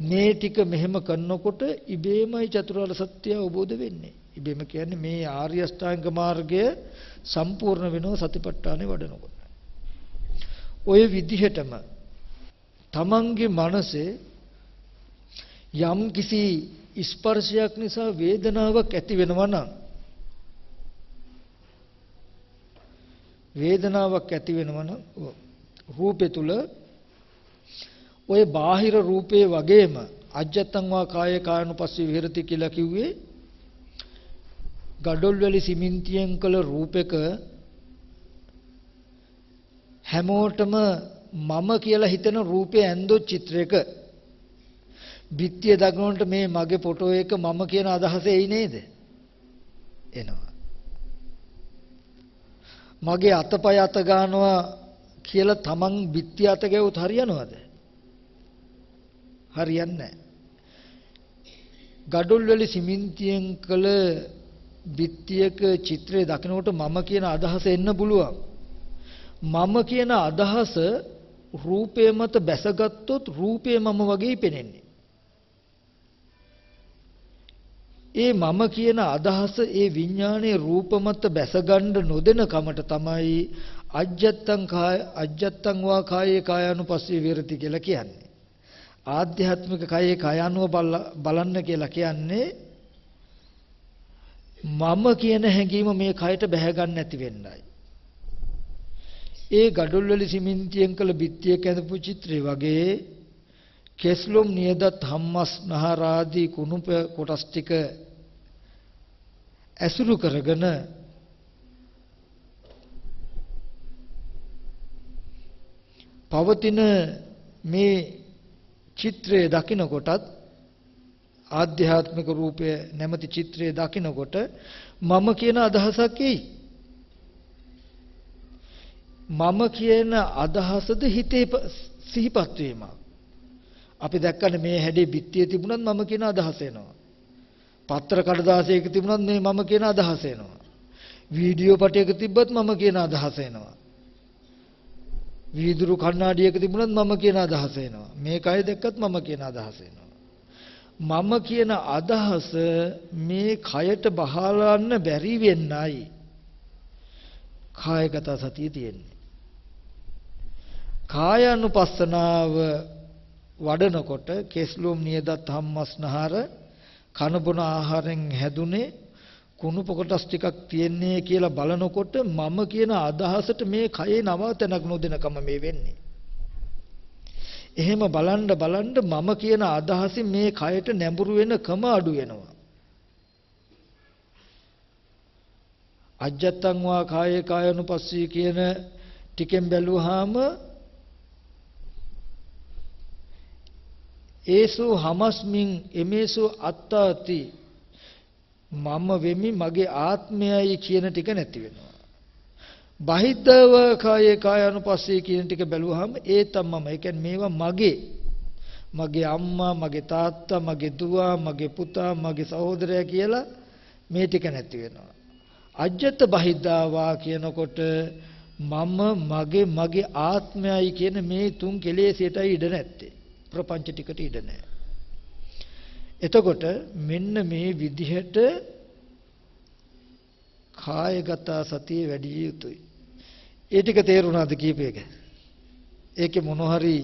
මේ ටික මෙහෙම කරනකොට ඉබේමයි චතුරාර්ය සත්‍ය අවබෝධ වෙන්නේ. ඉබේම කියන්නේ මේ ආර්ය අෂ්ටාංග මාර්ගය සම්පූර්ණ වෙනව සතිපට්ඨානෙ වඩනකොට. ඔය විදිහටම තමන්ගේ මනසේ යම් කිසි ස්පර්ශයක් නිසා වේදනාවක් ඇති වෙනවා නම් වේදනාවක් ඇති වෙනවා නම් රූපේ තුල ඔය බාහිර රූපේ වගේම අජත්තං වා කාය කායනුපස්සී විහෙරති කියලා කිව්වේ gadol වල සිමෙන්තියෙන් කළ රූපයක හැමෝටම මම කියලා හිතන රූපේ ඇන්දොත් චිත්‍රයක බිත්තිය දක්නොන්ට මේ මගේ ෆොටෝ එක මම කියන අදහස එයි නේද? එනවා. මගේ අතපය අත ගන්නවා කියලා තමන් බිත්තිය අත ගැවුත් හරියනවද? හරියන්නේ නැහැ. gadol වල සිමෙන්තියෙන් කළ බිත්තියක චිත්‍රය දකිනකොට මම කියන අදහස එන්න පුළුවන්. මම කියන අදහස රූපය මත බැසගත්තොත් රූපය මම වගේ පෙනෙන්නේ. ඒ මම කියන අදහස ඒ විඥානයේ රූප මත බැසගන්න නොදෙන කමට තමයි අජ්ජත්තං කාය අජ්ජත්තං වා කායේ කායानुපස්සී විරති කියලා කියන්නේ. ආධ්‍යාත්මික කායේ කායानुව බලන්න කියලා කියන්නේ මම කියන හැඟීම මේ කයට බැහැ ගන්න නැති වෙන්නයි. ඒ gadol වල සිමෙන්තියෙන් කළ බිත්තියක ඇඳපු චිත්‍රය වගේ කෙස්ලොම් නියදත් හම්මස් නහරාදී කුණුප කොටස් ටික ඇසුරු කරගෙන පවතින මේ චිත්‍රය දකිනකොටත් ආධ්‍යාත්මික රූපය නැමැති චිත්‍රය දකිනකොට මම කියන අදහසක් එයි. මම කියන අදහසද හිතේ සිහිපත් වීමක්. අපි දැක්කනේ මේ හැඩේ බිත්තිය තිබුණත් මම කියන අදහස එනවා. පත්‍ර කඩදාසියක තිබුණත් මේ මම කියන අදහස එනවා. වීඩියෝ පටයක තිබ්බත් මම කියන අදහස එනවා. වීදුරු කණ්ණාඩියක තිබුණත් මම කියන අදහස එනවා. මේ කය දැක්කත් මම කියන අදහස එනවා. මම කියන අදහස මේ කයට බහලන්න බැරි වෙන්නයි කායගත සතිය තියෙන්නේ. කායानुපස්සනාව වඩනකොට කෙස්ලොම් නියදත් හම්මස්නහර කනබුන ආහාරෙන් හැදුනේ කුණු කොටස් ටිකක් තියෙන්නේ කියලා බලනකොට මම කියන අදහසට මේ කයේ නවතනක් නොදෙනකම මේ වෙන්නේ. එහෙම බලන්න බලන්න මම කියන අදහසින් මේ කයට නැඹුරු වෙනකම අඩු වෙනවා. අජත්තං වා කායේ කායනුපස්සී කියන ටිකෙන් බැලුවාම ඒසු හමස්මින් එමේසු අත්තාති මම වෙමි මගේ ආත්මයයි කියන ටික නැති වෙනවා. බහිද්දව කායේ කායනුපස්සී කියන ටික බැලුවාම ඒ තමම ඒ කියන්නේ මේවා මගේ මගේ අම්මා මගේ තාත්තා මගේ දුව මගේ පුතා මගේ සහෝදරයා කියලා මේ ටික නැති වෙනවා. අජ්ජත් බහිද්දාවා කියනකොට මම මගේ මගේ ආත්මයයි කියන මේ තුන් කෙලෙසටයි ඉඩ නැත්තේ. ප්‍රපංච ටිකට ඉඩ නැහැ. එතකොට මෙන්න මේ විදිහට කායගත සතිය වැඩි යුතුයි. ඒ ටික තේරුණාද කීපයක? ඒකේ මොන හරි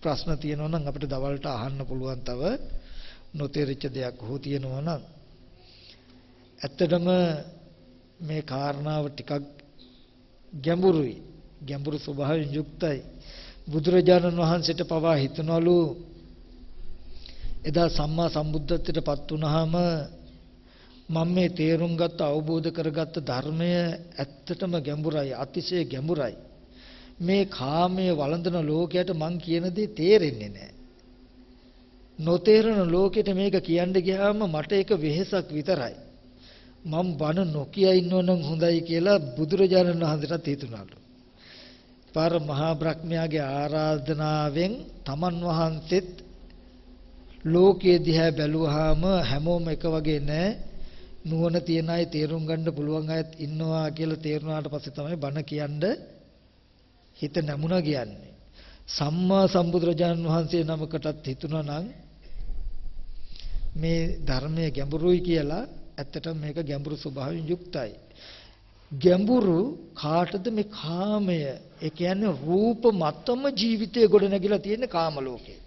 ප්‍රශ්න තියෙනවා නම් අපිට දවල්ට අහන්න පුළුවන් තව නොතේරිච්ච දෙයක් හෝ තියෙනවා නම් ඇත්තටම මේ කාරණාව ටිකක් ගැඹුරුයි. ගැඹුරු ස්වභාවයෙන් යුක්තයි. බුදුරජාණන් වහන්සේට පවා හිතනවලු. එදා සම්මා සම්බුද්ධත්වයට පත් වුනහම මම මේ තේරුම් ගත්ත අවබෝධ කරගත්ත ධර්මය ඇත්තටම ගැඹුරයි අතිශය ගැඹුරයි. මේ කාමයේ වළඳන ලෝකයට මං කියන දේ තේරෙන්නේ නැහැ. නොතේරෙන ලෝකෙට මේක කියන්න ගියාම මට ඒක වෙහෙසක් විතරයි. මම බන නොකිය ඉන්නවනම් හොඳයි කියලා බුදුරජාණන් වහන්සේටත් හිතුණාලු. පාර මහා බ්‍රහ්මයාගේ ආරාධනාවෙන් තමන් වහන්සේත් ලෝකයේ දිහා බැලුවාම හැමෝම එක වගේ නෑ නුවණ තියන අය තේරුම් ගන්න පුළුවන් අයත් ඉන්නවා කියලා තේරුණාට පස්සේ තමයි බණ කියන්න හිත නැමුණා කියන්නේ. සම්මා සම්බුදුරජාණන් වහන්සේ නමකටත් හිතුණා නම් මේ ධර්මයේ ගැඹුරුයි කියලා ඇත්තටම මේක ගැඹුරු ස්වභාවයෙන් යුක්තයි. ගැඹුරු කාටද මේ කාමය? ඒ කියන්නේ රූප මතම ජීවිතය ගොඩනැගිලා තියෙන කාම ලෝකේ.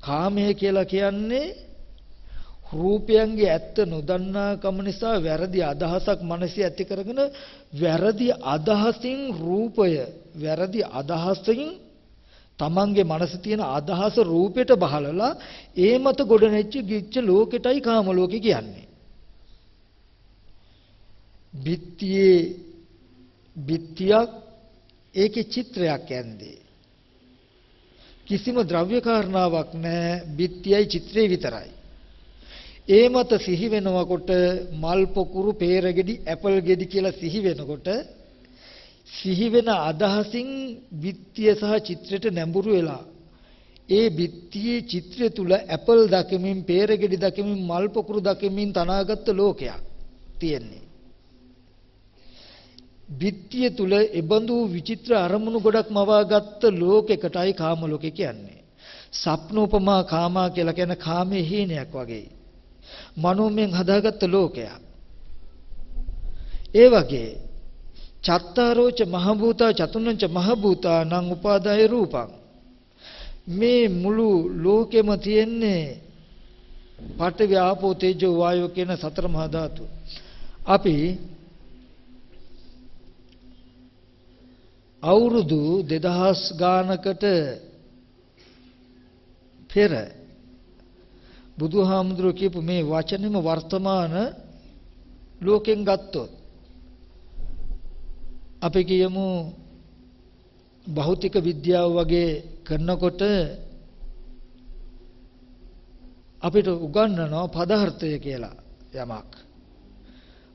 කාමය කියලා කියන්නේ රූපයන්ගේ ඇත්ත නොදන්නා කම නිසා වැරදි අදහසක් මනසේ ඇති කරගෙන වැරදි අදහසින් රූපය වැරදි අදහසින් තමන්ගේ මනසේ තියෙන අදහස රූපයට බහලලා ඒ මත ගොඩනෙච්ච ගිච්ච ලෝකෙටයි කාම ලෝකෙ කියන්නේ. බිත්තියේ බිත්තියක් ඒකේ චිත්‍රයක් ඇන්දේ. කිසිම ද්‍රව්‍ය කාරණාවක් නැහැ බිත්තියයි චිත්‍රේ විතරයි. ඒ මත සිහි වෙනකොට මල් පොකුරු peerගෙඩි ඇපල් ගෙඩි කියලා සිහි වෙනකොට සිහි වෙන අදහසින් බිත්තිය සහ චිත්‍රයට නැඹුරු වෙලා ඒ බිත්තියේ චිත්‍රය තුල ඇපල් දකිමින් peerගෙඩි දකිමින් මල් පොකුරු දකිමින් තනාගත් ලෝකයක් තියෙන්නේ. බිත්තිය තුල එබඳු විචිත්‍ර අරමුණු ගොඩක් මවාගත්ත ලෝකයකටයි කාම ලෝකේ කියන්නේ. සප්නෝපමා කාමා කියලා කියන කාමයේ හීනයක් වගේ. මනෝමයෙන් හදාගත්ත ලෝකයක්. ඒ වගේ චත්තාරෝච මහභූතා චතුර්ණංච මහභූතා නං උපාදාය රූපං මේ මුළු ලෝකෙම තියෙන්නේ පඨවි ආපෝ තේජෝ වායෝ කියන සතර මහා ධාතු. අපි අවුරුදු 2000 ගානකට පෙර බුදුහාමුදුරුවෝ කියපු මේ වචනෙම වර්තමාන ලෝකෙන් ගත්තොත් අපි කියමු භෞතික විද්‍යාව වගේ කරනකොට අපිට උගන්වනවා පදාර්ථය කියලා යමක්.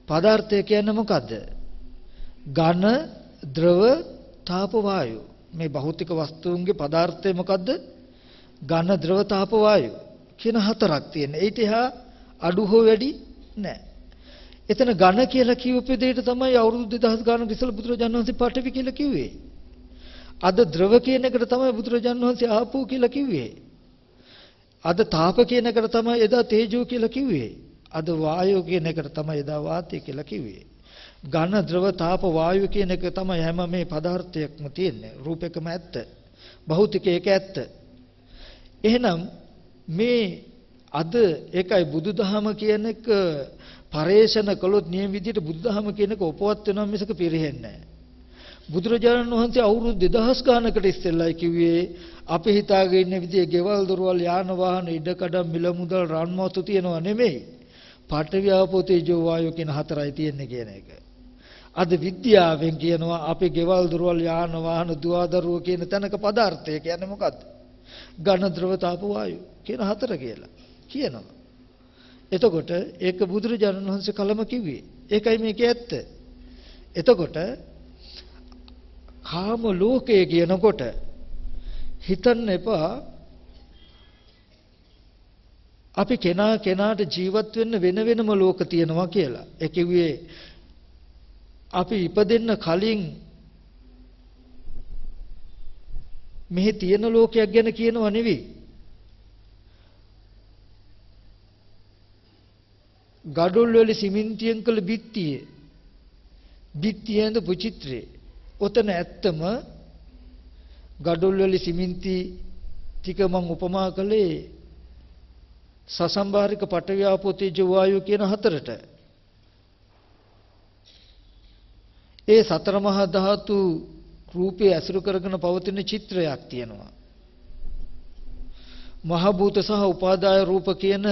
පදාර්ථය කියන්නේ මොකද්ද? ඝන, ද්‍රව, තාප වායු මේ භෞතික වස්තුන්ගේ පදාර්ථය මොකද්ද? ඝන ද්‍රව තාප වායු කියන හතරක් තියෙන. ඊට එහා අඩු හෝ වැඩි නැහැ. එතන ඝන කියලා කියූප දෙයට තමයි අවුරුදු 2000 ගානක ඉස්සෙල්ලා බුදුරජාණන් වහන්සේ පඨවි කියලා කිව්වේ. අද ද්‍රව කියන එකට තමයි බුදුරජාණන් වහන්සේ ආපෝ කියලා කිව්වේ. අද තාප කියන එකට තමයි එදා තේජෝ කියලා කිව්වේ. අද වායෝ කියන එකට තමයි එදා වාතය කියලා කිව්වේ. ඝන ද්‍රව තාප වායු කියන එක තමයි හැම මේ පදාර්ථයක්ම තියෙන්නේ රූපෙකම ඇත්ත භෞතික එක ඇත්ත එහෙනම් මේ අද ඒකයි බුදුදහම කියන එක පරේෂණ කළොත් නියම විදිහට බුදුදහම කියන එක උපවත් වෙනවා මිසක පිරෙන්නේ නැහැ. බුදුරජාණන් වහන්සේ අවුරුදු 2000 ගානකට ඉස්සෙල්ලයි කිව්වේ අපි හිතාගෙන ඉන්න විදිහේ ගෙවල් දොරවල් යාන වාහන ඉඩකඩම් මිල මුදල් රන්මතු තියනවා නෙමෙයි. පඨවි ආපෝ තේජෝ වායෝ කියන හතරයි තියෙන්නේ කියන එක. අද විද්‍යාවෙන් කියනවා අපි ගෙවල් දොරවල් යාන වාහන දුවදරුව කියන තැනක පදාර්ථය කියන්නේ මොකද්ද? ඝන ද්‍රව තාප වායු කියන හතර කියලා කියනවා. එතකොට ඒක බුදුරජාණන් වහන්සේ කලම කිව්වේ. ඒකයි මේකේ ඇත්ත. එතකොට කාම ලෝකය කියනකොට හිතන්න එපා අපි කෙනා කෙනාට ජීවත් වෙන්න වෙන වෙනම ලෝක තියෙනවා කියලා. ඒ කිව්වේ අපි ඉපදෙන්න කලින් මෙහි තියෙන ලෝකයක් ගැන කියනව නෙවෙයි. ගඩොල් වල සිමෙන්තියෙන් කළ බිත්තියේ. බිත්තියෙන්ද පුචිත්‍රේ. ඔතන ඇත්තම ගඩොල් වල සිමෙන්ති ටික මම උපමා කළේ සසම්භාරික පටවියාපෝ තේජෝ වායු කියන හතරට. ඒ සතර මහා ධාතු රූපේ ඇසුරු කරගෙන පවතින චිත්‍රයක් තියෙනවා. මහ භූත සහ උපාදාය රූප කියන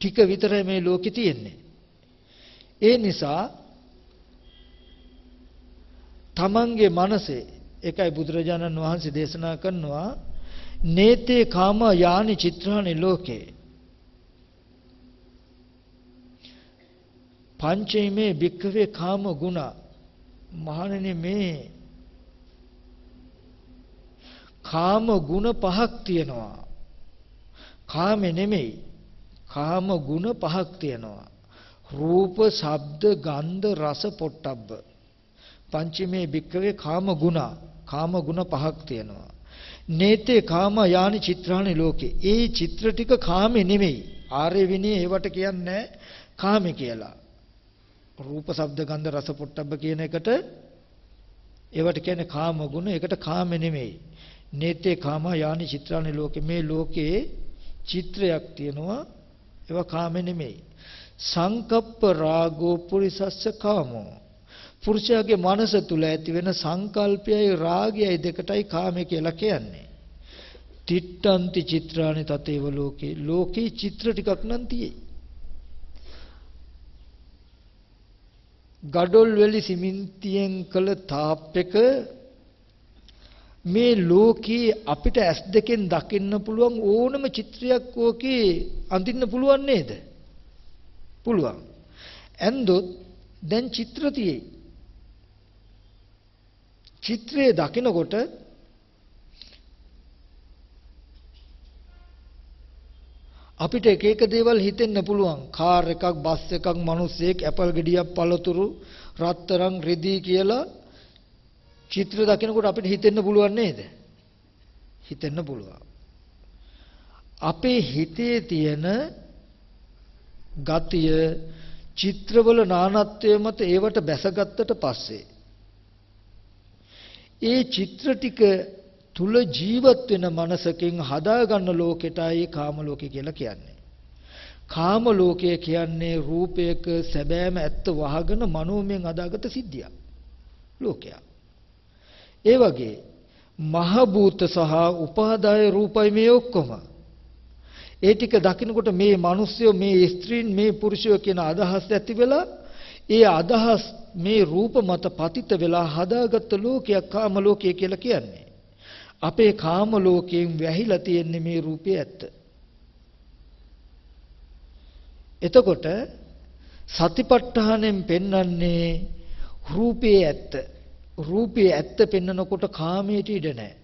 ටික විතරයි මේ ලෝකේ තියෙන්නේ. ඒ නිසා තමන්ගේ මනසේ ඒකයි බුදුරජාණන් වහන්සේ දේශනා කරනවා නේතේ කාම යානි චිත්‍රානි ලෝකේ පංචේමේ භික්ඛවේ කාම ගුණ. මහණෙනි මේ කාම ගුණ පහක් තියෙනවා. කාමේ නෙමෙයි කාම ගුණ පහක් තියෙනවා. රූප ශබ්ද ගන්ධ රස පොට්ටබ්බ. පංචමේ භික්ඛවේ කාම ගුණ කාම ගුණ පහක් තියෙනවා. නේතේ කාම යානි චිත්‍රානි ලෝකේ. ඒ චිත්‍ර ටික කාමේ නෙමෙයි. ආර්ය විනය ඒවට කියන්නේ කාමේ කියලා. රූප ශබ්ද ගන්ධ රස පොට්ටබ්බ කියන එකට ඒවට කියන්නේ කාම ගුණ. ඒකට කාම නෙමෙයි. නේතේ කාම යානි චිත්‍රානි ලෝකේ. මේ ලෝකේ චිත්‍රයක් තියෙනවා. ඒවා කාම නෙමෙයි. සංකප්ප රාගෝ පුරිසස්ස කාමෝ. පුරුෂයාගේ මනස තුල ඇති වෙන සංකල්පයයි රාගයයි දෙකටයි කාමය කියලා කියන්නේ. තිට්ඨන්ති චිත්‍රානි තතේව ලෝකේ. ලෝකේ චිත්‍ර ටිකක් නම් තියෙයි. ගඩොල් වැලි සිමෙන්තියෙන් කළ තාප් එක මේ ලෝකේ අපිට ඇස් දෙකෙන් දකින්න පුළුවන් ඕනම චිත්‍රයක් ඕකේ අඳින්න පුළුවන් නේද? පුළුවන්. ඇන්දොත් දැන් චිත්‍ර තියෙයි. චිත්‍රයේ දකිනකොට අපිට එක එක දේවල් හිතෙන්න පුළුවන්. කාර් එකක්, බස් එකක්, මිනිස්සෙක්, ඇපල් ගෙඩියක්, පළතුරු, රත්තරන්, රෙදි කියලා චිත්‍ර දකිනකොට අපිට හිතෙන්න පුළුවන් නේද? හිතෙන්න පුළුවන්. අපේ හිතේ තියෙන ගතිය චිත්‍රවල නානත්වය මත ඒවට බැසගත්තට පස්සේ ඒ චිත්‍ර ටික තුල ජීවත් වෙන මනසකින් හදාගන්න ලෝකෙටයි කාම ලෝකේ කියලා කියන්නේ. කාම ලෝකය කියන්නේ රූපයක සැබෑම ඇත්ත වහගෙන මනෝමයෙන් අදාගත සිද්ධියක්. ලෝකයක්. ඒ වගේ මහ භූත සහ උපාදාය රූපයි මේ ඔක්කොම. ඒ ටික දකිනකොට මේ මිනිස්සු මේ ස්ත්‍රීන් මේ පුරුෂයෝ කියන අදහස් ඇති වෙලා ඒ අදහස් මේ රූප මත පතිත වෙලා හදාගත්ත ලෝකයක් කාම ලෝකය කියලා කියන්නේ. අපේ කාම ලෝකයෙන් වැහිලා තියෙන්නේ මේ රූපේ ඇත්ත. එතකොට සතිපට්ඨානෙන් පෙන්වන්නේ රූපේ ඇත්ත. රූපේ ඇත්ත පෙන්නකොට කාමයට ඉඩ නැහැ.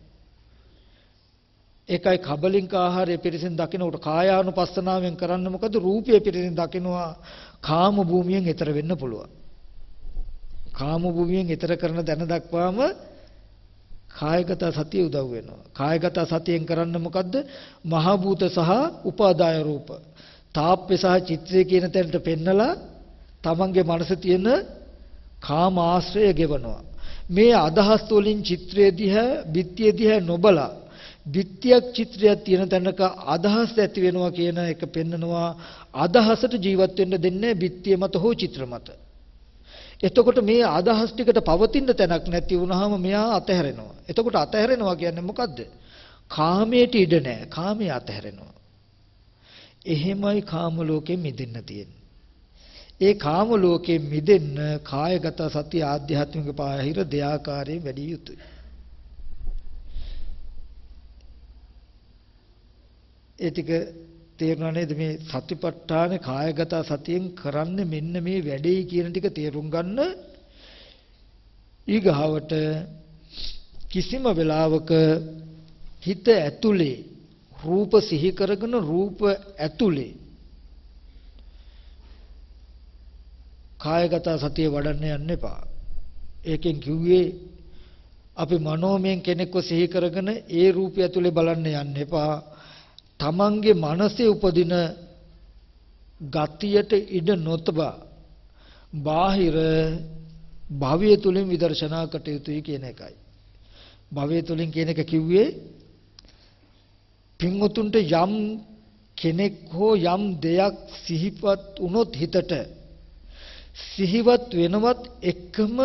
ඒකයි කබලින්ක ආහාරය පිරිසින් දකිනකොට කායානුපස්සනාවෙන් කරන්න මොකද රූපය පිරිසින් දකිනවා කාම භූමියෙන් ඈතර වෙන්න පුළුවන්. කාම භූමියෙන් ඈතර කරන දැන දක්වාම කායගත සතිය උදව් වෙනවා. කායගත සතියෙන් කරන්න මොකද්ද? මහ භූත සහ උපාදාය රූප. තාප්පේ සහ චිත්‍රය කියන තැනට පෙන්නලා තමන්ගේ මනසේ තියෙන කාම ආශ්‍රය ගෙවනවා. මේ අදහස් වලින් චිත්‍රය දිහා, බිත්තිය දිහා නොබලා බිත්තියක් චිත්‍රයක් තියෙන තැනක අදහස් ඇති වෙනවා කියන එක පෙන්නනවා අදහසට ජීවත් වෙන්න දෙන්නේ බිත්තිය මත හෝ චිත්‍ර මත. එතකොට මේ අදහස් ටිකට පවතින තැනක් නැති වුනහම මෙයා අතහැරෙනවා. එතකොට අතහැරෙනවා කියන්නේ මොකද්ද? කාමයට ඉඩ නැහැ. කාමයේ අතහැරෙනවා. එහෙමයි කාම ලෝකෙ මිදෙන්න තියෙන්නේ. ඒ කාම ලෝකෙ මිදෙන්න කායගත සති ආධ්‍යාත්මික පාහිර දෙආකාරයෙන් වැඩි යුතුයි. ඒ ටික තේරුණා නේද මේ සතිපට්ඨාන කායගත සතියෙන් කරන්නේ මෙන්න මේ වැඩේ කියන ටික තේරුම් ගන්න ඊගාවට කිසිම වෙලාවක හිත ඇතුලේ රූප සිහි කරගෙන රූප ඇතුලේ කායගත සතිය වඩන්න යන්න එපා. ඒකෙන් කිව්වේ අපි මනෝමයෙන් කෙනෙක්ව සිහි කරගෙන ඒ රූපය ඇතුලේ බලන්න යන්න එපා. තමන්ගේ මනසේ උපදින ගතියට ඉඩ නොතබා බාහිර භවය තුලින් විදර්ශනා කටයුතුයි කියන එකයි. භවය තුලින් කියන එක කිව්වේ පින්වතුන්ට යම් කෙනෙක් හෝ යම් දෙයක් සිහිපත් වුණොත් හිතට සිහිවත් වෙනවත් එකම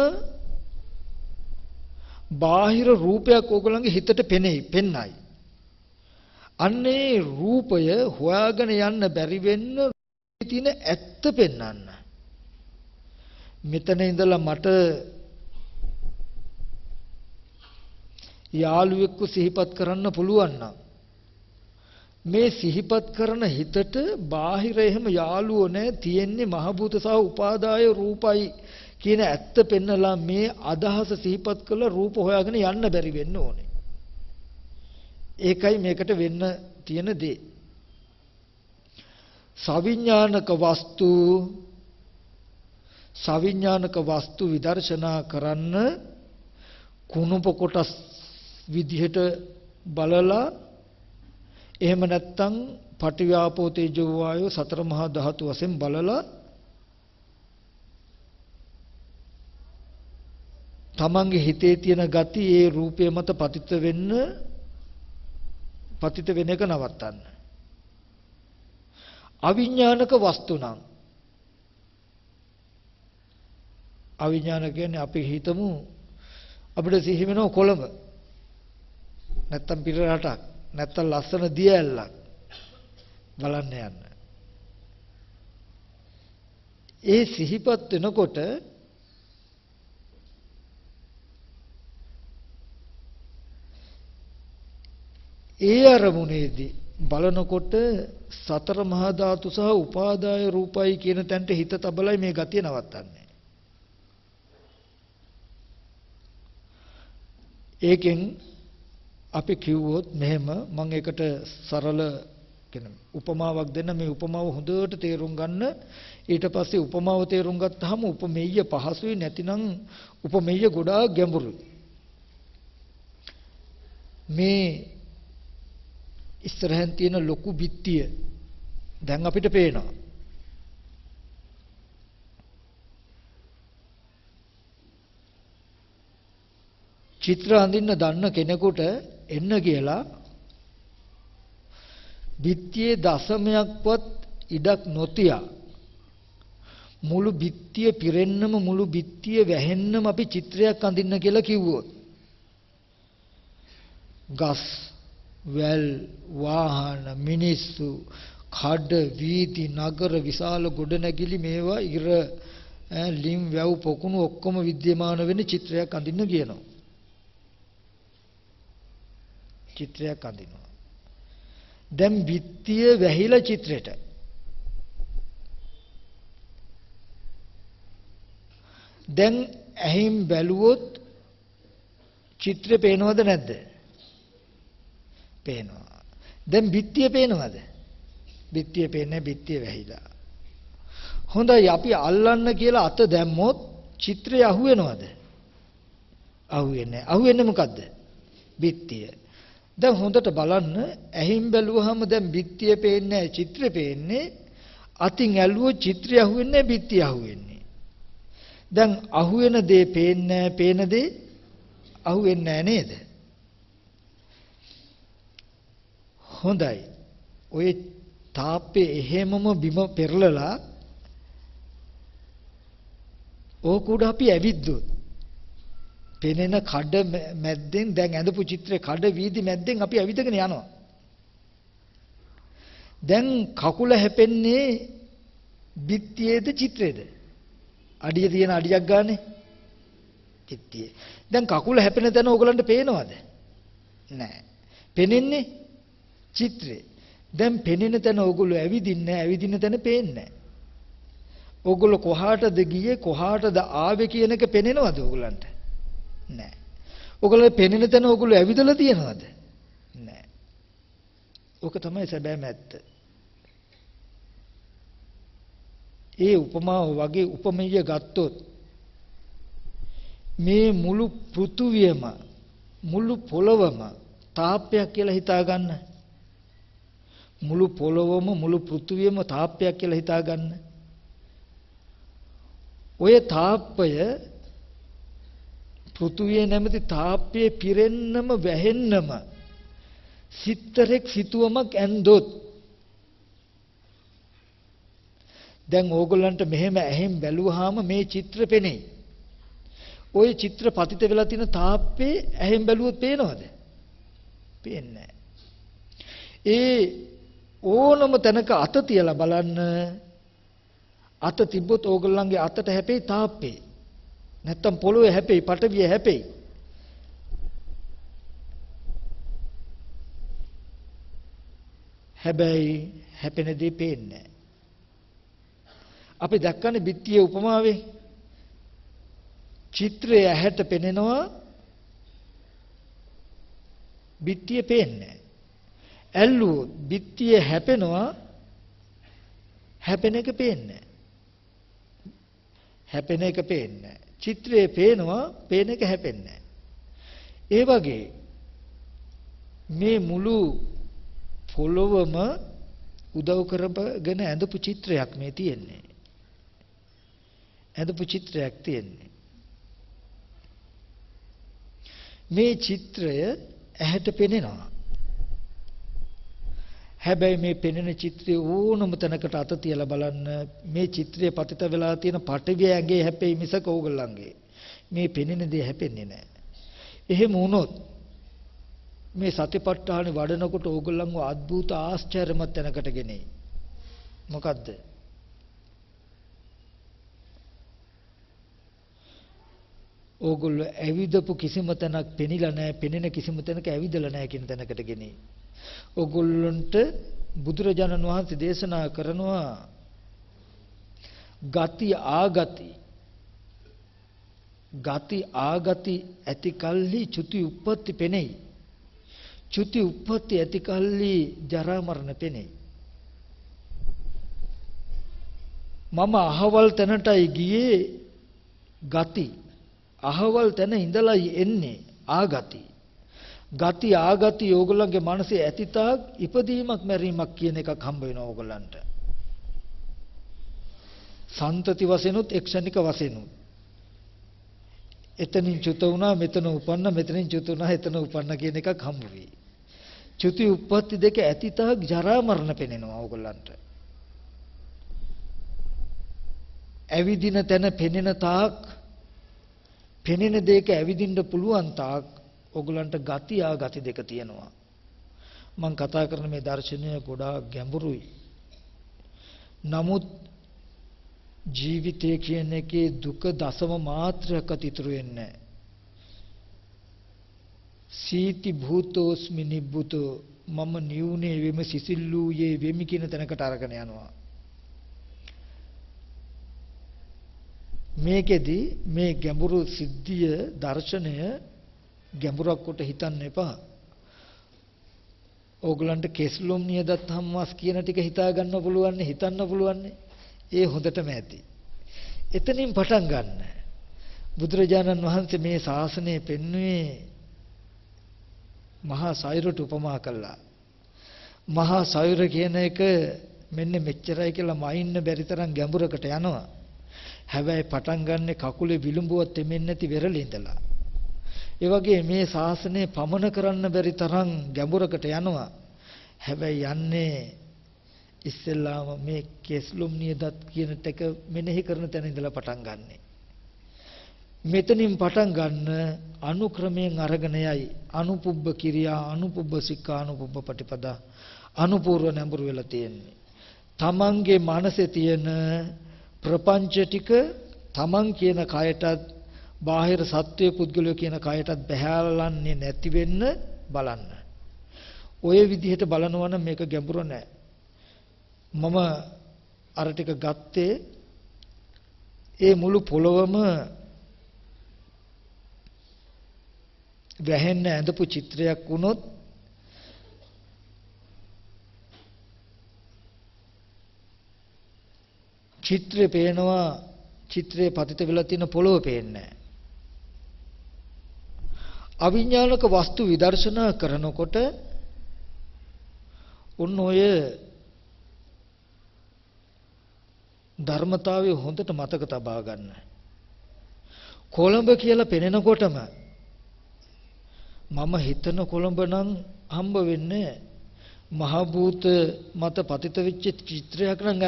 බාහිර රූපයක් ඕගොල්ලන්ගේ හිතට පෙනෙයි පෙන්නයි අන්නේ රූපය හොයාගෙන යන්න බැරි වෙන්න තියෙන ඇත්ත පෙන්වන්න. මෙතන ඉඳලා මට යාළුවෙක්ව සිහිපත් කරන්න පුළුවන් නම් මේ සිහිපත් කරන හිතට බාහිර එහෙම යාළුවෝ නැහැ තියෙන්නේ මහ භූත සහ උපාදාය රූපයි කියන ඇත්ත පෙන්නලා මේ අදහස සිහිපත් කළ රූප හොයාගෙන යන්න බැරි වෙන්න ඕනේ ඒකයි මේකට වෙන්න තියෙන දේ. සවිඥානික වස්තු සවිඥානික වස්තු විදර්ශනා කරන්න කුණප කොටස් විදිහට බලලා එහෙම නැත්නම් පටිව්‍යාපෝ තේජෝ වායෝ සතර මහා ධාතු වශයෙන් බලලා තමන්ගේ හිතේ තියෙන gati ඒ රූපය මත පතිත වෙන්න පතිත වෙන එක නවත්තන්න. අවිඥානික වස්තු නම් අවිඥාන කියන්නේ අපි හිතමු අපිට සිහි වෙනව කොළඹ නැත්තම් පිට රටක් නැත්තම් ලස්සන දිය ඇල්ලක් බලන්න යන්න. ඒ සිහිපත් වෙනකොට ඒ අරමුණේදී බලනකොට සතර මහා ධාතු සහ උපාදාය රූපයි කියන තැනට හිත තබලයි මේ ගතිය නවත්තන්නේ. ඒකෙන් අපි කිව්වොත් මෙහෙම මම ඒකට සරල කියන උපමාවක් දෙන්න මේ උපමාව හොඳට තේරුම් ගන්න ඊට පස්සේ උපමාව තේරුම් ගත්තාම උපමෙය්‍ය පහසුයි නැතිනම් උපමෙය්‍ය ගොඩාක් ගැඹුරුයි මේ ඉස්සරහෙන් තියෙන ලොකු බිත්තිය. දැන් අපිට පේනවා. චිත්‍ර අඳින්න දන්න කෙනෙකුට එන්න කියලා බිත්තියේ දශමයක්වත් ඉඩක් නොතියා. මුළු බිත්තිය පිරෙන්නම මුළු බිත්තිය වැහෙන්නම අපි චිත්‍රයක් අඳින්න කියලා කිව්වොත්. ගස් වැල් වාහන මිනිස්සු කඩ වීදි නගර විශාල ගොඩනැගිලි මේවා ඉර ලිම් වැව් පොකුණු ඔක්කොම विद्यमान වෙන චිත්‍රයක් අඳින්න කියනවා චිත්‍රයක් අඳිනවා දැන් විත්තිය වැහිලා චිත්‍රෙට දැන් ඇහිම් බැලුවොත් චිත්‍රේ පේනවද නැද්ද පේනවා. දැන් බිත්තිය පේනවද? බිත්තිය පේන්නේ බිත්තිය වැහිලා. හොඳයි අපි අල්ලන්න කියලා අත දැම්මොත් චිත්‍රය අහුවෙනවද? අහුවෙන්නේ නැහැ. අහුවෙන්නේ මොකද්ද? බිත්තිය. දැන් හොඳට බලන්න ඇහින් බැලුවහම දැන් බිත්තිය පේන්නේ නැහැ චිත්‍රය පේන්නේ. අතින් ඇල්ලුවොත් චිත්‍රය අහුවෙන්නේ නැහැ බිත්තිය අහුවෙන්නේ. දැන් අහුවෙන දේ පේන්නේ නැහැ පේන දේ අහුවෙන්නේ නැහැ නේද? හොඳයි. ඔය තාප්පේ එහෙමම බිම පෙරලලා ඕක උඩ අපි ඇවිද්දොත් පෙනෙන කඩ මැද්දෙන් දැන් ඇඳපු චිත්‍රේ කඩ වීදි මැද්දෙන් අපි ඇවිදගෙන යනවා. දැන් කකුල හැපෙන්නේ බිත්තියේද චිත්‍රේද? අඩිය තියෙන අඩියක් ගන්නනේ. චිත්තියේ. දැන් කකුල හැපෙන තැන ඕගලන්ට පේනවද? නැහැ. පෙනෙන්නේ චිත්‍රේ. දැන් පෙනෙන තැන ඕගොල්ලෝ ඇවිදින්නේ ඇවිදින තැන පේන්නේ ඕගොල්ලෝ කොහාටද ගියේ කොහාටද ආවේ කියන එක පෙනෙනවද ඕගලන්ට? නැහැ. ඕගොල්ලෝ පෙනෙන තැන ඕගොල්ලෝ ඇවිදලා තියනවද? නැහැ. ඕක තමයි සැබෑම ඇත්ත. ඒ උපමාව වගේ උපමෙය ගත්තොත් මේ මුළු පෘථුවියම මුළු පොළවම තාප්පයක් කියලා හිතා ගන්න. මුළු පොළොවම මුළු පෘථුවියම තාප්පයක් කියලා හිතා ගන්න. ඔය තාප්පය පෘථුවිය නැමැති තාප්පයේ පිරෙන්නම වැහෙන්නම සිත්තරෙක් සිතුවමක් ඇන්දොත් දැන් ඕගොල්ලන්ට මෙහෙම ඇහෙන් බැලුවාම මේ චිත්‍ර පෙනෙයි. ওই චිත්‍ර පතිත වෙලා තියෙන තාප්පේ ඇහෙන් බැලුවොත් පේනවද? පේන්නේ ඒ ඕනම තැනක අත තියලා බලන්න. අත තිබ්බොත් ඕගොල්ලන්ගේ අතට හැපෙයි තාප්පේ. නැත්තම් පොළොවේ හැපෙයි, පටවිය හැපෙයි. හැබැයි හැපෙන දේ පේන්නේ අපි දැක්කනේ බිත්තියේ උපමාවේ. චිත්‍රය ඇහැට පෙනෙනවා. බිත්තිය පේන්නේ ඇල්ලුවොත් බිත්තිය හැපෙනවා හැපෙන එක පේන්නේ හැපෙන එක පේන්නේ චිත්‍රයේ පේනවා පේන එක හැපෙන්නේ ඒ වගේ මේ මුළු පොළොවම උදව් කරගෙන ඇඳපු චිත්‍රයක් මේ තියෙන්නේ. ඇඳපු චිත්‍රයක් තියෙන්නේ. මේ චිත්‍රය ඇහැට පෙනෙනවා. හැබැයි මේ පෙනෙන චිත්‍රය ඕනම තැනකට අත තියලා බලන්න මේ චිත්‍රය පතිත වෙලා තියෙන පටවිය ඇඟේ හැපෙයි මිසක ඕගොල්ලන්ගේ. මේ පෙනෙන දේ හැපෙන්නේ නැහැ. එහෙම වුණොත් මේ සතිපට්ඨාන වඩනකොට ඕගොල්ලන්ව අద్భుත ආශ්චර්යමත් තැනකට ගෙනෙයි. මොකද්ද? ඕගොල්ලෝ ඇවිදපු කිසිම තැනක් පෙනිලා නැහැ, පෙනෙන කිසිම තැනක ඇවිදලා නැහැ කියන තැනකට ගෙනේ. ඕගොල්ලන්ට බුදුරජාණන් වහන්සේ දේශනා කරනවා ගති ආගති ගති ආගති ඇති කල්හි චුති උප්පත්ති පෙනෙයි. චුති උප්පත්ති ඇති කල්හි ජරා මරණ පෙනෙයි. මම අහවල් තැනටයි ගියේ ගති අහවල් තැන ඉඳලා එන්නේ ආගති. ගති ආගති ඕගොල්ලන්ගේ මනසේ ඇතිතාක් ඉපදීමක් මැරීමක් කියන එකක් හම්බ වෙනවා ඕගොල්ලන්ට. සන්තති වශයෙන්ුත් එක්ෂණික වශයෙන්ුත්. එතනින් චුත වුණා මෙතන උපන්න මෙතනින් චුත වුණා එතන උපන්න කියන එකක් හම්බ වෙයි. චුති උප්පත්ති දෙක ඇතිතාක් ජරා මරණ පෙනෙනවා ඕගොල්ලන්ට. ඇවිදින තැන පෙනෙන තාක් පෙනෙන දෙයක ඇවිදින්න පුළුවන් තාක් ඔගලන්ට ගති ආ ගති දෙක තියෙනවා. මම කතා කරන මේ දර්ශනය ගොඩාක් ගැඹුරුයි. නමුත් ජීවිතය කියන එකේ දුක දසම මාත්‍රයක්වත් ඉතුරු වෙන්නේ සීති භූතෝස්මි නිබ්බුතෝ මම නියුනේ වෙම සිසිල්ලූයේ වෙමි කියන තැනකට අරගෙන යනවා. මේකෙදි මේ ගැඹුරු සිද්ධිය දර්ශනය ගැඹුරක් කොට හිතන්න එපා. ඕගලන්ට කෙස්ලොම් නියදත් හම්මස් කියන ටික හිතා ගන්න පුළුවන් හිතන්න පුළුවන් ඒ හොඳටම ඇති. එතනින් පටන් ගන්න. බුදුරජාණන් වහන්සේ මේ ශාසනය පෙන්වුවේ මහා සයුරට උපමා කළා. මහා සයුර කියන එක මෙන්න මෙච්චරයි කියලා මයින්න බැරි තරම් ගැඹුරකට යනවා. හැබැයි පටන් ගන්නෙ කකුලේ විලුඹුව තෙමෙන්නේ නැති වෙරළේ ඉඳලා. ඒ වගේ මේ ශාසනය පමන කරන්න බැරි තරම් ගැඹුරකට යනවා. හැබැයි යන්නේ ඉස්සෙල්ලාම මේ කෙස්ලොම් නියදත් කියන ටක මෙනෙහි කරන තැන ඉඳලා පටන් ගන්නෙ. මෙතනින් පටන් ගන්න අනුක්‍රමයෙන් අරගෙන යයි අනුපුබ්බ කිරියා අනුපුබ්බ සික්ඛා අනුපුබ්බ පටිපදා අනුපූර්ව නැඹුරු වෙලා තියෙන්නේ. තමන්ගේ මනසේ තියෙන ප්‍රපංච ටික තමන් කියන කයටත් බාහිර සත්වයේ පුද්ගලය කියන කයටත් බහැලන්නේ නැති වෙන්න බලන්න. ඔය විදිහට බලනවා නම් මේක ගැඹුරු නෑ. මම අර ටික ගත්තේ ඒ මුළු පොළොවම වැහෙන්න ඇඳපු චිත්‍රයක් වුණොත් චිත්‍රේ පේනවා චිත්‍රයේ පතිත වෙලා තියෙන පොළොව පේන්නේ අවිඥානික වස්තු විදර්ශනා කරනකොට උන් ඔය ධර්මතාවය හොඳට මතක තබා ගන්න. කොළඹ කියලා පෙනෙනකොටම මම හිතන කොළඹ නම් හම්බ වෙන්නේ මහ භූත මත පතිත වෙච්ච චිත්‍රයක් නම්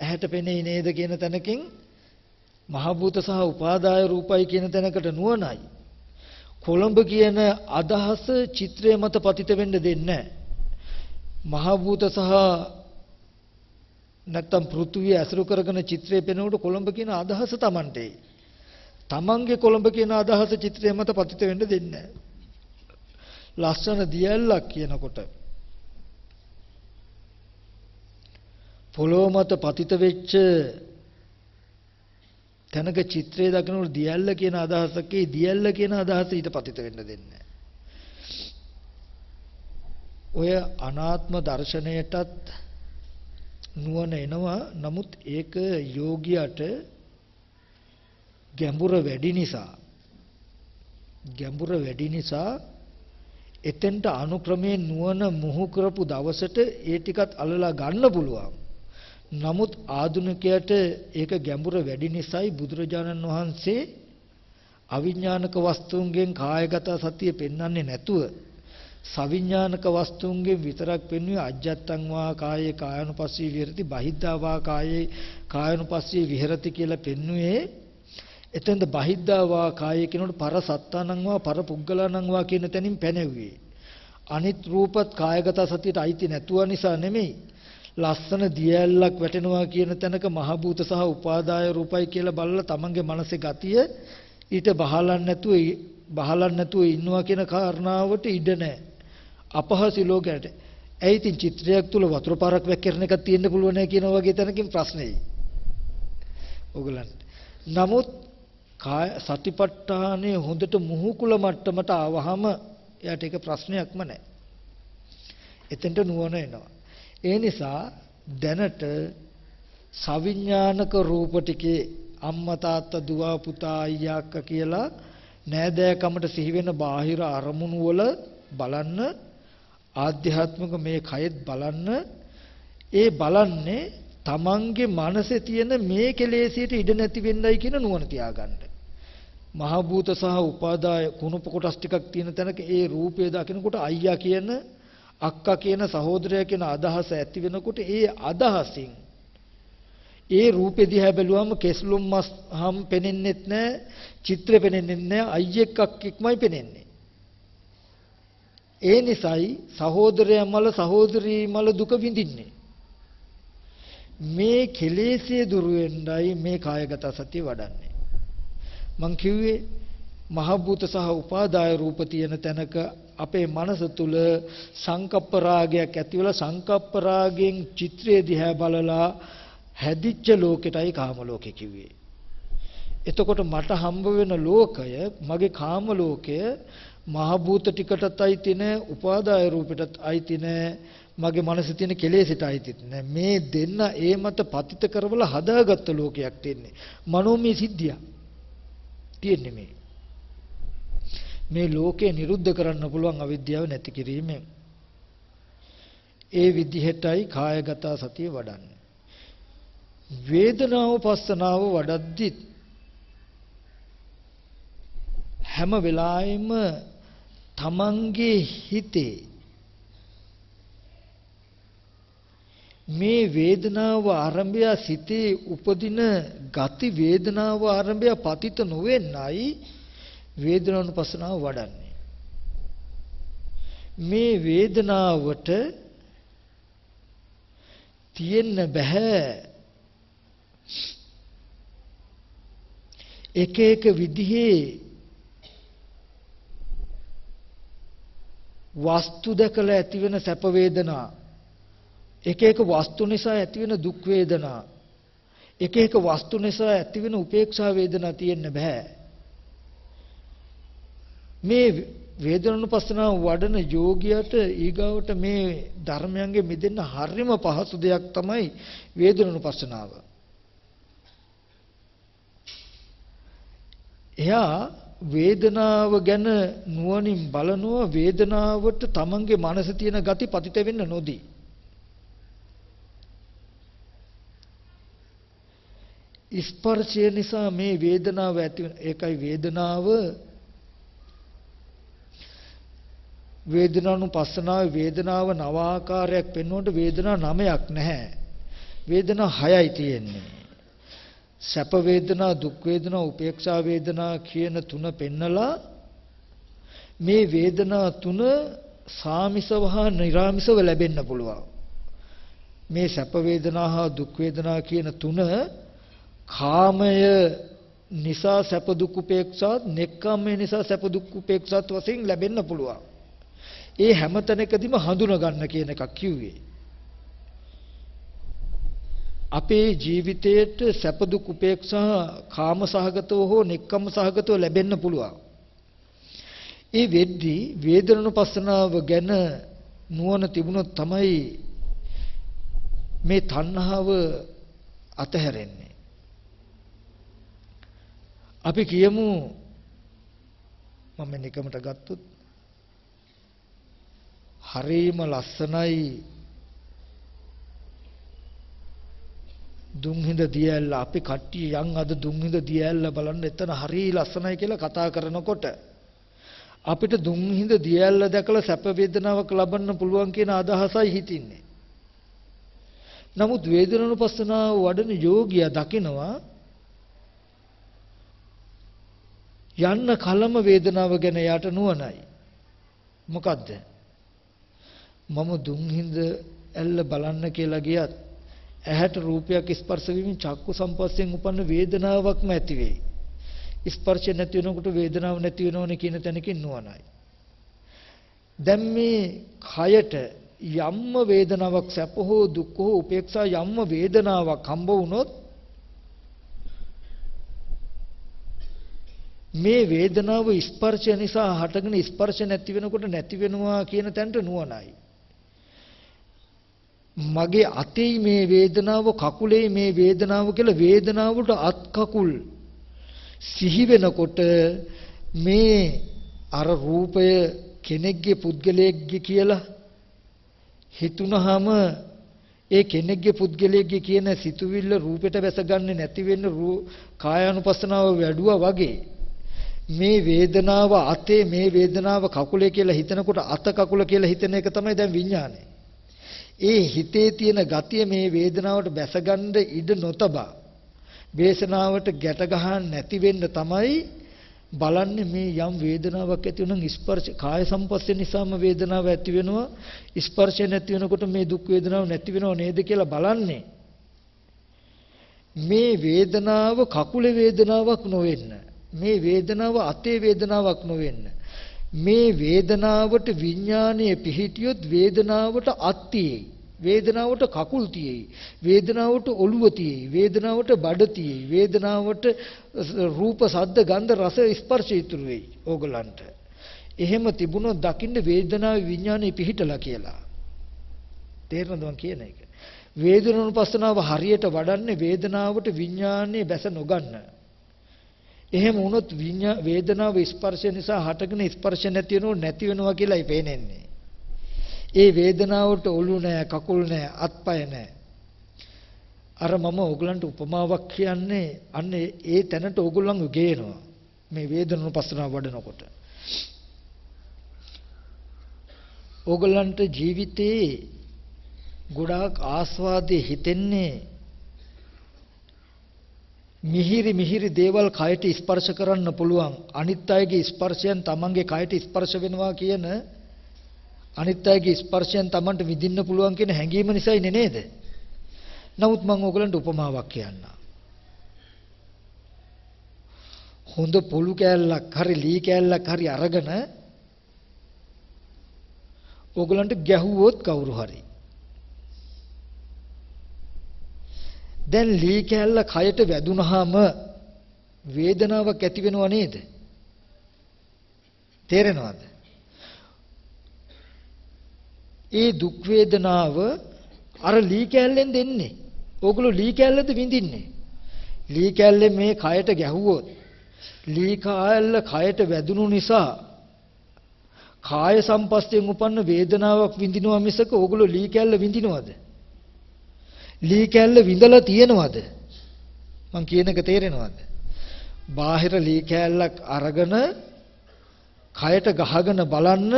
ඇහැට පෙනෙයි නේද කියන තැනකින් මහ භූත සහ උපාදාය රූපයි කියන තැනකට නුවණයි. කොළඹ කියන අදහස චිත්‍රය මත පතිත වෙන්න දෙන්නේ මහ භූත සහ නැත්තම් පෘථුවිය ඇසුරු කරගෙන චිත්‍රය පෙනෙනකොට කොළඹ කියන අදහස Tamante. තමන්ගේ කොළඹ කියන අදහස චිත්‍රය මත පතිත වෙන්න දෙන්නේ ලස්සන දියැලක් කියනකොට පොළොව මත පතිත වෙච්ච තැනක චිත්‍රය දකිනකොට දියැල්ල කියන අදහසකේ දියැල්ල කියන අදහස ඊට පතිත වෙන්න දෙන්නේ. ඔය අනාත්ම දර්ශනයටත් නුවණ එනවා. නමුත් ඒක යෝගියට ගැඹුර වැඩි නිසා ගැඹුර වැඩි නිසා එතෙන්ට අනුක්‍රමයෙන් නුවණ මුහු කරපු දවසට ඒ ටිකත් අල්ලලා ගන්න පුළුවන්. නමුත් ආධුනිකයට ඒක ගැඹුර වැඩි නිසායි බුදුරජාණන් වහන්සේ අවිඥානික වස්තුන්ගෙන් කායගත සතිය පෙන්වන්නේ නැතුව සවිඥානික වස්තුන්ගෙන් විතරක් පෙන්වුවේ අජ්ජත්තං වා කායේ කායනුපස්සී විහෙරති බහිද්ධා වා කායේ කායනුපස්සී විහෙරති කියලා පෙන්වුවේ. එතෙන්ද බහිද්ධා වා කායේ කියනකොට පර සත්තානං වා පර පුද්ගලානං වා කියන තැනින් පැනෙව්වේ. අනිත් රූපත් කායගත සතියට අයිති නැතුව නිසා නෙමෙයි. ලස්සන දියැලක් වැටෙනවා කියන තැනක මහ භූත සහ උපාදාය රූපයි කියලා බලලා තමන්ගේ මනසේ ගතිය ඊට බහලන්න නැතුව බහලන්න නැතුව ඉන්නවා කියන කාරණාවට ඉඩ නැහැ. අපහසු ලෝකයට. ඇයි ඉතින් චිත්‍රයක් තුල වතුර පාරක් වැක්කිරන එකක් තියෙන්න පුළුවන් නෑ කියන වගේ තැනකින් ප්‍රශ්නේයි. ඕගලන්ට. නමුත් කාය සතිපට්ඨානයේ හොඳට මුහුකුල මට්ටමට ආවහම එයාට ඒක ප්‍රශ්නයක්ම නෑ. එතෙන්ට නුවණ එනවා. ඒ නිසා දැනට සවිඥානික රූප ටිකේ අම්මා තාත්තා දුව පුතා අයියා අක්කා කියලා නෑදෑකමට සිහි වෙන බාහිර අරමුණු වල බලන්න ආධ්‍යාත්මික මේ කයෙත් බලන්න ඒ බලන්නේ තමන්ගේ මනසේ තියෙන මේ කෙලෙසියට ඉඩ නැති වෙන්නයි කියන නුවණ තියාගන්න. මහ භූත සහ උපාදාය කුණප කොටස් ටිකක් තියෙන තැනක ඒ රූපය දකිනකොට අයියා කියන අක්කා කියන සහෝදරයා කියන අදහස ඇති වෙනකොට ඒ අදහසින් ඒ රූපෙ දිහා බැලුවම කෙස්ලුම් මස් හම් පෙනෙන්නෙත් නැහැ චිත්‍රෙ පෙනෙන්නෙත් නැහැ අයියෙක් අක්කෙක්මයි පෙනෙන්නේ. ඒ නිසායි සහෝදරයා මල සහෝදරී මල දුක විඳින්නේ. මේ කෙලෙසිය දුරු වෙන්නයි මේ කායගත සතිය වඩන්නේ. මං කිව්වේ මහ භූත සහ උපාදාය රූප තියෙන තැනක අපේ මනස තුල සංකප්ප රාගයක් ඇති වෙලා සංකප්ප රාගයෙන් චිත්‍රය දිහා බලලා හැදිච්ච ලෝකෙටයි කාම ලෝකෙ කිව්වේ. එතකොට මට හම්බ වෙන ලෝකය මගේ කාම ලෝකය මහ භූත ටිකටත් අයිති නෑ උපාදාය රූපෙටත් අයිති නෑ මගේ මනසේ තියෙන කෙලෙසට අයිතිත් නෑ. මේ දෙන්න ඒ මත පතිත කරවලා හදාගත්ත ලෝකයක් තියෙන්නේ. මනෝමය සිද්ධිය තියෙන්නේ මේ. මේ ලෝකේ නිරුද්ධ කරන්න පුළුවන් අවිද්‍යාව නැති කිරීමෙන්. ඒ විදිහටයි කායගත සතිය වඩන්නේ. වේදනාව පස්සනාව වඩද්දි හැම වෙලාවෙම තමන්ගේ හිතේ මේ වේදනාව ආරම්භය සිතේ උපදින ගති වේදනාව ආරම්භය පතිත නොවෙන්නයි වේදනානුපස්සනාව වඩන්නේ. මේ වේදනාවට තියෙන්න බෑ එක එක විදිහේ වස්තු දැකලා ඇතිවෙන සැප වේදනා එක එක වස්තු නිසා ඇතිවෙන දුක් වේදනා එක එක වස්තු නිසා ඇතිවෙන උපේක්ෂා වේදනා තියෙන්න බෑ මේ වේදනානුපස්සනාව වඩන යෝගියට ඊගාවට මේ ධර්මයන්ගේ මිදෙන්න හරිම පහසු දෙයක් තමයි වේදනානුපස්සනාව. එයා වේදනාව ගැන නුවණින් බලනවා වේදනාවට තමන්ගේ මනසේ තියෙන gati පතිත වෙන්න නොදී. ස්පර්ශය නිසා මේ වේදනාව ඇති වෙන ඒකයි වේදනාව වේදනානුපස්සනාවේ වේදනාව නව ආකාරයක් පෙන්වනකොට වේදනා නමයක් නැහැ. වේදනා හයයි තියෙන්නේ. සැප වේදනා, දුක් වේදනා, උපේක්ෂා වේදනා කියන තුන පෙන්නලා මේ වේදනා තුන සාමිසව හා නිර්ාමිසව ලැබෙන්න පුළුවන්. මේ සැප වේදනා හා දුක් වේදනා කියන තුන කාමය නිසා සැප දුක් උපේක්ෂාත්, නෙක්ඛම්මය නිසා සැප දුක් උපේක්ෂාත් වශයෙන් ලැබෙන්න පුළුවන්. ඒ හැම තැනකදීම හඳුන ගන්න කියන එකක් කිව්වේ. අපේ ජීවිතයේට සැප දුක් උපේක්ෂා කාම සහගතව හෝ නෙක්කම් සහගතව ලැබෙන්න පුළුවන්. ඒ වෙද්දී වේදනනුපස්සනාව ගැන නුවණ තිබුණොත් තමයි මේ තණ්හාව අතහැරෙන්නේ. අපි කියමු මම නිකමට ගත්තොත් හරීම ලස්සනයි දුම්හිඳ දියැල්ල අපි කට්ටිය යන් අද දුම්හිඳ දියැල්ල බලන්න එතන හරී ලස්සනයි කියලා කතා කරනකොට අපිට දුම්හිඳ දියැල්ල දැකලා සැප වේදනාවක් ලබන්න පුළුවන් කියන අදහසයි හිතින්නේ. නමුත් වේදනානුපස්සනාව වඩන යෝගියා දකිනවා යන්න කලම වේදනාව ගැන යාට නුවණයි. මොකද්ද? මම දුම්හිඳ ඇල්ල බලන්න කියලා ගියත් ඇහැට රූපයක් ස්පර්ශ වීමෙන් චක්කු සම්පස්යෙන් උපන්න වේදනාවක්ම ඇති වෙයි. ස්පර්ශ නැති වෙනකොට වේදනාවක් නැති වෙනවනේ කියන තැනකින් නුවණයි. දැන් මේ කයට යම්ම වේදනාවක් සැප හෝ දුක් හෝ උපේක්ෂා යම්ම වේදනාවක් හම්බ වුණොත් මේ වේදනාව ස්පර්ශය නිසා හටගෙන ස්පර්ශ නැති වෙනකොට නැති වෙනවා කියන තැනට නුවණයි. මගේ අතේ මේ වේදනාව කකුලේ මේ වේදනාව කියලා වේදනාවට අත් කකුල්. සිහි වෙනකොට මේ අර රූපය කෙනෙක්ගේ පුද්ගලයෙක්ගේ කියලා හිතුනහම ඒ කෙනෙක්ගේ පුද්ගලයෙක්ගේ කියන සිතුවිල්ල රූපෙට වැසගන්නේ නැති වෙන්න කායානුපස්සනාව වැඩුවා වගේ. මේ වේදනාව අතේ මේ වේදනාව කකුලේ කියලා හිතනකොට අත කකුල කියලා හිතන එක තමයි දැන් විඥානේ ඒ හිතේ තියෙන ගතිය මේ වේදනාවට බැසගන්න ඉඩ නොතබා. වේසනාවට ගැට ගහන්න නැති වෙන්න තමයි බලන්නේ මේ යම් වේදනාවක් ඇති වෙනනම් ස්පර්ශ කාය සම්පස්සේ නිසාම වේදනාව ඇති වෙනවා. ස්පර්ශය නැති වෙනකොට මේ දුක් වේදනාව නැති වෙනව නේද කියලා බලන්නේ. මේ වේදනාව කකුලේ වේදනාවක් නොවෙන්න මේ වේදනාව අතේ වේදනාවක් නොවෙන්න මේ වේදනාවට විඥානයේ පිහිටියොත් වේදනාවට අත් තියෙයි. වේදනාවට කකුල් තියෙයි. වේදනාවට ඔළුව තියෙයි. වේදනාවට බඩ තියෙයි. වේදනාවට රූප, ශබ්ද, ගන්ධ, රස, ස්පර්ශ ඉතුරු වෙයි. ඕගලන්ට. එහෙම තිබුණොත් දකින්න වේදනාවේ විඥානයේ පිහිටලා කියලා. තේරෙනවද මං කියන එක? වේදනානුපස්සනාව හරියට වඩන්නේ වේදනාවට විඥානයේ බැස නොගන්න. එහෙම වුණොත් වේදනාව ස්පර්ශ නිසා හටගෙන ස්පර්ශ නැති වෙනව නැති වෙනවා කියලායි පේන්නේ. ඒ වේදනාවට ඔලු නැහැ, කකුල් නැහැ, අත්පය නැහැ. අර මම ඕගලන්ට උපමාවක් කියන්නේ අන්න ඒ තැනට ඕගොල්ලන්ව ගේනවා. මේ වේදනුපස්සනාව වඩනකොට. ඕගලන්ට ජීවිතේ ගොඩාක් ආස්වාදයේ හිතෙන්නේ මිහිරි මිහිරි දේවල් කයට ස්පර්ශ කරන්න පුළුවන් අනිත් අයගේ ස්පර්ශයෙන් තමන්ගේ කයට ස්පර්ශ වෙනවා කියන අනිත් අයගේ ස්පර්ශයෙන් තමන්ට විඳින්න පුළුවන් කියන හැඟීම නිසායි නේද? නමුත් මම ඕගලන්ට උපමාවක් කියන්නම්. හොඳ පොළු කෑල්ලක් හරි ලී කෑල්ලක් හරි අරගෙන ඕගලන්ට ගැහුවොත් කවුරු හරි දැන් ලී කෑල්ල කයට වැදුනහම වේදනාවක් ඇති වෙනව නේද? තේරෙනවද? ඒ දුක් වේදනාව අර ලී කෑල්ලෙන් දෙන්නේ. ඕගොල්ලෝ ලී කෑල්ලද විඳින්නේ? ලී කෑල්ලෙන් මේ කයට ගැහුවොත් ලී කෑල්ල කයට වැදුණු නිසා කාය සම්පස්යෙන් උපන්න වේදනාවක් විඳිනවා මිසක ඕගොල්ලෝ ලී කෑල්ල විඳිනවද? ලී කෑල්ල විඳලා තියෙනවද? මං කියන එක තේරෙනවද? බාහිර ලී කෑල්ලක් අරගෙන කයට ගහගෙන බලන්න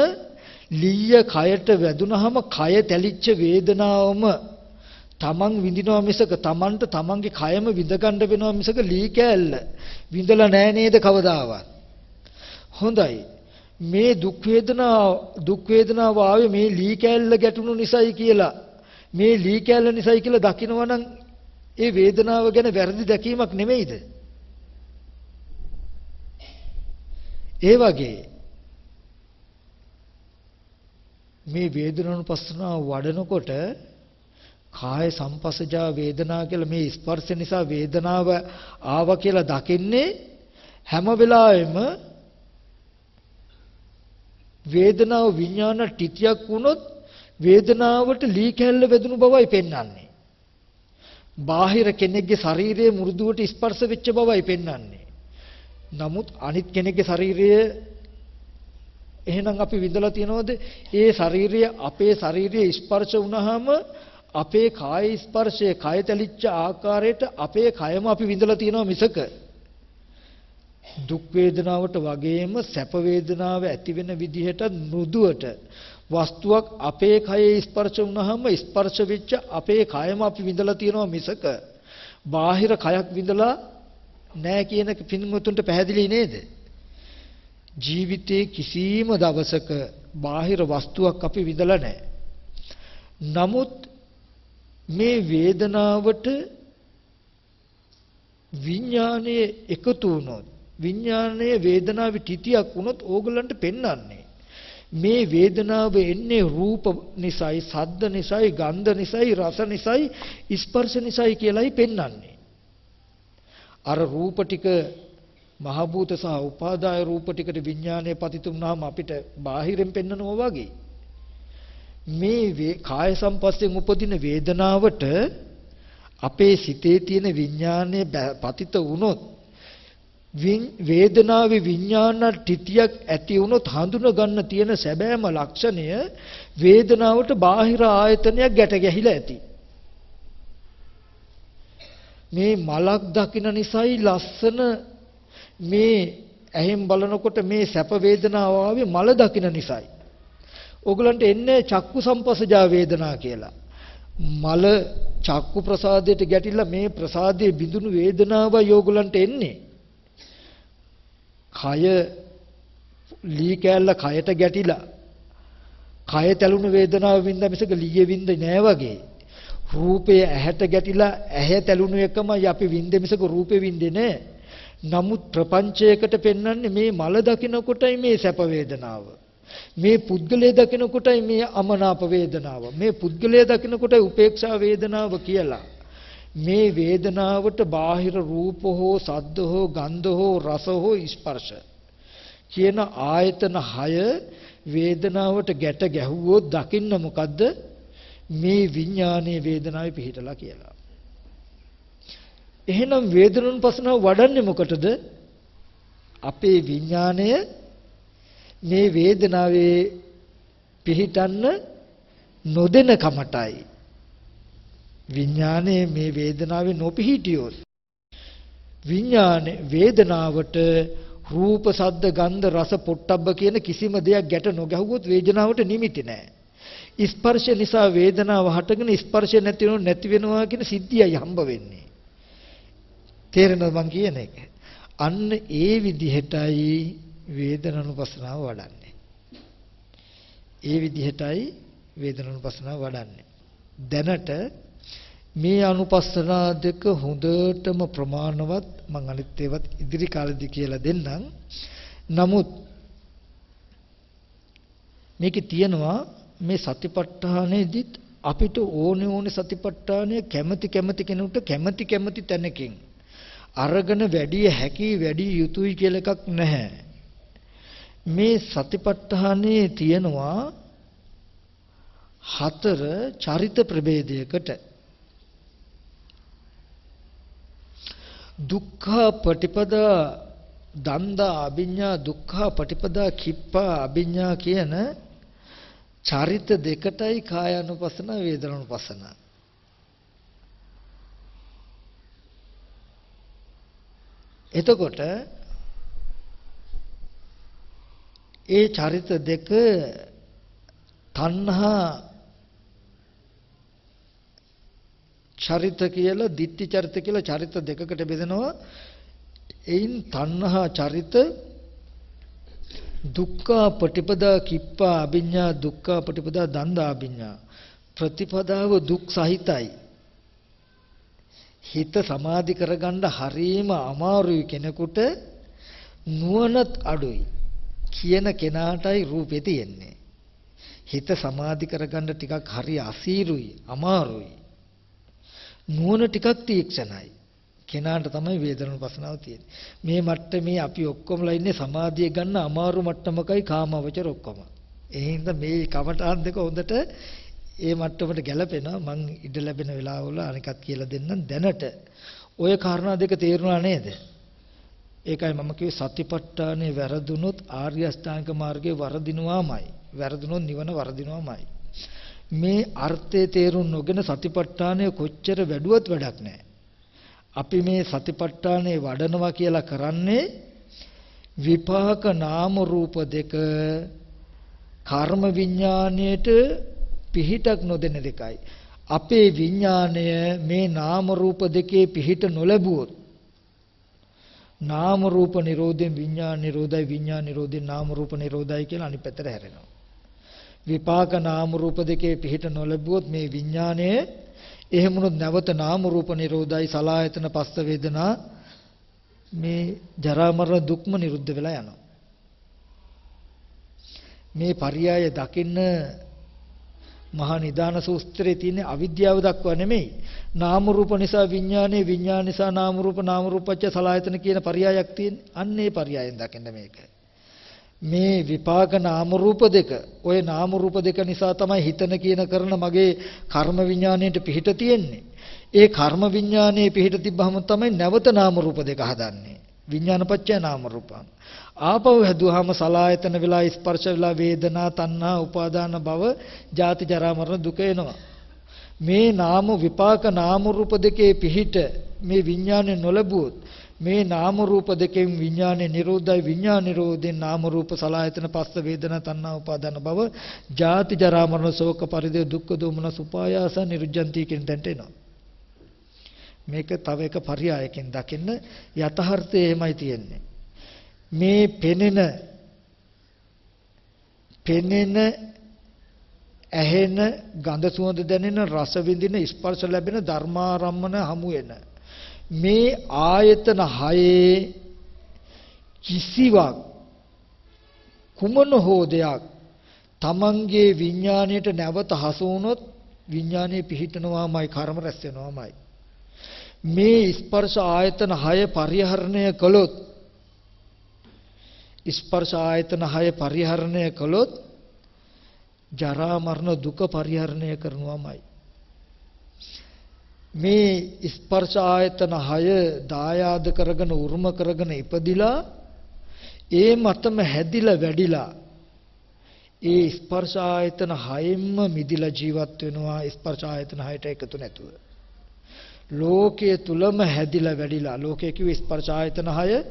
ලීය කයට වැදුනහම කය තැලිච්ච වේදනාවම තමන් විඳිනවා මිසක තමන්ට තමන්ගේ කයම විඳ ගන්න වෙනවා මිසක ලී කෑල්ල විඳලා නෑ නේද කවදාවත් හොඳයි මේ දුක් වේදනාව දුක් වේදනාව ආවේ මේ ලී කෑල්ල ගැටුණු නිසායි කියලා මේ ලී කෑල්ල නිසායි කියලා දකිනවා නම් ඒ වේදනාව ගැන වැරදි දැකීමක් නෙමෙයිද? ඒ වගේ මේ වේදනානුපස්සනාව වඩනකොට කාය සංපස්සජා වේදනා කියලා මේ ස්පර්ශ නිසා වේදනාව ආවා කියලා දකින්නේ හැම වෙලාවෙම වේදනාව විඥාන ටිතියක් වුණොත් වේදනාවට ලී කැල්ල වැදුණු බවයි පෙන්වන්නේ. බාහිර කෙනෙක්ගේ ශරීරයේ මෘදුවට ස්පර්ශ වෙච්ච බවයි පෙන්වන්නේ. නමුත් අනිත් කෙනෙක්ගේ ශරීරයේ එහෙනම් අපි විඳලා තියනවද? ඒ ශරීරය අපේ ශරීරයේ ස්පර්ශ වුණාම අපේ කාය ස්පර්ශය කය තැලිච්ච ආකාරයට අපේ කයම අපි විඳලා තියෙනවා මිසක දුක් වේදනාවට වගේම සැප වේදනාව ඇති වෙන විදිහට මෘදුවට වස්තුවක් අපේ කයේ ස්පර්ශ වුණාම ස්පර්ශ වෙච්ච අපේ කයම අපි විඳලා තියෙනවා මිසක. බාහිර කයක් විඳලා නැහැ කියන පින්මුතුන්ට පැහැදිලි නේද? ජීවිතේ කිසිම දවසක බාහිර වස්තුවක් අපි විඳලා නැහැ නමුත් මේ වේදනාවට විඥානයේ එකතු වුණොත් විඥානයේ වේදනාවේ තිතියක් වුණොත් ඕගලන්ට පෙන්වන්නේ මේ වේදනාව එන්නේ රූප නිසායි සද්ද නිසායි ගන්ධ නිසායි රස නිසායි ස්පර්ශ නිසායි කියලායි පෙන්වන්නේ. අර රූප ටික මහ භූත සහ උපාදාය රූප ටිකට විඥානයේ පතිතුම්නාම අපිට බාහිරෙන් පෙන්වනවා වගේ. මේ කාය සම්පස්යෙන් උපදින වේදනාවට අපේ සිතේ තියෙන විඥානයේ පතිත වුණොත් වේදනාවේ විඥාන ටිතියක් ඇති වුණොත් හඳුන ගන්න තියෙන සැබෑම ලක්ෂණය වේදනාවට බාහිර ආයතනයක් ගැට ගැහිලා ඇති මේ මලක් දකින නිසායි ලස්සන මේ ඇහෙන් බලනකොට මේ සැප වේදනාව ආවේ මල දකින නිසායි ඕගලන්ට එන්නේ චක්කු සම්පස්සජා වේදනා කියලා. මල චක්කු ප්‍රසාදයට ගැටිලා මේ ප්‍රසාදයේ බිඳුණු වේදනාවයි ඕගලන්ට එන්නේ. කය ලී කෑල්ල කයට ගැටිලා කය තැලුණු වේදනාව වින්ද මිසක ලීයේ වින්ද නෑ වගේ. රූපය ඇහැට ගැටිලා ඇහැ තැලුණු එකමයි අපි වින්දේ මිසක රූපේ වින්දේ නෑ. නමුත් ප්‍රපංචයකට පෙන්වන්නේ මේ මල දකිනකොටයි මේ සැප වේදනාව. මේ පුද්ගලයා දකිනකොටයි මේ අමනාප වේදනාව. මේ පුද්ගලයා දකිනකොටයි උපේක්ෂා වේදනාව කියලා. මේ වේදනාවට බාහිර රූප හෝ සද්ද හෝ ගන්ධ හෝ රස හෝ ස්පර්ශ කියන ආයතන 6 වේදනාවට ගැට ගැහුවොත් දකින්න මොකද්ද මේ විඥානයේ වේදනාවේ පිහිටලා කියලා. එහෙනම් වේදනුන් පසනාව වඩන්නේ මොකටද? අපේ විඥාණය මේ වේදනාවේ පිහිටන්න නොදෙන කමටයි විඥානයේ මේ වේදනාවේ නොපිහිටියොත් විඥානේ වේදනාවට රූප සද්ද ගන්ධ රස පොට්ටබ්බ කියන කිසිම දෙයක් ගැට නොගැහුවොත් වේදනාවට නිමිති නැහැ. ස්පර්ශ නිසා වේදනාව හටගෙන ස්පර්ශ නැති වෙනව නැති වෙනවා කියන සිද්ධියයි හම්බ වෙන්නේ. තේරෙනවද මං කියන එක? අන්න ඒ විදිහටයි වේදනානුපස්සනාව වඩන්නේ. ඒ විදිහටයි වේදනානුපස්සනාව වඩන්නේ. දැනට මේ අනුපස්සනා දෙක හොඳටම ප්‍රමාණවත් මම අනිත් ඒවත් ඉදිරි කාලෙදි කියලා දෙන්නම්. නමුත් මේකේ තියෙනවා මේ සතිපට්ඨානෙදිත් අපිට ඕනේ ඕනේ සතිපට්ඨානය කැමැති කැමැති කෙනෙකුට කැමැති කැමැති තැනකින් අරගෙන වැඩි හැකි වැඩි යුතුයි කියලා එකක් නැහැ. මේ සතිපට්ඨානේ තියෙනවා හතර චරිත ප්‍රභේදයකට දුක්ඛ පටිපදා දන්දා අභිඤ්ඤා දුක්ඛ පටිපදා කිප්පා අභිඤ්ඤා කියන චරිත දෙකටයි කායानुපසන වේදනානුපසන. එතකොට ඒ චරිත දෙක තණ්හා චරිත කියලා ditthi චරිත කියලා චරිත දෙකකට බෙදෙනවා. එයින් තණ්හා චරිත දුක්ඛ පටිපදා කිප්පා අභිඤ්ඤා දුක්ඛ පටිපදා දන්දා අභිඤ්ඤා. ප්‍රතිපදාව දුක් සහිතයි. හිත සමාධි කරගන්න හරීම අමාරුයි කෙනෙකුට. නුවණත් අඩුයි. කියන කෙනාටයි රූපේ තියෙන්නේ. හිත සමාධි කරගන්න ටිකක් හරි අසීරුයි අමාරුයි. නුවණ ටිකක් තීක්ෂණයි කෙනාට තමයි වේදනානුපස්සනාව තියෙන්නේ. මේ මට්ටමේ අපි ඔක්කොමලා ඉන්නේ සමාධිය ගන්න අමාරු මට්ටමකයි කාමවචර ඔක්කොම. ඒ හින්දා මේ කවටාන් දෙක හොඳට ඒ මට්ටමට ගැලපෙනවා. මං ඉඩ ලැබෙන වෙලාවල අනිකත් කියලා දෙන්නම් දැනට. ওই කාරණා දෙක තේරුණා නේද? ඒකයි මම කිව්වේ සතිපට්ඨානේ වැරදුනොත් ආර්ය අෂ්ටාංග මාර්ගේ වරදිනවාමයි. වැරදුනොත් නිවන වරදිනවාමයි. මේ අර්ථයේ තේරුම් නොගෙන සතිපට්ඨානය කොච්චර වැඩුවත් වැඩක් නැහැ. අපි මේ සතිපට්ඨානේ වඩනවා කියලා කරන්නේ විපාක නාම රූප දෙක කර්ම විඥාණයට පිහිටක් නොදෙන දෙකයි. අපේ විඥාණය මේ නාම රූප දෙකේ පිහිට නොලැබුවොත් නාම රූප නිරෝධයෙන් විඥාන නිරෝධයි විඥාන නිරෝධයෙන් නාම රූප නිරෝධයි කියලා අනිත් පැත්තට හැරෙනවා. විපාක නාම රූප දෙකේ පිහිට නොලැබුවොත් මේ විඥාණය එහෙමුණොත් නැවත නාම රූප නිරෝධයි සලායතන පස්ස වේදනා මේ ජරා මරණ දුක්ම නිරුද්ධ වෙලා යනවා. මේ පරියාය දකින්න මහා නිදාන සූත්‍රයේ තියෙන අවිද්‍යාව දක්වා නෙමෙයි. නාම රූප නිසා විඥානේ විඥාන නිසා නාම රූප නාම රූපච්ච සලායතන කියන පරයයක් තියෙන අන්නේ පරයයෙන් දකින්න මේක. මේ විපාක නාම රූප දෙක ওই නාම රූප දෙක නිසා තමයි හිතන කියන කරන මගේ කර්ම විඥාණයට පිහිට තියෙන්නේ. ඒ කර්ම විඥානයේ පිහිට තිබ්බහම තමයි නැවත නාම රූප දෙක හදන්නේ. විඥානපච්චය නාම රූපං. ආපහු හැදුවාම සලායතන වෙලා ස්පර්ශ වෙලා වේදනා තණ්හා උපාදාන භව ජාති ජරා මරණ දුක එනවා. මේ නාම විපාක නාම රූප දෙකේ පිහිට මේ විඥානේ නොලබුවොත් මේ නාම රූප දෙකෙන් විඥානේ නිරෝධයි. විඥාන නිරෝධෙන් නාම රූප සලආයතන පස්ස වේදනා තණ්හා උපාදාන භව ජාති ජරා මරණ ශෝක පරිදේ දුක්ඛ දෝමන සුපායාස නිරුද්ධಂತಿ කියන තැනට එනවා. මේක තව එක පරයයකින් දකින්න යථාර්ථය එහෙමයි තියෙන්නේ. මේ පෙනෙන පෙනෙන ඇහෙන ගඳ සුවඳ දැනෙන රස විඳින ස්පර්ශ ලැබෙන ධර්මාරම්මන හමු වෙන මේ ආයතන හයේ කිසිවක් කුමන හෝ දෙයක් තමන්ගේ විඥාණයට නැවත හසු වුණොත් විඥානයේ පිහිටනවාමයි කර්ම රැස් වෙනවාමයි. මේ ස්පර්ශ ආයතන 6 පරිහරණය කළොත් ස්පර්ශ ආයතන 6 පරිහරණය කළොත් ජරා මරණ දුක පරිහරණය කරනවාමයි. මේ ස්පර්ශ ආයතන 6 දායාද කරගෙන උරුම කරගෙන ඉපදිලා ඒ මතම හැදිලා වැඩිලා ඒ ස්පර්ශ ආයතන 6ෙන්ම මිදිලා ජීවත් වෙනවා ස්පර්ශ ආයතන 6ට එකතු නැතුව. ලෝකයේ තුලම හැදිලා වැඩිලා ලෝකයේ කිව්ව ස්පර්ශ ආයතන 6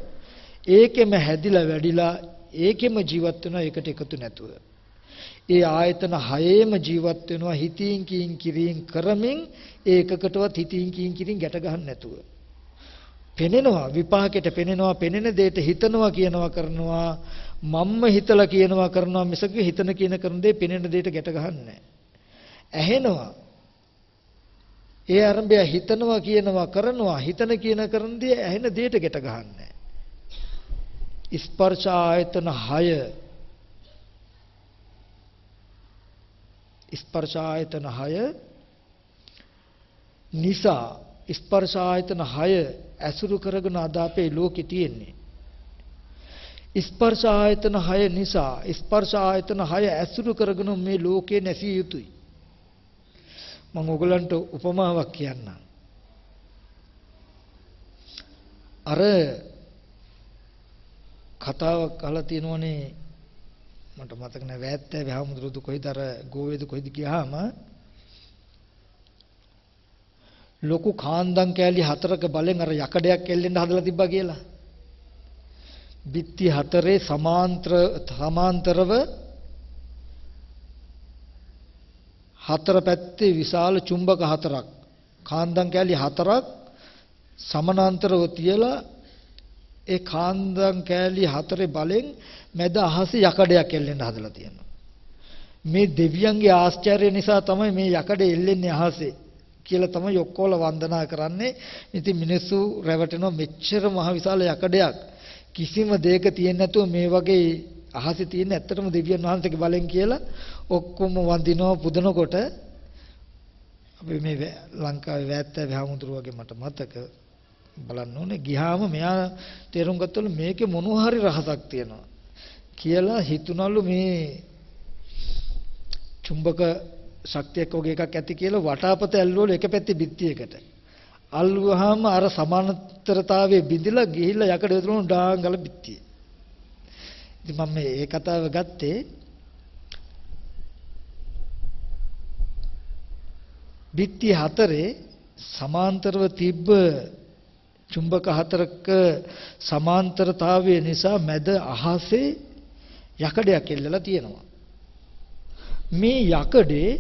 ඒකෙම හැදිලා වැඩිලා ඒකෙම ජීවත් වෙනවා ඒකට එකතු නැතුව. ඒ ආයතන හයේම ජීවත් වෙනවා හිතින් කියින් කිරින් කරමින් ඒකකටවත් හිතින් කියින් කිරින් ගැට ගන්න නැතුව. පෙනෙනවා විපාකෙට පෙනෙනවා පෙනෙන දෙයට හිතනවා කියනවා කරනවා මම්ම හිතලා කියනවා කරනවා මිසක හිතන කියන කරන දේ පෙනෙන දෙයට ගැට ගන්නෑ. ඇහෙනවා ඒ අරඹය හිතනවා කියනවා කරනවා හිතන කියන කරන දේ ඇහෙන දෙයට ගැට ගන්නෑ. ස්පර්ශ ආයතන 6 ස්පර්ශ ආයතන 6 නිසා ස්පර්ශ ආයතන 6 ඇසුරු කරගෙන අද අපේ ලෝකේ තියෙන්නේ. ස්පර්ශ ආයතන 6 නිසා ස්පර්ශ ආයතන 6 ඇසුරු කරගෙන මේ ලෝකේ නැසිය යුතුයි. මම ඔයගලන්ට උපමාවක් කියන්නම්. අර කතාවක් අහලා තියෙනවනේ. මට මතක නැහැ වැත්තේ වහමුදුරුදු කොයිද අර ගෝවේද කොයිද ගියාම ලොකු කාන්දම් කෑලි හතරක බලෙන් අර යකඩයක් එල්ලෙන්න හදලා තිබ්බා කියලා. බිත්ති හතරේ සමාන්තර සමාන්තරව හතර පැත්තේ විශාල චුම්බක හතරක් කාන්දම් කෑලි හතරක් සමානාන්තරව තියලා ඒ කාන්දම් කෑලි හතරේ බලෙන් මැද අහසේ යකඩයක් එල්ලෙන්න හදලා තියෙනවා. මේ දෙවියන්ගේ ආශ්චර්ය නිසා තමයි මේ යකඩ එල්ලෙන්නේ අහසේ කියලා තමයි ඔක්කොල වන්දනා කරන්නේ. ඉතින් මිනිස්සු රැවටෙනවා මෙච්චර මහ විශාල යකඩයක් කිසිම දෙයක තියෙන්නේ නැතුව මේ වගේ අහසේ තියෙන ඇත්තටම දෙවියන් වහන්සේගේ බලෙන් කියලා ඔක්කොම වඳිනවා පුදනකොට අපි මේ ලංකාවේ වැත්ත වැහමුතුරු වගේ මට මතක බලන්න ඕනේ ගියාම මෙයා තේරුම් ගත්තලු මේකේ මොන හරි රහසක් තියෙනවා කියලා හිතුනලු මේ චුම්බක ශක්තියක් වගේ එකක් ඇති කියලා වටාපත ඇල්ලුවලු එක පැත්තේ බිත්තියකට. අල්ලුවාම අර සමානතරතාවයේ බිඳිලා ගිහිල්ලා යකඩ වතුරුණු ඩාංගල බිත්තිය. ඉතින් මම මේ කතාව ගත්තේ බිත්ති හතරේ සමාන්තරව තිබ්බ චුම්බක හතරක සමාන්තරතාවය නිසා මැද අහසේ යකඩයක් එල්ලලා තියෙනවා. මේ යකඩේ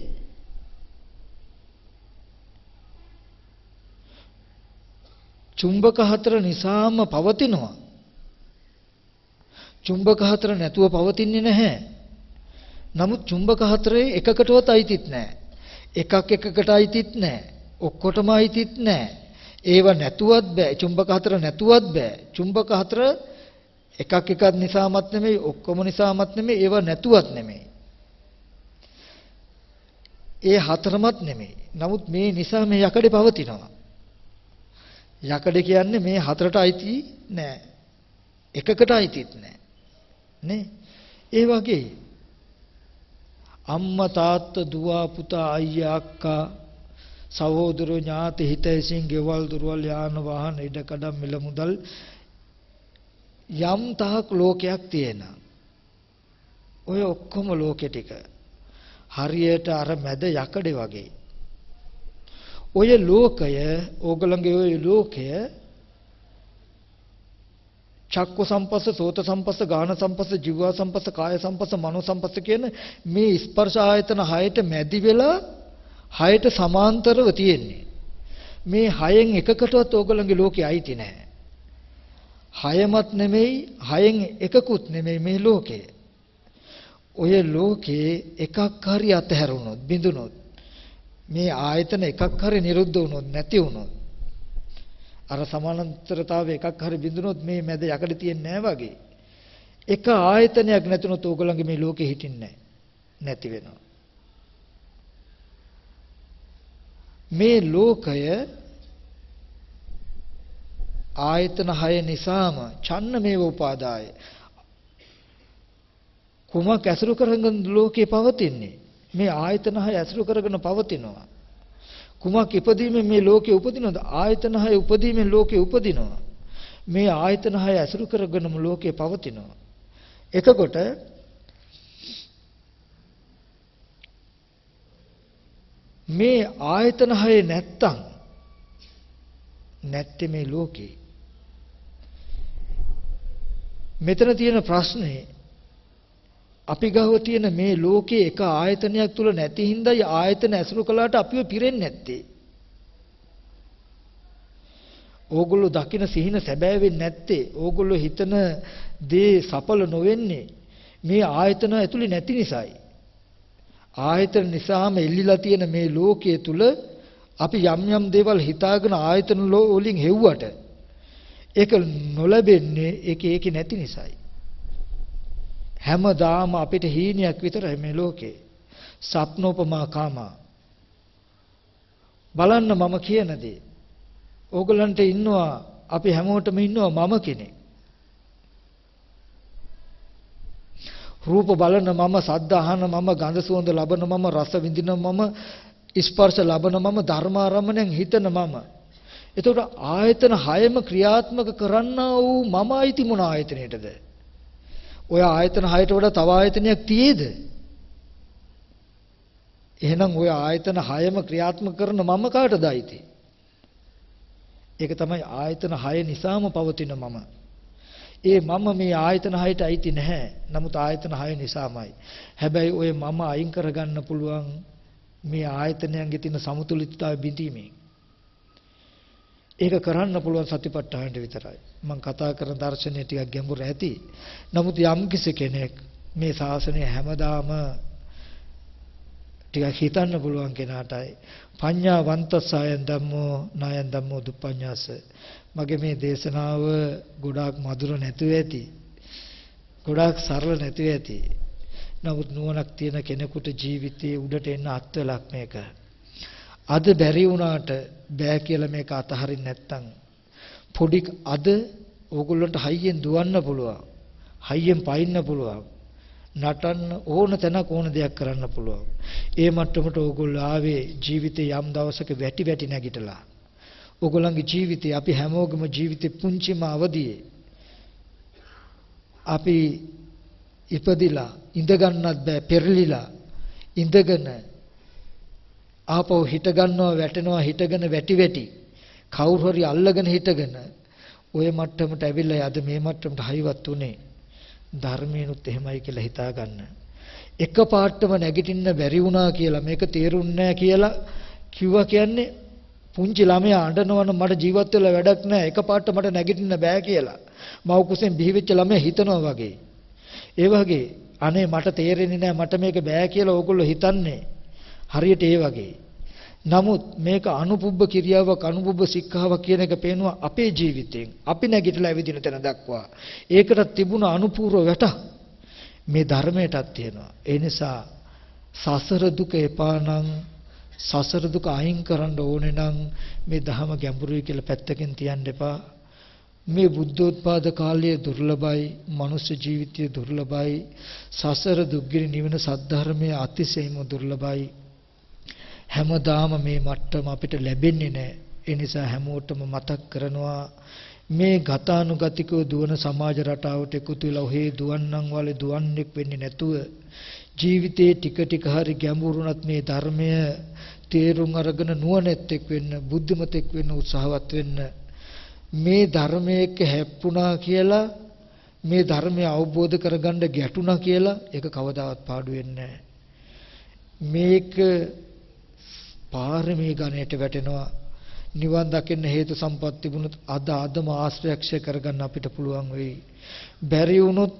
චුම්බක හතර නිසාම පවතිනවා. චුම්බක හතර නැතුව පවතින්නේ නැහැ. නමුත් චුම්බක හතරේ එකකටවත් අයිතිත් නැහැ. එකක් එකකට අයිතිත් නැහැ. ඔක්කොටම අයිතිත් නැහැ. ඒව නැතුවත් බෑ. චුම්බක හතර නැතුවත් බෑ. චුම්බක හතර එකක් එකක් නිසාමත් නෙමෙයි ඔක්කොම නිසාමත් නෙමෙයි ඒව නැතුවත් නෙමෙයි. ඒ හතරමත් නෙමෙයි. නමුත් මේ නිසා මේ යකඩේ පවතිනවා. යකඩ කියන්නේ මේ හතරට අයිති නෑ. එකකට අයිතිත් නෑ. නේ? ඒ වගේ අම්මා තාත්තා දුව පුතා අයියා අක්කා සහෝදර ඥාති හිතයිසින් ගෙවල් දුරවල් යාන වාහන ඉඩකඩම් මිල මුදල් යම් තාක් ලෝකයක් තියෙනවා. ඔය ඔක්කොම ලෝකෙ ටික හරියට අර මැද යකඩේ වගේ. ඔය ලෝකය ඕගලන්ගේ ඔය ලෝකය චක්ක සම්පස්ස සෝත සම්පස්ස ගාන සම්පස්ස ජීව සම්පස්ස කාය සම්පස්ස මනෝ සම්පස්ස කියන මේ ස්පර්ශ ආයතන හයට මැදි වෙලා හයට සමාන්තරව තියෙන්නේ. මේ හයෙන් එකකටවත් ඕගලන්ගේ ලෝකේ අයිති නැහැ. හයමත් නෙමෙයි හයෙන් එකකුත් නෙමෙයි මේ ලෝකේ. ඔය ලෝකේ එකක් හරි අතහැරුණොත් බිඳුනොත් මේ ආයතන එකක් හරි නිරුද්ධ වුණොත් නැති වුණොත් අර සමානතරතාවය එකක් හරි බිඳුනොත් මේ මැද යකඩ තියෙන්නේ නැහැ වගේ. එක ආයතනයක් නැතුනොත් ඕගොල්ලන්ගේ මේ ලෝකෙ හිටින්නේ නැති වෙනවා. මේ ලෝකය ආයතන 6 නිසාම ඡන්න මේව උපාදාය කුමක් ඇසුරු කරගෙන ලෝකේ පවතින්නේ? මේ ආයතන 6 ඇසුරු කරගෙන පවතිනවා. කුමක් ඉපදීමෙන් මේ ලෝකේ උපදිනවද? ආයතන 6 උපදීමෙන් ලෝකේ උපදිනවා. මේ ආයතන 6 ඇසුරු කරගෙනම ලෝකේ පවතිනවා. එතකොට මේ ආයතන 6 නැත්තම් නැත්තේ මේ ලෝකේ? මෙතන තියෙන ප්‍රශ්නේ අපි ගාව තියෙන මේ ලෝකේ එක ආයතනයක් තුල නැති හින්දායි ආයතන ඇසුරු කළාට අපිව පිරෙන්නේ නැත්තේ. ඕගොල්ලෝ දකින සිහින සැබෑ වෙන්නේ නැත්තේ. ඕගොල්ලෝ හිතන දේ සඵල නොවෙන්නේ මේ ආයතන ඇතුලේ නැති නිසායි. ආයතන නිසාම එල්ලිලා තියෙන මේ ලෝකයේ තුල අපි යම් යම් දේවල් හිතාගෙන ආයතන වලින් හෙව්වට ඒක නොලැබෙන්නේ ඒක ඒකේ නැති නිසායි. හැමදාම අපිට හීනයක් විතරයි මේ ලෝකේ. සප්නෝපමා කාමා. බලන්න මම කියන දේ. ඕගලන්ට ඉන්නවා අපි හැමෝටම ඉන්නවා මම කෙනෙක්. රූප බලන මම සද්ද අහන මම ගඳ සුවඳ ලබන මම රස විඳින මම ස්පර්ශ ලබන මම ධර්මාරමණයෙන් හිතන මම එතකොට ආයතන හයම ක්‍රියාත්මක කරන්නා වූ මම අයිති මොන ආයතනයටද ඔය ආයතන හයට වඩා තව ආයතනයක් තියේද එහෙනම් ඔය ආයතන හයම ක්‍රියාත්මක කරන මම කාටද අයිති ඒක තමයි ආයතන හය නිසාම පවතින මම ඒ මම මේ ආයතන හයට අයිති නැහැ. නමුත් ආයතන හය නිසාමයි. හැබැයි ඔය මම අයින් කරගන්න පුළුවන් මේ ආයතනයන්ගේ තියෙන සමතුලිතතාවය බිඳීමෙන්. ඒක කරන්න පුළුවන් සතිපට්ඨානට විතරයි. මම කතා කරන දර්ශනය ටිකක් ගැඹුරු ඇති. නමුත් යම් කෙනෙක් මේ ශාසනය හැමදාම ටිකක් හිතන්න පුළුවන් කෙනාටයි. පඤ්ඤාවන්තසයන් ධම්මෝ නායන් ධම්මෝ දුප්පඤ්ඤාස. මගේ මේ දේශනාව ගොඩාක් මధుර නැතුව ඇති. ගොඩාක් සරල නැතුව ඇති. නමුත් නුවණක් තියෙන කෙනෙකුට ජීවිතයේ උඩට එන්න අත්වලක් මේක. අද බැරි වුණාට බෑ කියලා මේක අතහරින්න නැත්තම් පොඩි අද ඕගොල්ලන්ට හයියෙන් දුවන්න පුළුවන් හයියෙන් පයින්න පුළුවන් නටන්න ඕන තැනක ඕන දෙයක් කරන්න පුළුවන්. ඒ මට්ටමට ඕගොල්ලෝ ආවේ ජීවිතේ යම් දවසක වැටි වැටි නැගිටලා. ඕගොල්ලන්ගේ ජීවිතේ අපි හැමෝගම ජීවිතේ පුංචිම අවදියේ අපි ඉපදිලා ඉඳ ගන්නත් බෑ පෙරලිලා ඉඳගෙන ආපහු හිට ගන්නවා වැටෙනවා හිටගෙන වැටි වැටි කවුරු හරි අල්ලගෙන හිටගෙන ওই මට්ටමට ඇවිල්ලා අද මේ මට්ටමට හයිවත් උනේ ධර්මයනුත් එහෙමයි කියලා හිතා ගන්න. එක පාටම නැගිටින්න බැරි වුණා කියලා මේක තේරුන්නේ කියලා කිව්වා කියන්නේ පුංචි ළමයා අඬනවනම් මට ජීවත් වෙලා වැඩක් නැහැ එක පාට මට නැගිටින්න බෑ කියලා. මව කුසෙන් බිහිවෙච්ච ළමයා හිතනවා වගේ. ඒ වගේ අනේ මට තේරෙන්නේ නැහැ මට මේක බෑ කියලා ඕගොල්ලෝ හිතන්නේ. හරියට ඒ වගේ. නමුත් මේක අනුපුබ්බ කිරියාවක් අනුපුබ්බ සික්ඛාවක් කියන එක පේනවා අපේ ජීවිතයෙන්. අපි නැගිටලා ඇවිදින තැන දක්වා. ඒකට තිබුණ අනුපූර්ව වැට මේ ධර්මයටත් තියෙනවා. ඒ නිසා සසර දුක එපා නම් සසර දුක අයින් කරන්න ඕනේ නම් මේ ධහම ගැඹුරුයි කියලා පැත්තකින් තියන්න එපා. මේ බුද්ධෝත්පාද කාලයේ දුර්ලභයි, මනුෂ්‍ය ජීවිතයේ දුර්ලභයි, සසර දුක්ගිරි නිවන සද්ධර්මයේ අතිශයින්ම දුර්ලභයි. හැමදාම මේ මට්ටම අපිට ලැබෙන්නේ නැහැ. ඒ නිසා හැමෝටම මතක් කරනවා මේ ගතානුගතිකව දුවන සමාජ රටාවට එකතු වෙලා ඔහේ දුවන්නම් වලේ දුවන්නෙක් වෙන්නේ නැතුව ජීවිතේ ටික ටික හරි ගැඹුරුණත් මේ ධර්මය තේරුම් අරගෙන නුවණැත්තෙක් වෙන්න බුද්ධිමතෙක් වෙන්න උත්සාහවත් වෙන්න මේ ධර්මයක හැප්පුණා කියලා මේ ධර්මය අවබෝධ කරගන්න ගැටුණා කියලා ඒක කවදාවත් පාඩු වෙන්නේ මේක පාරමී ගණයට වැටෙනවා නිවන් දකින්න හේතු සම්පත් තිබුණොත් අද අදම ආශ්‍රයක්ෂය කරගන්න අපිට පුළුවන් වෙයි. බැරි වුණොත්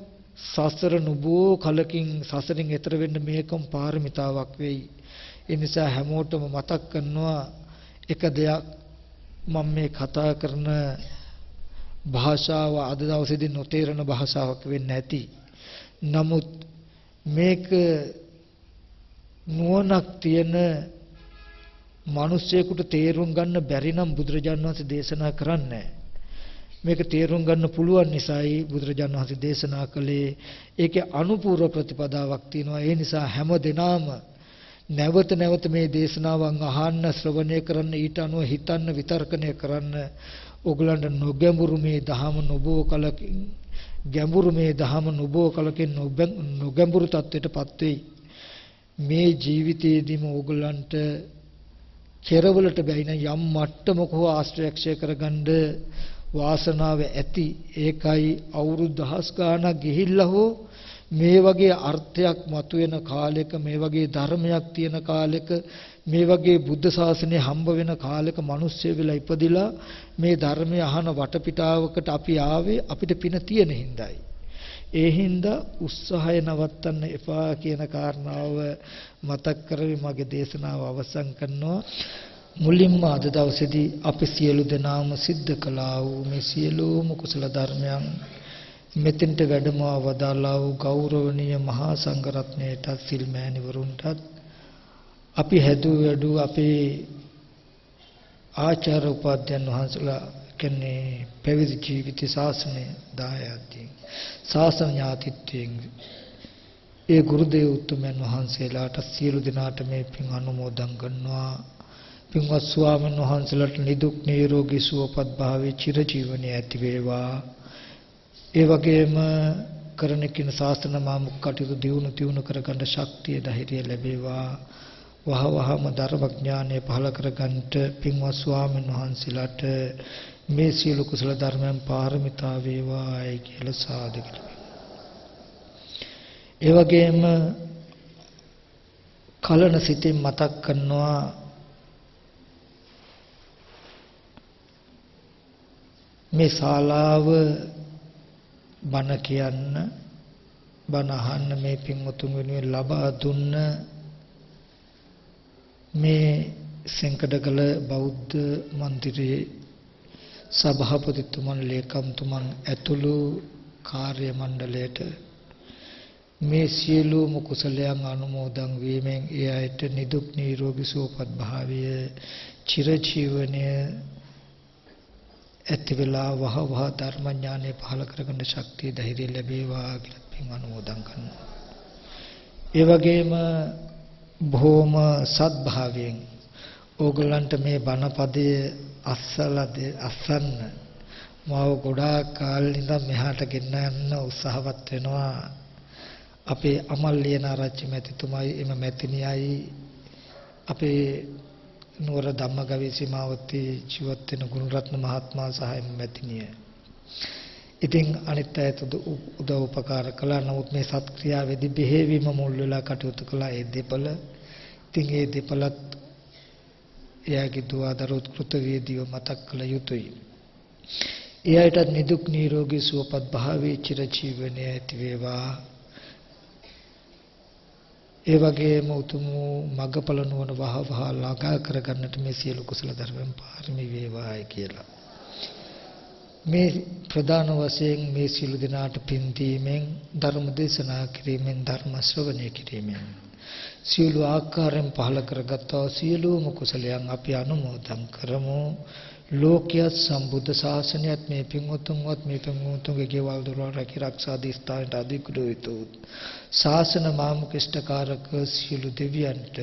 සසර නුබෝ කලකින් සසරින් එතර වෙන්න මේකම පාරමිතාවක් වෙයි. ඒ නිසා හැමෝටම මතක් කරනවා එක දෙයක් මම මේ කතා කරන භාෂාව අද දවසේදී නොතේරෙන භාෂාවක් වෙන්න ඇති. නමුත් මේක නුවණක් තියෙන මිනිස්සෙකුට තේරුම් ගන්න බැරි නම් බුදුරජාණන් වහන්සේ දේශනා කරන්නේ මේක තේරුම් ගන්න පුළුවන් නිසායි බුදුරජාණන් වහන්සේ දේශනා කළේ. ඒකේ අනුපූර්ව ප්‍රතිපදාවක් තියෙනවා. ඒ නිසා හැම දිනාම නැවත නැවත මේ දේශනාවන් අහන්න ශ්‍රවණය කරන්න ඊට අනුව හිතන්න විතර්කණය කරන්න. ඔගලන්ට නොගැඹුරු මේ දහම නොබෝ කලකින් ගැඹුරු මේ දහම නොබෝ කලකින් නොගැඹුරු තත්වයටපත් වෙයි. මේ ජීවිතයේදීම ඕගලන්ට කෙරවලට බැයින යම් මට්ටමක හෝ ආශ්‍රයක්ෂය කරගන්න වාසනාව ඇති ඒකයි අවුරුදු දහස් ගාණක් ගිහිල්ලා හෝ මේ වගේ අර්ථයක් මතුවෙන කාලෙක මේ වගේ ධර්මයක් තියෙන කාලෙක මේ වගේ බුද්ධ ශාසනය හම්බ වෙන කාලෙක මිනිස්සු වෙලා ඉපදිලා මේ ධර්මය අහන වටපිටාවකට අපි ආවේ අපිට පින තියෙන හින්දායි. ඒ හින්දා උත්සාහය නවත්තන්න එපා කියන කාරණාව මතක් කරවි මගේ දේශනාව අවසන් කරනවා. මුලින්ම අද දවසේදී අපි සියලු දෙනාම සිද්ධ කළා වූ මේ සියලුම කුසල ධර්මයන් මෙතෙන්ට වැඩම වදාලා වූ ගෞරවනීය මහා සංඝරත්නයටත් සිල් මෑණිවරුන්ටත් අපි හැදූ වැඩු අපේ ආචාර්ය උපාධ්‍යයන් වහන්සේලා කියන්නේ පැවිදි ජීවිත ශාසනය දායයන්දී ශාසන ඥාතිත්වයෙන් ඒ ගුරුදේව උතුමයන් වහන්සේලාට සියලු දෙනාට මේ පින් අනුමෝදන් කරනවා. පින්වත් ස්වාමීන් වහන්සේලාට නිදුක් නිරෝගී සුවපත් භාවයේ චිරජීවනයේ ඇති වේවා. ඒ වගේම කරන කින ශාස්ත්‍රන මාමුක් කටයුතු දියුණු තියුණු කරගන්න ශක්තිය ධෛර්යය ලැබේවා. වහ වහම ධර්මඥානය පහල කරගන්නට පින්වත් ස්වාමීන් වහන්සේලාට මේ සියලු කුසල ධර්මයන් පාරමිතා වේවායි කියලා සාදු ඒ වගේම කලන සිතින් මතක් කරනවා මේ ශාලාව බණ කියන්න බණ අහන්න මේ පින්වතුන් වෙනුවෙන් ලබා දුන්න මේ සෙන්කඩගල බෞද්ධ මන්දිරයේ සභාපතිතුමන් ලේකම්තුමන් ඇතුළු කාර්ය මණ්ඩලයට මේ සියලුම කුසලයන් අනුමෝදන් වීමෙන් ඒ අයට නිදුක් නිරෝගී සුවපත් භාවය චිරජීවනය ඇති වෙලා වහ වහ ධර්මඥානෙ පහල කරගන්න ශක්තිය ධෛර්යය ලැබේවා කියලා පින් අනුමෝදන් කරනවා. ඒ වගේම බොහොම සත්භාවයෙන් ඕගලන්ට මේ බණපදයේ අස්සලද අස්සන්න. මාව ගොඩාක් කාලෙ ඉඳන් මෙහාට ගෙන්න යන්න උත්සාහවත් වෙනවා. අපේ අමල් ලියන ආරච්චි මැතිතුමයි එම මැතිණියයි අපේ නුවර ධම්මගවී සීමාවතී ජීවත් වෙන ගුණරත්න මහත්මයා සහ එම මැතිණිය ඉතින් අනිත් අයට උදව් උපකාර කළා. නමුත් මේ සත්ක්‍රියාවේදී බෙහෙවීම මුල් වෙලා කටයුතු කළා. ඒ දෙපළ. ඉතින් ඒ දෙපළත් එයාගේ දුව දරුවොත් කෘතවේදීව මතක් කළ යුතුයි. ඒ අයටත් නිදුක් නිරෝගී සුවපත් භාවයේ චිරජීවනයේ ඇති වේවා. ඒ වගේම උතුම් මග්ගඵල නුවණ වහ වහ ළඟා කරගන්නට මේ සියලු කුසල ධර්මයන් පාරමී වේවායි කියලා. මේ ප්‍රධාන වශයෙන් මේ සියලු දෙනාට පින් දීමෙන් ධර්ම දේශනා කිරීමෙන් ධර්ම ශ්‍රවණය කිරීමෙන් සියලු ආකාරයෙන් පහල කරගත්තා. සියලුම කුසලයන් අපි අනුමෝදන් කරමු. ලෝකියත් සම්බුද්ධ ශාසනයත් මේ පින්වතුන්වත් මේ පින්වතුන්ගේ ගෙවල් දොරවල් රැකී ආරක්ෂා දී ස්ථානට අධිකුඩ විතු ශාසන මාමුකිෂ්ඨකාරක සියලු දෙවියන්ට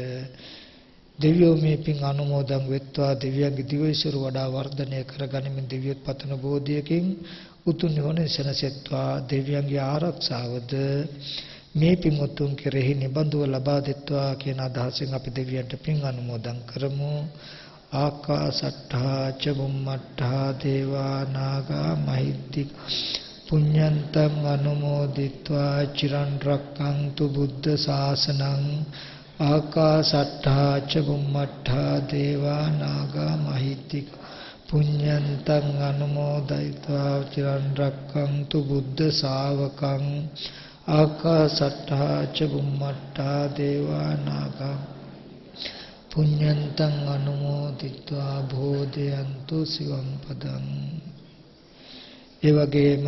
දෙවියෝ මේ පින් අනුමෝදන් වෙත්වා. දෙවියන්ගේ දිවයිසුර වඩා වර්ධනය කරගනිමින් දෙවියොත් පතන බෝධියකින් උතුම් නිවන සැනසෙත්වා. දෙවියන්ගේ ආරක්ෂාවද මේ පිමුතුන් කෙරෙහි නිබඳුව ලබා දෙත්වා කියන අදහසින් අපි දෙවියන්ට පින් අනුමෝදන් කරමු. ආකාසට්ඨා ච බුම්මට්ඨා දේවා නාග මහිද්దిక. පුඤ්ඤන්තං අනුමෝදිත්වා චිරන් රක්කන්තු බුද්ධ ශාසනං. ආකාසට්ඨා ච බුම්මට්ඨා දේවා නාග මහිද්దిక. පුඤ්ඤන්තං අනුමෝදිත්වා චිරන් රක්කන්තු බුද්ධ ශාවකං. ආකාසට්ඨා ච බුම්මට්ඨා දේවා නාග පුඤ්ඤන්තං අනුමෝදිත්වා භෝදයන්තු සිවම් පදං. ඒ වගේම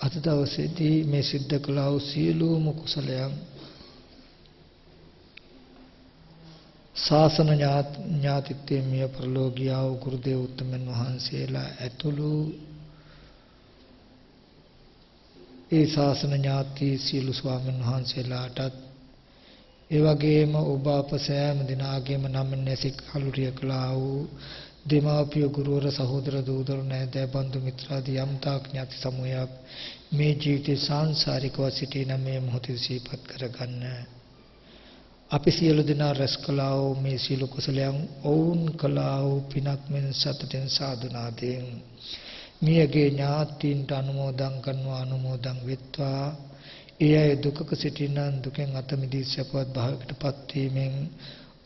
අද දවසේදී මේ සිද්ධ කළා වූ සියලුම කුසලයන් ශාසන ඥාතිත්වයේ මිය ප්‍රලෝකියා වූ ගුරුදේව උත්තමයන් වහන්සේලා ඇතුළු ඒ ශාසන ඥාති සියලු ස්වාමීන් වහන්සේලාටත් ඒ වගේම ඔබ අප සෑම දිනාගේම නම් නැසික කලුරිය කළා වූ දෙමාපිය ගුරුවර සහෝදර දූදරු නෑදෑ බන්දු මිත්‍රාදී යම්තාක් ඥාති සමූහයක් මේ ජීවිතේ සාංශාරිකව සිටින මේ මොහොතේ සිහිපත් කරගන්න. අපි සියලු දෙනා රැස් කළා වූ මේ සීල කුසලයන් ඔවුන් කළා වූ පිනක් මෙන් සතුටෙන් සාදුනාදෙන්. මියගේ ඥාතීන්ට අනුමෝදන් කරනවා අනුමෝදන් වෙත්වා. ඒ අය දුකක සිටිනන් දුකෙන් අත මිදී සපවත් භාවයකටපත් වීමෙන්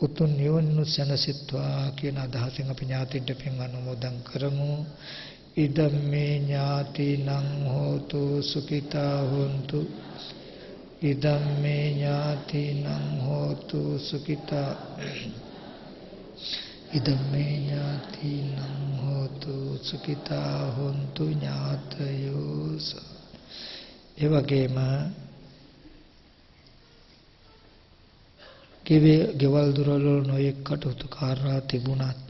උතුම් නිවන සැනසෙත්වා කියන අදහසින් අපි ඥාතීන්ට පින් අනුමෝදන් කරමු. ඉදම්මේ ඥාතිනං හෝතු සුඛිතා හොන්තු. ඉදම්මේ ඥාතිනං හෝතු සුඛිතා ඉදම්මේ ඥාතිනම් හෝතු සුඛිතා හොන්තු ඥාතයෝ ඒ වගේම ගෙවල් දොරවල නොයෙක් කටයුතු කාර්යා තිබුණත්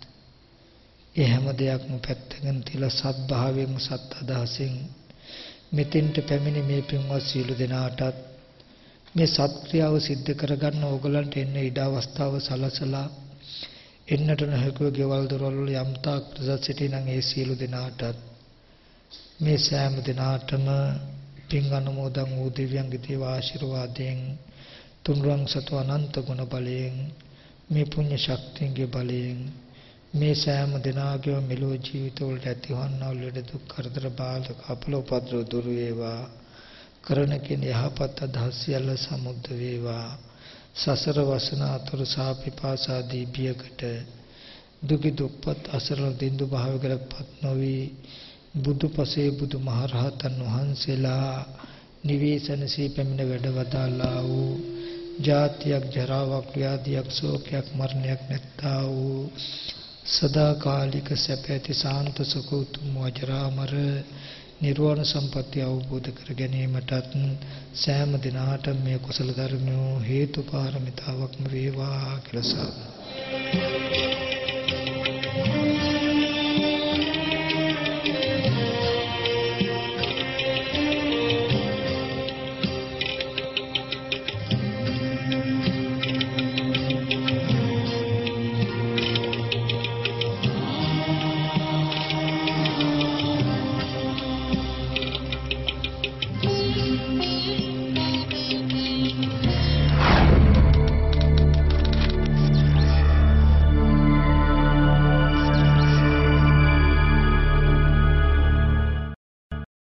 ඒ හැම දෙයක්ම පැත්තකින් තියලා සත්භාවයෙන් සත් අදහසින් මෙතෙන්ට පැමිණි මේ පින්වත් සියලු දෙනාටත් මේ සත්ක්‍රියාව සිද්ධ කරගන්න ඕගලන්ට එන්න ඉඩ අවස්ථාව සලසලා එන්නට නොහැකිව ගෙවල් දොරවල් යම් තාක් ප්‍රසත් සිටිනම් ඒ සීල දෙනාටත් මේ සෑම දිනාටම පින් අනුමෝදන් වූ දිව්‍යංග දේව ආශිර්වාදයෙන් තුන්රං සතු අනන්ත ගුණ බලයෙන් මේ පුණ්‍ය ශක්තියගේ බලයෙන් මේ සෑම දිනාගේම මෙලෝ ජීවිතවලට ඇතිවන්නා ලෙඩ දුක් කරදර බාධක අපල උපද්‍රව දුරු වේවා. කරන කෙන යහපත් අදහස් සියල්ල සමුද්ද වේවා. සසර වසන අතුරු සාපිපාසාදී බියකට දුකි දුප්පත් අසරණ දින්දු භාවයකටපත් නොවි බුදු පසේ බුදු මහරහතන් වහන්සේලා නිවේසනසී පැමිණ වැඩවදාලා වූ ජාතියක් ජරාවක් ව්‍යාධියක් ශෝකයක් මරණයක් නැත්තා වූ සදාකාලික සැප ඇති සාන්ත සුඛ උතුම් වජරාමර නිර්වාණ සම්පත්‍ය අවබෝධ කර ගැනීමටත් සෑම දිනාට මේ කුසල ධර්මෝ හේතු පාරමිතාවක්ම වේවා කියලා සාදු. Thank you.